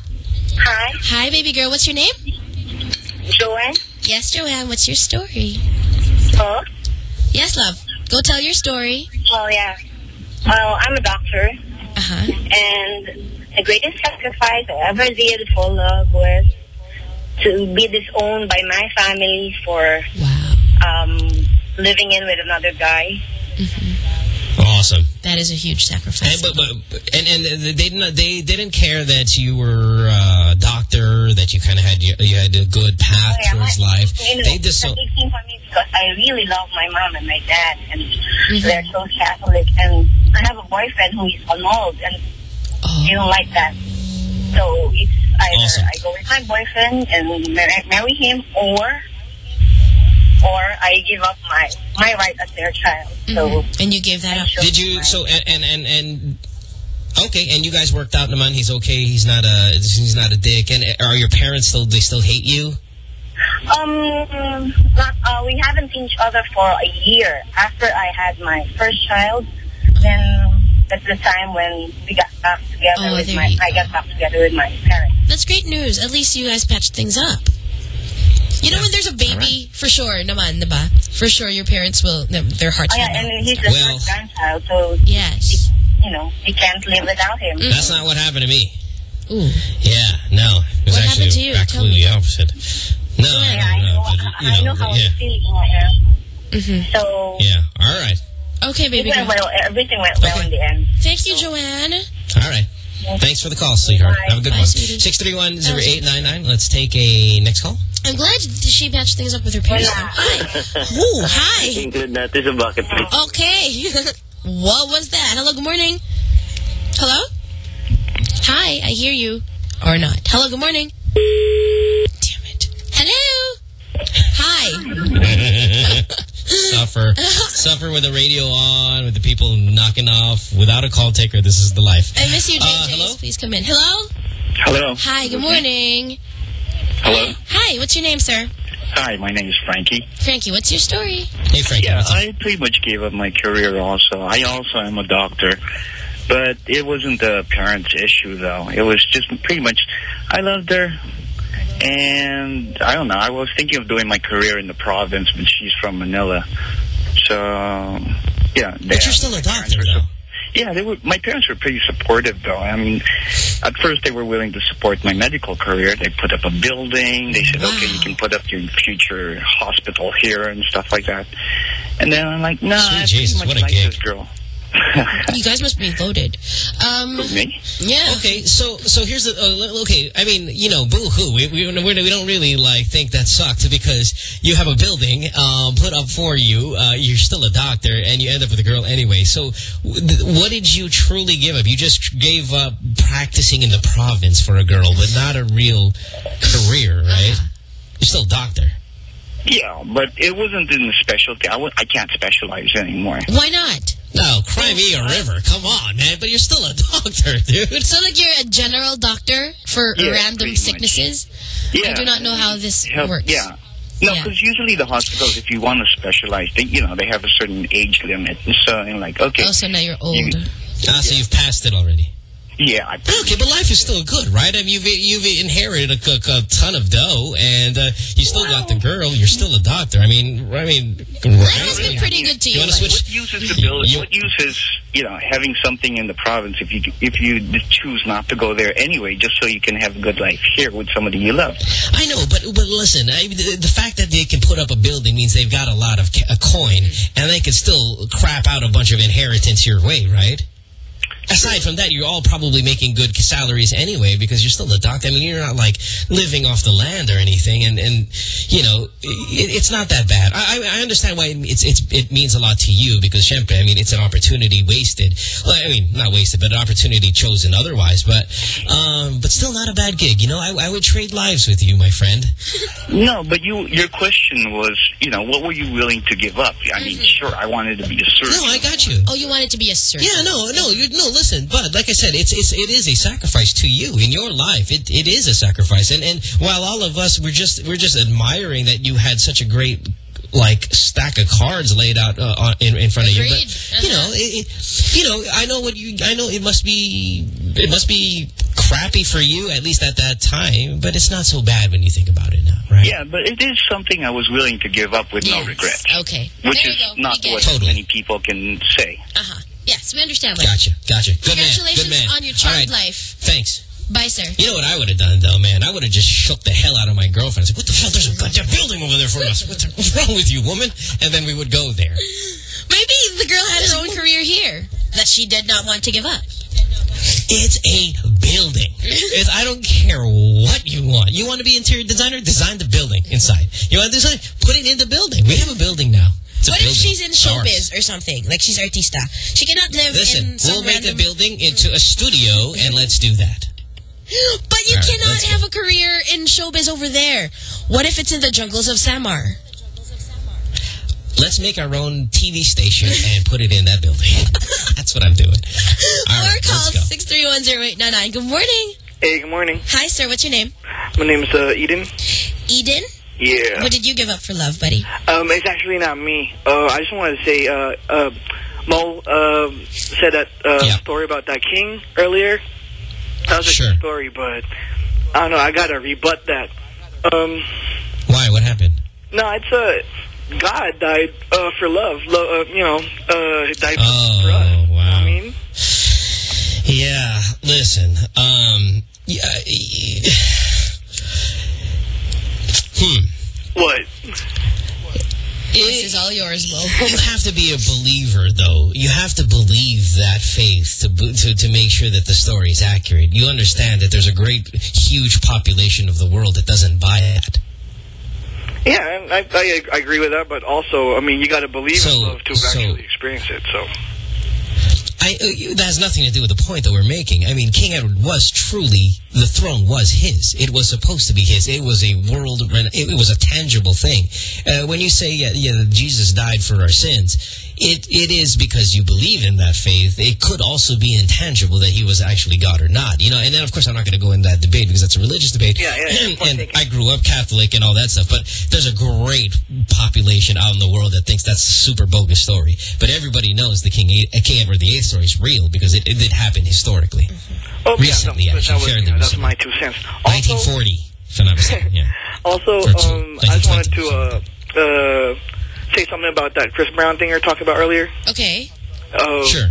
Hi. Hi, baby girl. What's your name? Joanne? Yes, Joanne. What's your story? Huh? Yes, love. Go tell your story. Well, yeah. Well, I'm a doctor. Uh-huh. And the greatest sacrifice I ever did for love was to be disowned by my family for um, living in with another guy. Awesome. That is a huge sacrifice. And, but, but, and, and they didn't they didn't care that you were a doctor, that you kind of had you, you had a good path Oh, yeah, towards my- life. You know, They just the big thing for me because I really love my mom and my dad, and Mm-hmm. they're so Catholic. And I have a boyfriend who is annulled, and Oh. they don't like that. So it's either Awesome. I go with my boyfriend and marry, marry him, or or I give up my my right as their child. So Mm-hmm. And you gave that up. Did you so and and and, and okay, and you guys worked out the man. He's okay. He's not a he's not a dick. And are your parents still they still hate you? Um, not, uh, we haven't seen each other for a year. After I had my first child, then that's the time when we got back together Oh, with my, I got back together with my parents. That's great news. At least you guys patched things up. You know, when there's a baby, for sure, naman, diba? For sure, your parents will, their hearts Oh, will yeah, melt. and he's the Well- first grandchild, so yes, you know, he can't live without him. That's not what happened to me. Ooh. Yeah, no. It was What actually happened to you? Tell me. the opposite. No, Yeah, I I don't know. know, But, you I know know, how but yeah. he's feeling right now. Mm-hmm. So Yeah, all right. Okay, baby went girl. well, everything went well in the end. Thank you, Joanne. All right. Thanks for the call, sweetheart. Have a good Bye, one. sweetie. 631-0899. Let's take a next call. I'm glad she patched things up with her parents. Hi. Ooh, hi. Good natin sa bucket list. Okay. what was that? Hello, good morning. Hello? Hi, I hear you. Or not. Hello, good morning. Damn it. Hello? Hi. Suffer. Suffer with the radio on, with the people knocking off, without a call taker. This is the life. I miss you, JJ. Uh, hello? Please come in. Hello? Hello. Hi, good morning. Hello. Hi, what's your name, sir? Hi, my name is Frankie. Frankie, what's your story? Hey, Frankie. Yeah, I pretty much gave up my career also. I also am a doctor. But it wasn't the parents' issue, though. It was just pretty much, I loved her. And I don't know, I was thinking of doing my career in the province, but she's from Manila. So, yeah. But you're still a doctor, though. Yeah, they were. My parents were pretty supportive, though. I mean, at first they were willing to support my medical career. They put up a building. They said, "Okay, you can put up your future hospital here and stuff like that." And then I'm like, "No, nah, Sweet I Jesus, what a like gig. this girl." You guys must be loaded. Um, Me? Yeah. Okay, so so here's the uh, okay. I mean, you know, boo hoo. We, we we don't really like think that sucked because you have a building um, put up for you. Uh, you're still a doctor, and you end up with a girl anyway. So, th- what did you truly give up? You just gave up practicing in the province for a girl, but not a real career, right? You're still a doctor. Yeah, but it wasn't in the specialty. I w I can't specialize anymore. Why not? No, cry me a river. Come on, man. But you're still a doctor, dude. So, like, you're a general doctor for Yeah, random sicknesses? Yeah. I do not know how this Help- works. Yeah. No, because usually the hospitals, if you want to specialize, they you know they have a certain age limit. So, and like, okay, Oh, so now you're old. Ah, so you've passed it already. Yeah, I, Okay, but life is still good, right? I mean, you've you've inherited a, a, a ton of dough, and uh, you still got the girl. You're still a doctor. I mean, I mean, right? It's been pretty good to you. You want to switch? What use is the bill? What use is you know having something in the province if you if you choose not to go there anyway, just so you can have a good life here with somebody you love? I know, but but listen, I, the, the fact that they can put up a building means they've got a lot of ca a coin, and they can still crap out a bunch of inheritance your way, right? Aside from that, you're all probably making good salaries anyway because you're still a doctor. I mean, you're not like living off the land or anything, and and you know, it, it's not that bad. I I I understand why it's it's it means a lot to you because, siempre, I mean, it's an opportunity wasted. Well, I mean, not wasted, but an opportunity chosen otherwise. But um, but still not a bad gig. You know, I I would trade lives with you, my friend. No, but you your question was you know what were you willing to give up? I mean, sure, I wanted to be a surgeon. No, I got you. Oh, you wanted to be a surgeon? Yeah, no, no, you no. Listen, but like I said, it's it's it is a sacrifice to you in your life. It it is a sacrifice, and and while all of us we're just we're just admiring that you had such a great like stack of cards laid out uh, on, in in front of you. But you know, it, it, you know, I know what you. I know it must be it must be crappy for you at least at that time, but it's not so bad when you think about it now, right? Yeah, but it is something I was willing to give up with no regrets. Okay. Which there is not We get what it. many people can say. Uh-huh. Yes, we understand. Like, Gotcha, gotcha. Good man, Congratulations good man. on your child right. life. Thanks. Bye, sir. You know what I would have done, though, man? I would have just shook the hell out of my girlfriend. I said, what the hell? There's a goddamn building over there for us. What's, what's wrong with you, woman? And then we would go there. Maybe the girl had her own career here that she did not want to give up. It's a building. It's, I don't care what you want. You want to be interior designer? Design the building inside. You want to design? Put it in the building. We have a building now. It's What if building. she's in It's ours. showbiz or something? Like she's artista. She cannot live Listen, in some we'll make the building into a studio, and let's do that. But you All right, cannot have a career in showbiz over there. What if it's in the jungles of Samar? Let's make our own TV station and put it in that building. That's what I'm doing. All or right, call let's 6310899. Good morning. Hey, good morning. Hi, sir. What's your name? My name is uh, Eden. Eden? Yeah. What did you give up for love, buddy? Um, it's actually not me. Uh, I just wanted to say, uh, uh, Mo um, said that uh, story about that king earlier. That was a Sure. good story, but I don't know. I gotta rebut that. Um, Why? What happened? no, it's uh, God died uh, for love. Lo uh, you know, uh, died Oh, for us. wow. I mean, Yeah, listen. Um, yeah, hmm. what? This is all yours, Mo. You have to be a believer, though. You have to believe that faith to, to to make sure that the story is accurate. You understand that there's a great, huge population of the world that doesn't buy it. Yeah, I, I, I agree with that, but also, I mean, you got to believe So- in love to so- actually experience it. So, I, uh, that has nothing to do with the point that we're making. I mean, King Edward was truly, the throne was his. It was supposed to be his. It was a world, it, was a tangible thing. Uh, when you say, yeah, yeah, Jesus died for our sins, it, it is because you believe in that faith. It could also be intangible that he was actually God or not. You know, and then of course I'm not going to go in that debate because that's a religious debate. Yeah, yeah, and I grew up Catholic and all that stuff, but there's a great population out in the world that thinks that's a super bogus story. But everybody knows the King, King Edward VIII story is real because it, it did happen historically. oh, Recently, yeah, no, actually, that was, yeah, that's my two cents. 1940, if I'm not mistaken, yeah. Also, um, I just wanted to uh, uh, say something about that Chris Brown thing you were talking about earlier. Okay. Uh, Sure.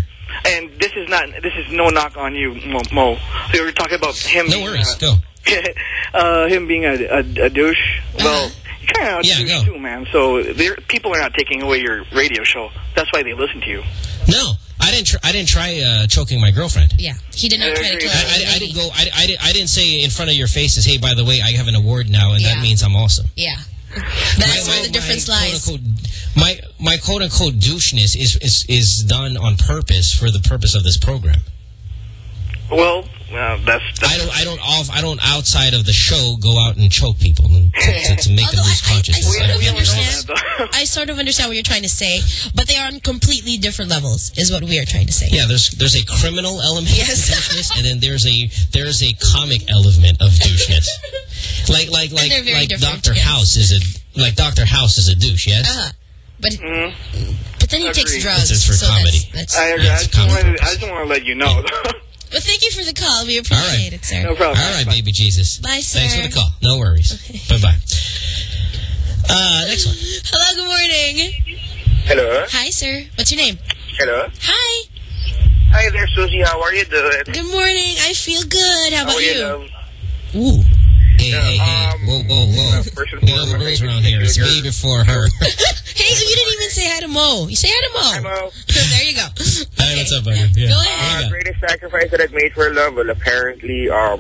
And this is not, this is no knock on you, Mo. Mo. So you were talking about him. No being, worries, uh, go. uh, him being a, a, a douche. Uh-huh. Well, you kind of a Yeah, douche go. too, man. So people are not taking away your radio show. That's why they listen to you. No, I didn't. Tr I didn't try uh, choking my girlfriend. Yeah, he did not try to kill I. I, I didn't go. I, I, didn't- I didn't say in front of your faces. Hey, by the way, I have an award now, and that means I'm awesome. Yeah. That's where the difference lies. Quote, my my quote unquote doucheness is is is done on purpose for the purpose of this program. Well, uh, that's, I don't I don't off I don't outside of the show go out and choke people and to, to make them lose consciousness. I consciousness. sort of understand. I sort of understand what you're trying to say, but they are on completely different levels, is what we are trying to say. Yeah, there's there's a criminal element Yes. of doucheness, and then there's a there's a comic element of doucheness. like like like like Doctor yes. House is a like Doctor House is a douche. Yes. Uh-huh. But but then he takes drugs. This is for so comedy. That's, that's, I, agree. I, just wanted, I just want to let you know. But thank you for the call. We appreciate it, sir. no problem. All right, baby Jesus. Bye, sir. Thanks for the call. No worries. Bye bye. Uh, next one. Hello, good morning. Hello. Hi, sir. What's your name? Hello. Hi. Hi there, Susie. How are you doing? Good morning. I feel good. How about are you? love? Ooh. Hey, hey, hey. um, whoa, whoa, whoa. first and We know the rules around here. It's me before her. Hey, you didn't even say hi to Mo. You say hi to Mo. Hi, Mo. there you go. Hey, what's up, buddy? Yeah. Go Uh, greatest sacrifice that I've made for love, will apparently, um,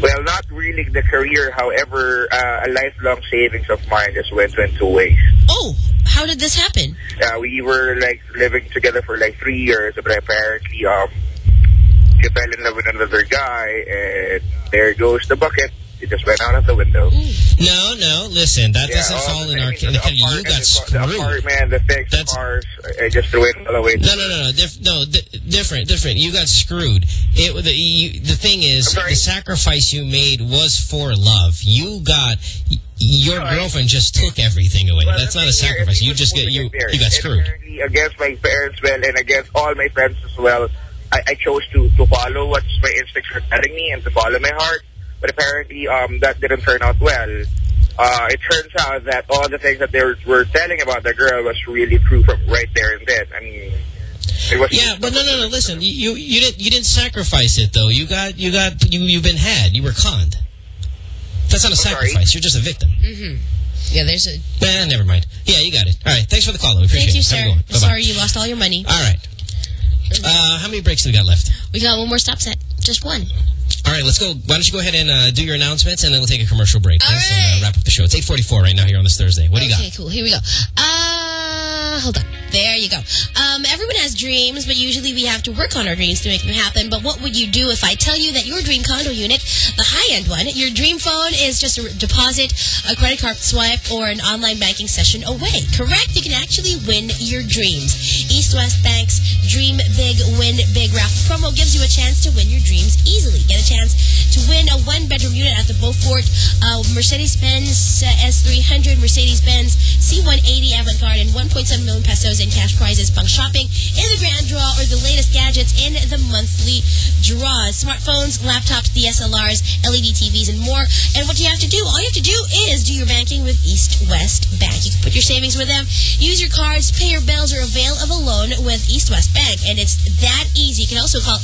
well, not really the career. However, uh, a lifelong savings of mine just went in two ways. Oh, how did this happen? Uh, we were like living together for like three years, but apparently, um, she fell in love with another guy, and there goes the bucket. It just went out of the window. No, no. Listen, that Yeah, doesn't all fall in our. the You got the, screwed. the apartment, the things, the cars. I just threw it all away. No, no, no, no. No, di different, different. You got screwed. It the you, the thing is, the sacrifice you made was for love. You got your girlfriend just took everything away. That's not a sacrifice. You just get you you got screwed. Against my parents, well, and against all my friends as well, I, I chose to to follow what my instincts were telling me and to follow my heart. But apparently, um, that didn't turn out well. Uh, it turns out that all the things that they were, were telling about the girl was really true from right there and then. I mean, it was Yeah, but no, no, no. Listen, you you, you didn't you didn't sacrifice it though. You got you got you you've been had. You were conned. That's not a sacrifice. You're just a victim. Mm-hmm. Yeah, there's a... Nah, never mind. Yeah, you got it. All right. Thanks for the call. We appreciate Thank you, it. sir. Have a good one. I'm Bye-bye. sorry you lost all your money. All right. Uh, how many breaks do we got left? We got one more stop set. Just one. All right, let's go. Why don't you go ahead and uh, do your announcements, and then we'll take a commercial break. All right. And uh, wrap up the show. It's 8.44 right now here on this Thursday. What do you got? Okay, cool. Here we go. Hold. There you go. Um, everyone has dreams, but usually we have to work on our dreams to make them happen. But what would you do if I tell you that your dream condo unit, the high-end one, your dream phone is just a deposit, a credit card swipe, or an online banking session away? Correct? You can actually win your dreams. East West Bank's Dream Big, Win Big raffle promo gives you a chance to win your dreams easily. Get a chance to win a one-bedroom unit at the Beaufort uh, Mercedes-Benz uh, S300, Mercedes-Benz C180 Avantgarde, and 1.7 million pesos in cash prizes pang shopping in the grand draw or the latest gadgets in the monthly draw. Smartphones, laptops, DSLRs, LED TVs, and more. And what do you have to do, all you have to do is do your banking with East West Bank. You can put your savings with them, use your cards, pay your bills, or avail of a loan with East West Bank. And it's that easy. You can also call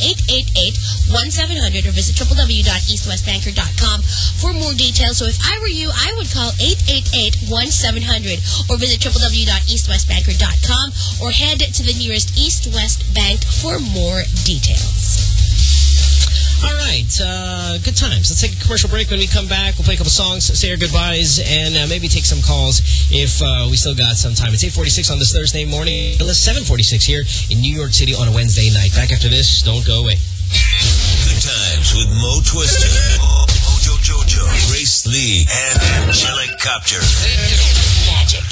888-1700 or visit www.eastwestbanker.com for more details. So if I were you, I would call 888-1700 or visit www.eastwestbanker.com or head to the nearest East West Bank for more details. All right, uh, good times. Let's take a commercial break. When we come back, we'll play a couple songs, say our goodbyes, and uh, maybe take some calls if uh, we still got some time. It's 8.46 on this Thursday morning. It's 7.46 here in New York City on a Wednesday night. Back after this, don't go away. Good times with Mo Twister, Mojo Jojo, Grace Lee, and Angelic Copter.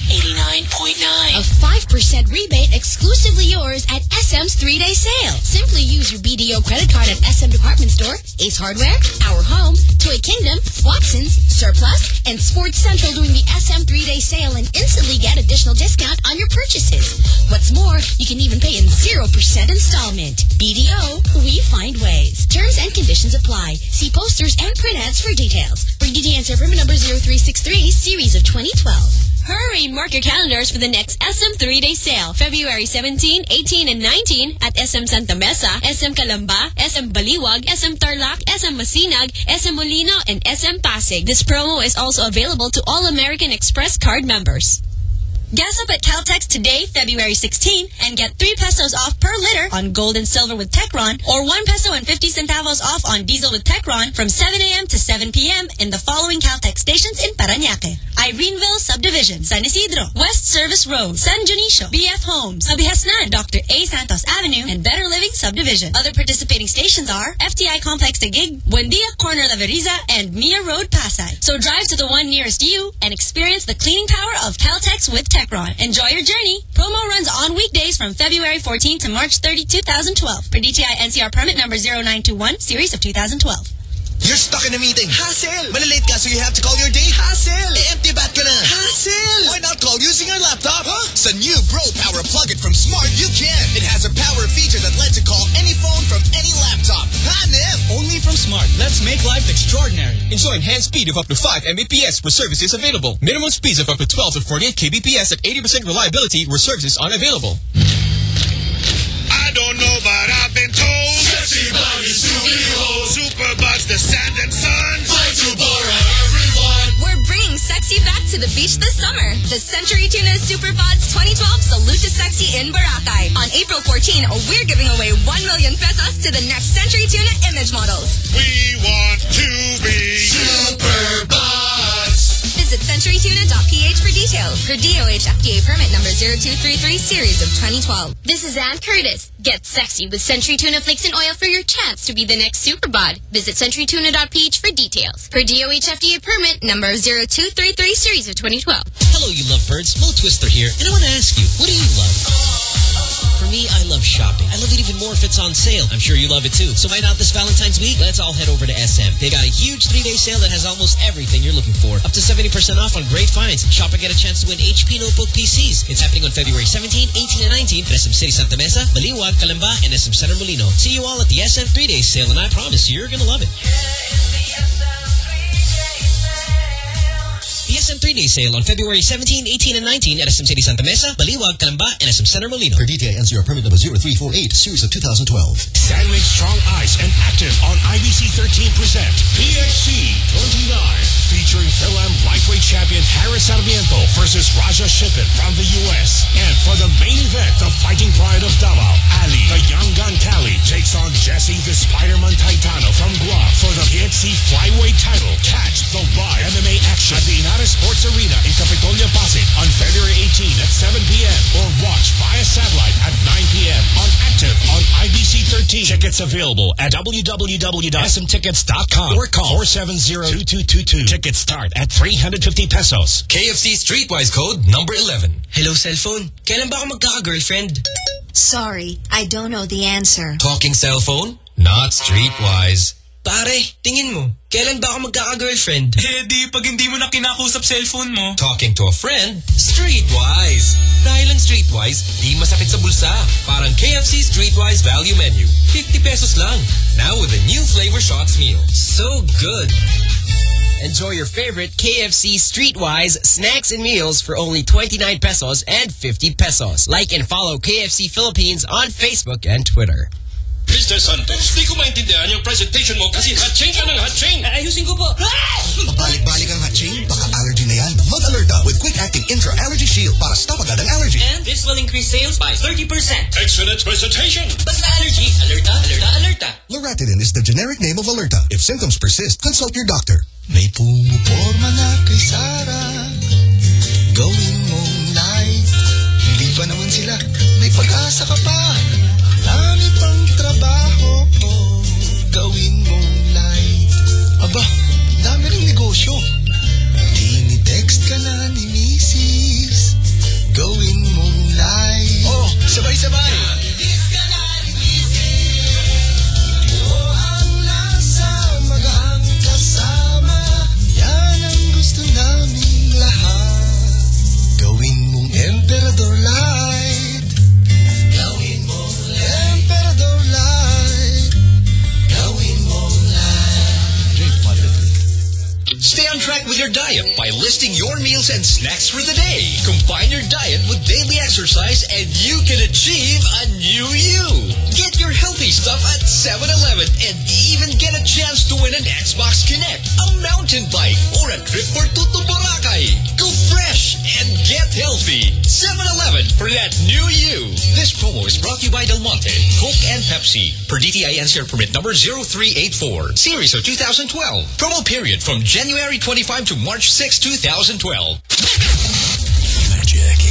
Magic 89.9. A 5% rebate exclusively yours at SM's three-day sale. Simply use your BDO credit card at SM Department Store, Ace Hardware, Our Home, Toy Kingdom, Watson's, Surplus, and Sports Central during the SM three-day sale and instantly get additional discount on your purchases. What's more, you can even pay in 0% installment. BDO, we find ways. Terms and conditions apply. See posters and print ads for details. For DTN permit number 0363, series of 2012. Hurry! Mark your calendars for the next SM three-day sale. February 17, 18, and 19 at SM Santa Mesa, SM Calamba, SM Baliwag, SM Tarlac, SM Masinag, SM Molino, and SM Pasig. This promo is also available to all American Express card members. Gas up at Caltex today, February 16, and get 3 pesos off per liter on gold and silver with Techron or 1 peso and 50 centavos off on diesel with Techron from 7 a.m. to 7 p.m. in the following Caltex stations in Parañaque. Ireneville Subdivision, San Isidro, West Service Road, San Dionisio, BF Homes, Abihasnan, Dr. A. Santos Avenue, and Better Living Subdivision. Other participating stations are FTI Complex Taguig, Buendia Corner Leveriza, and Mia Road Pasay. So drive to the one nearest you and experience the cleaning power of Caltex with Techron. Enjoy your journey. Promo runs on weekdays from February 14 to March 30, 2012. For DTI NCR permit number 0921, series of 2012. You're stuck in a meeting. Hassle! Malilate ka so you have to call your date. Hassle! Eh, empty bat ka na. Hassle! Why not call using your laptop? Huh? Sa new Bro Power Plug-in from Smart, you can. It has a power feature that lets you call any phone from any laptop. Hanip! Only from Smart. Let's make life extraordinary. Enjoy enhanced speed of up to 5 Mbps where services available. Minimum speeds of up to 12 to 48 kbps at 80% reliability where services unavailable. I don't know, but bodies. Superbods, the sand and sun. Fight to Bora, everyone. We're bringing sexy back to the beach this summer. The Century Tuna Superbods 2012 Salute to Sexy in Boracay. On April 14, we're giving away 1 million pesos to the next Century Tuna image models. We want to be Superbods. Visit centurytuna.ph for details. For DOH FDA permit number 0233 series of 2012. This is Ann Curtis. Get sexy with Century Tuna Flakes and Oil for your chance to be the next super bod. Visit centurytuna.ph for details. Per DOH FDA permit number 0233 series of 2012. Hello, you lovebirds. Mo Twister here, and I want to ask you, what do you love? For me, I love shopping. I love it even more if it's on sale. I'm sure you love it too. So why not this Valentine's week? Let's all head over to SM. They got a huge three-day sale that has almost everything you're looking for. Up to 70% off on great finds. Shop and get a chance to win HP Notebook PCs. It's happening on February 17, 18, and 19 at SM City Santa Mesa, Baliwag, Calamba, and SM Center Molino. See you all at the SM three-day sale, and I promise you're going to love it. The SM 3-day sale on February 17, 18, and 19 at SM City Santa Mesa, Baliwag, Calamba, and SM Center Molino. Per DTI NCR permit number 0348, series of 2012. San Mig Strong Ice and AKTV on IBC 13%. PXC 29. Featuring Phil-Am lightweight champion Harris Sarmiento versus Raja Shippen from the U.S. And for the main event, the fighting pride of Davao, Ali, the young gun Cali, takes on Jesse the Spider-Man Taitano from Guam for the PXC flyweight title. Catch the live MMA action at the Ynares Sports Arena in Kapitolyo, Pasig on February 18 at 7 p.m. or watch via satellite at 9 p.m. on AKTV on IBC 13. Tickets available at www.smtickets.com or call 470-2222. Tickets start at 350 pesos. KFC Streetwise code number 11. Hello, cellphone. Kailan ba ako magkaka-girlfriend? Sorry, I don't know the answer. Talking cell phone? Not Streetwise. Pare, tingin mo, kailan ba ako magkaka-girlfriend? Eh di, pag hindi mo na kinakusap cellphone mo. Talking to a friend? Streetwise! Dahil ang Streetwise, di masakit sa bulsa. Parang KFC Streetwise Value Menu. 50 pesos lang. Now with a new flavor shots meal. So good! Enjoy your favorite KFC Streetwise snacks and meals for only 29 pesos and 50 pesos. Like and follow KFC Philippines on Facebook and Twitter. Mr. Santos, di ko maintindihan yung presentation mo kasi hatching ka ng hatching. Ayusin ko po. Pabalik-balik ang hatching, baka allergy na yan. Mag-alerta with quick-acting intra-allergy shield para stop agad ang allergy. And this will increase sales by 30%. Excellent presentation. Basta allergy, alerta, alerta, alerta. Loratadine is the generic name of Alerta. If symptoms persist, consult your doctor. May pumuporma na kay Sara Gawin mong light Hindi pa naman sila May pag-asa ka pa negosyo. Tinitext ka na ni Mrs. Gawin mong light Oh, sabay-sabay Stay on track with your diet by listing your meals and snacks for the day. Combine your diet with daily exercise and you can achieve a new you. Get your healthy stuff at 7-Eleven and even get a chance to win an Xbox Kinect, a mountain bike, or a trip for Tutu Boracay. Go fresh and get healthy. 7-Eleven for that new you. This promo is brought to you by Del Monte, Coke and Pepsi. Per DTI NCR permit number 0384, series of 2012. Promo period from January 25 to March 6, 2012. Magic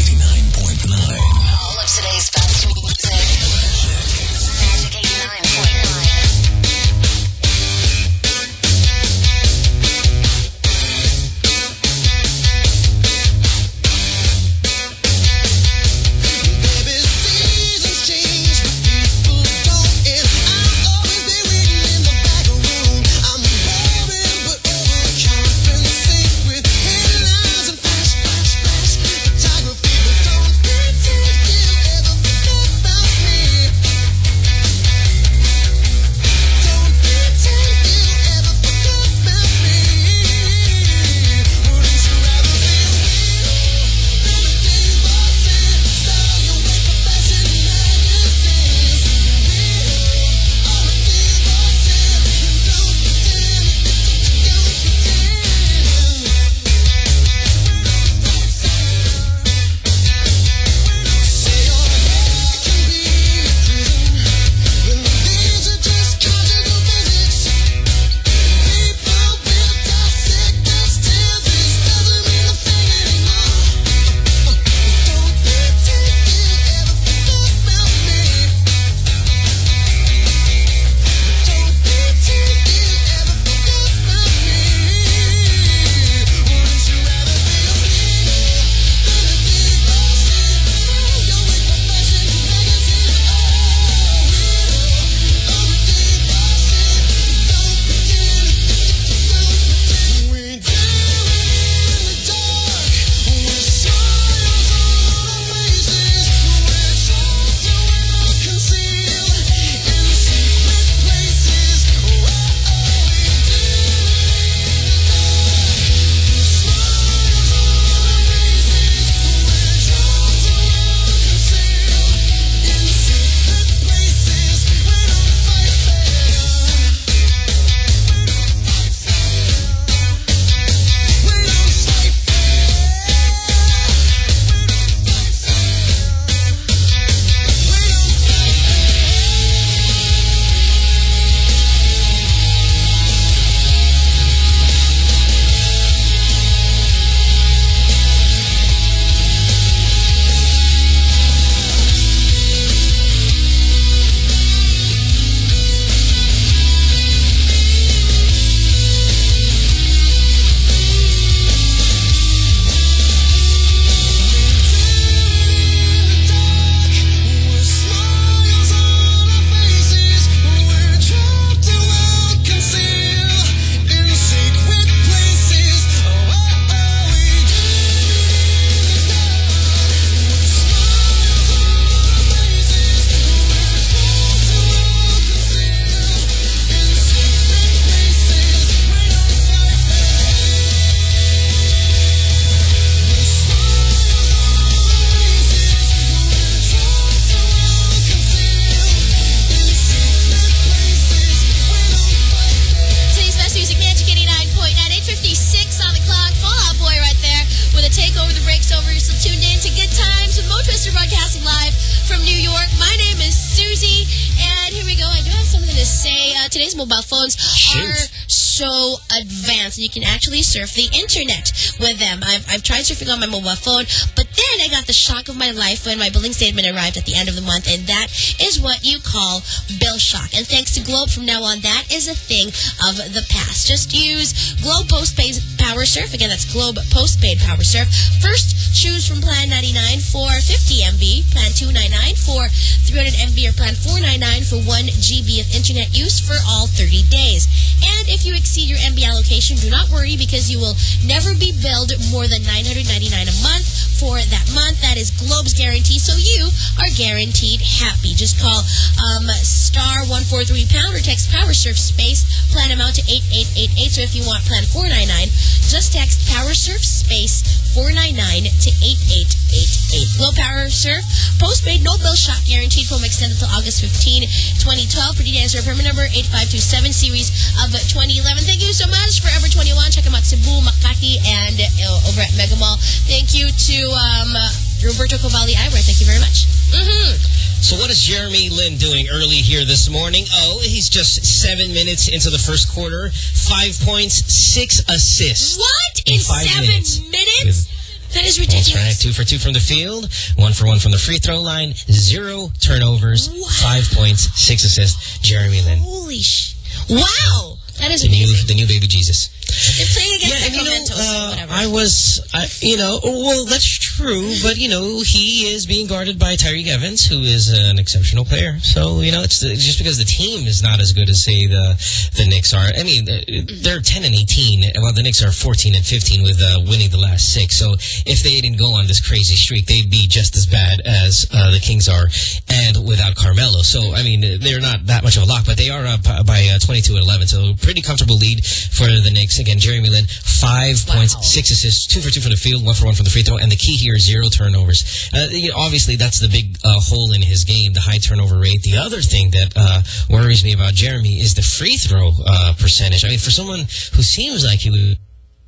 the internet with them. I've, I've tried surfing on my mobile phone, but then I got the shock of my life when my billing statement arrived at the end of the month, and that is what you call bill shock. And thanks to Globe, from now on, that is a thing of the past. Just use Globe Postpaid Power Surf. Again, that's Globe Postpaid Power Surf. First, choose from Plan 99 for 50 MB, Plan 299 for 300 MB, or Plan 499 for 1 GB of internet use for all 30 days. And if you exceed your MB allocation, do not worry because you will never be billed more than 999 a month for that month. That is Globe's guarantee, so you are guaranteed happy. Just call um, star 143 pound or text power surf space plan amount to 8888. So if you want plan 499, just text power surf space 499 to 8888. Globe Power Surf, postpaid, no bill shock guaranteed from extended until August 15, 2012. For details, our permit number 8527 series of 2011. Thank you so much, Forever 21. Check them out, Cebu, Makati, and uh, over at Mega Mall. Thank you to um, Roberto Cavalli Eyewear. Thank you very much. Mm-hmm. So what is Jeremy Lin doing early here this morning? Oh, he's just seven minutes into the first quarter. Five points, six assists. What? In, In five seven minutes? minutes? That is ridiculous. That's right. Two for two from the field, one for one from the free throw line, zero turnovers, five points, six assists. Jeremy Lin. Holy sh... Wow! That is the amazing. New, the new baby Jesus. They're playing against Yeah, you know, uh. I was, I, you know, well, that's true, but, you know, he is being guarded by Tyreke Evans, who is an exceptional player. So, you know, it's, it's just because the team is not as good as, say, the the Knicks are. I mean, they're 10 and 18. Well, the Knicks are 14 and 15 with uh, winning the last six. So if they didn't go on this crazy streak, they'd be just as bad as uh, the Kings are and without Carmelo. So, I mean, they're not that much of a lock, but they are up by uh, 22 and 11. So, pretty comfortable lead for the Knicks. Again, Jeremy Lin, five points, six assists, two for two from the field, one for one from the free throw. And the key here is zero turnovers. Uh, you know, obviously, that's the big uh, hole in his game, the high turnover rate. The other thing that uh, worries me about Jeremy is the free throw uh, percentage. I mean, for someone who seems like he would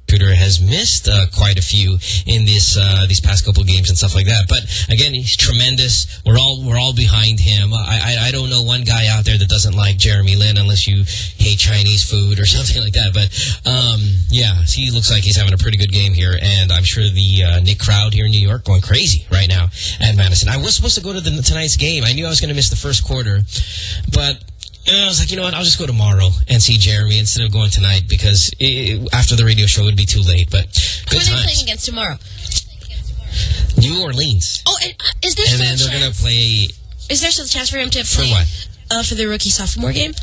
shooter has missed uh, quite a few in this uh, these past couple games and stuff like that. But again, he's tremendous. We're all we're all behind him. I, I I don't know one guy out there that doesn't like Jeremy Lin unless you hate Chinese food or something like that. But um, yeah, he looks like he's having a pretty good game here, and I'm sure the uh, Knick crowd here in New York going crazy right now at Madison. I was supposed to go to the, tonight's game. I knew I was going to miss the first quarter, but. And I was like, you know what? I'll just go tomorrow and see Jeremy instead of going tonight because it, after the radio show, it would be too late. But good Who are they playing against tomorrow? New Orleans. Oh, and, uh, is there And still then a they're going chance? to play Is there still a chance for him to play... for what? Uh, for the rookie sophomore game?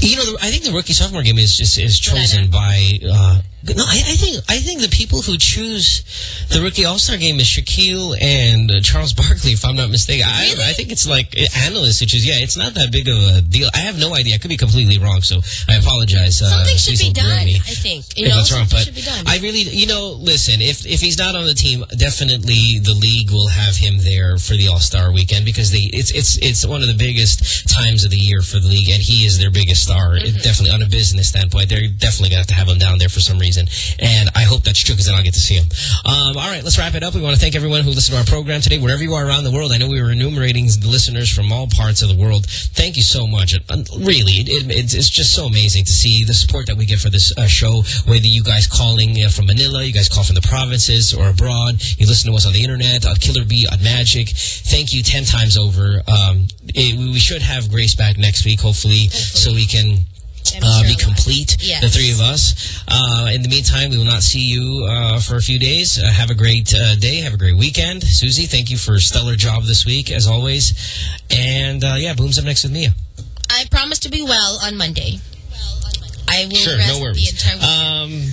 You know, the, I think the rookie sophomore game is is, is chosen by. Uh, no, I, I think I think the people who choose the rookie All Star game is Shaquille and uh, Charles Barkley, if I'm not mistaken. I, I think it's like uh, analysts who choose. Yeah, it's not that big of a deal. I have no idea. I could be completely wrong, so I apologize. Uh, Something should please be done, I think. You know, that's wrong, but should. I really, you know, listen, if if he's not on the team, definitely the league will have him there for the All Star weekend because they it's it's it's one of the biggest times of the year for the league, and he is their biggest star. Mm-hmm. definitely on a business standpoint, they're definitely going to have to have him down there for some reason, and I hope that's true because then I'll get to see him. Um, all right, let's wrap it up. We want to thank everyone who listened to our program today, wherever you are around the world. I know we were enumerating the listeners from all parts of the world. Thank you so much. Uh, Really, it, it, it's, just so amazing to see the support that we get for this uh, show. Whether you guys calling uh, from Manila, you guys call from the provinces or abroad, you listen to us on the internet, on Killer Bee, on Magic. Thank you ten times over. Um, it, we should have Grace back next week, hopefully, so we can uh, be complete, Yes. the three of us. Uh, in the meantime, we will not see you uh, for a few days. Uh, have a great uh, day. Have a great weekend. Susie, thank you for a stellar job this week, as always. And, uh, yeah, Boom's up next with Mia. I promise to be well on Monday. I will Sure, rest no worries. the entire week. Um,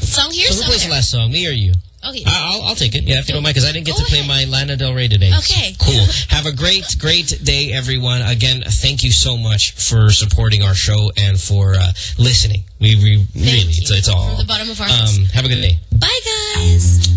song here, so who plays the last song, me or you? Okay. I'll, I'll take it. Yeah, if you don't mind, because I didn't get to play my Lana Del Rey today. Okay. Cool. Have a great, great day, everyone. Again, thank you so much for supporting our show and for uh, listening. We, we really, it's, it's all. From the bottom of our um, Have a good day. Bye, guys.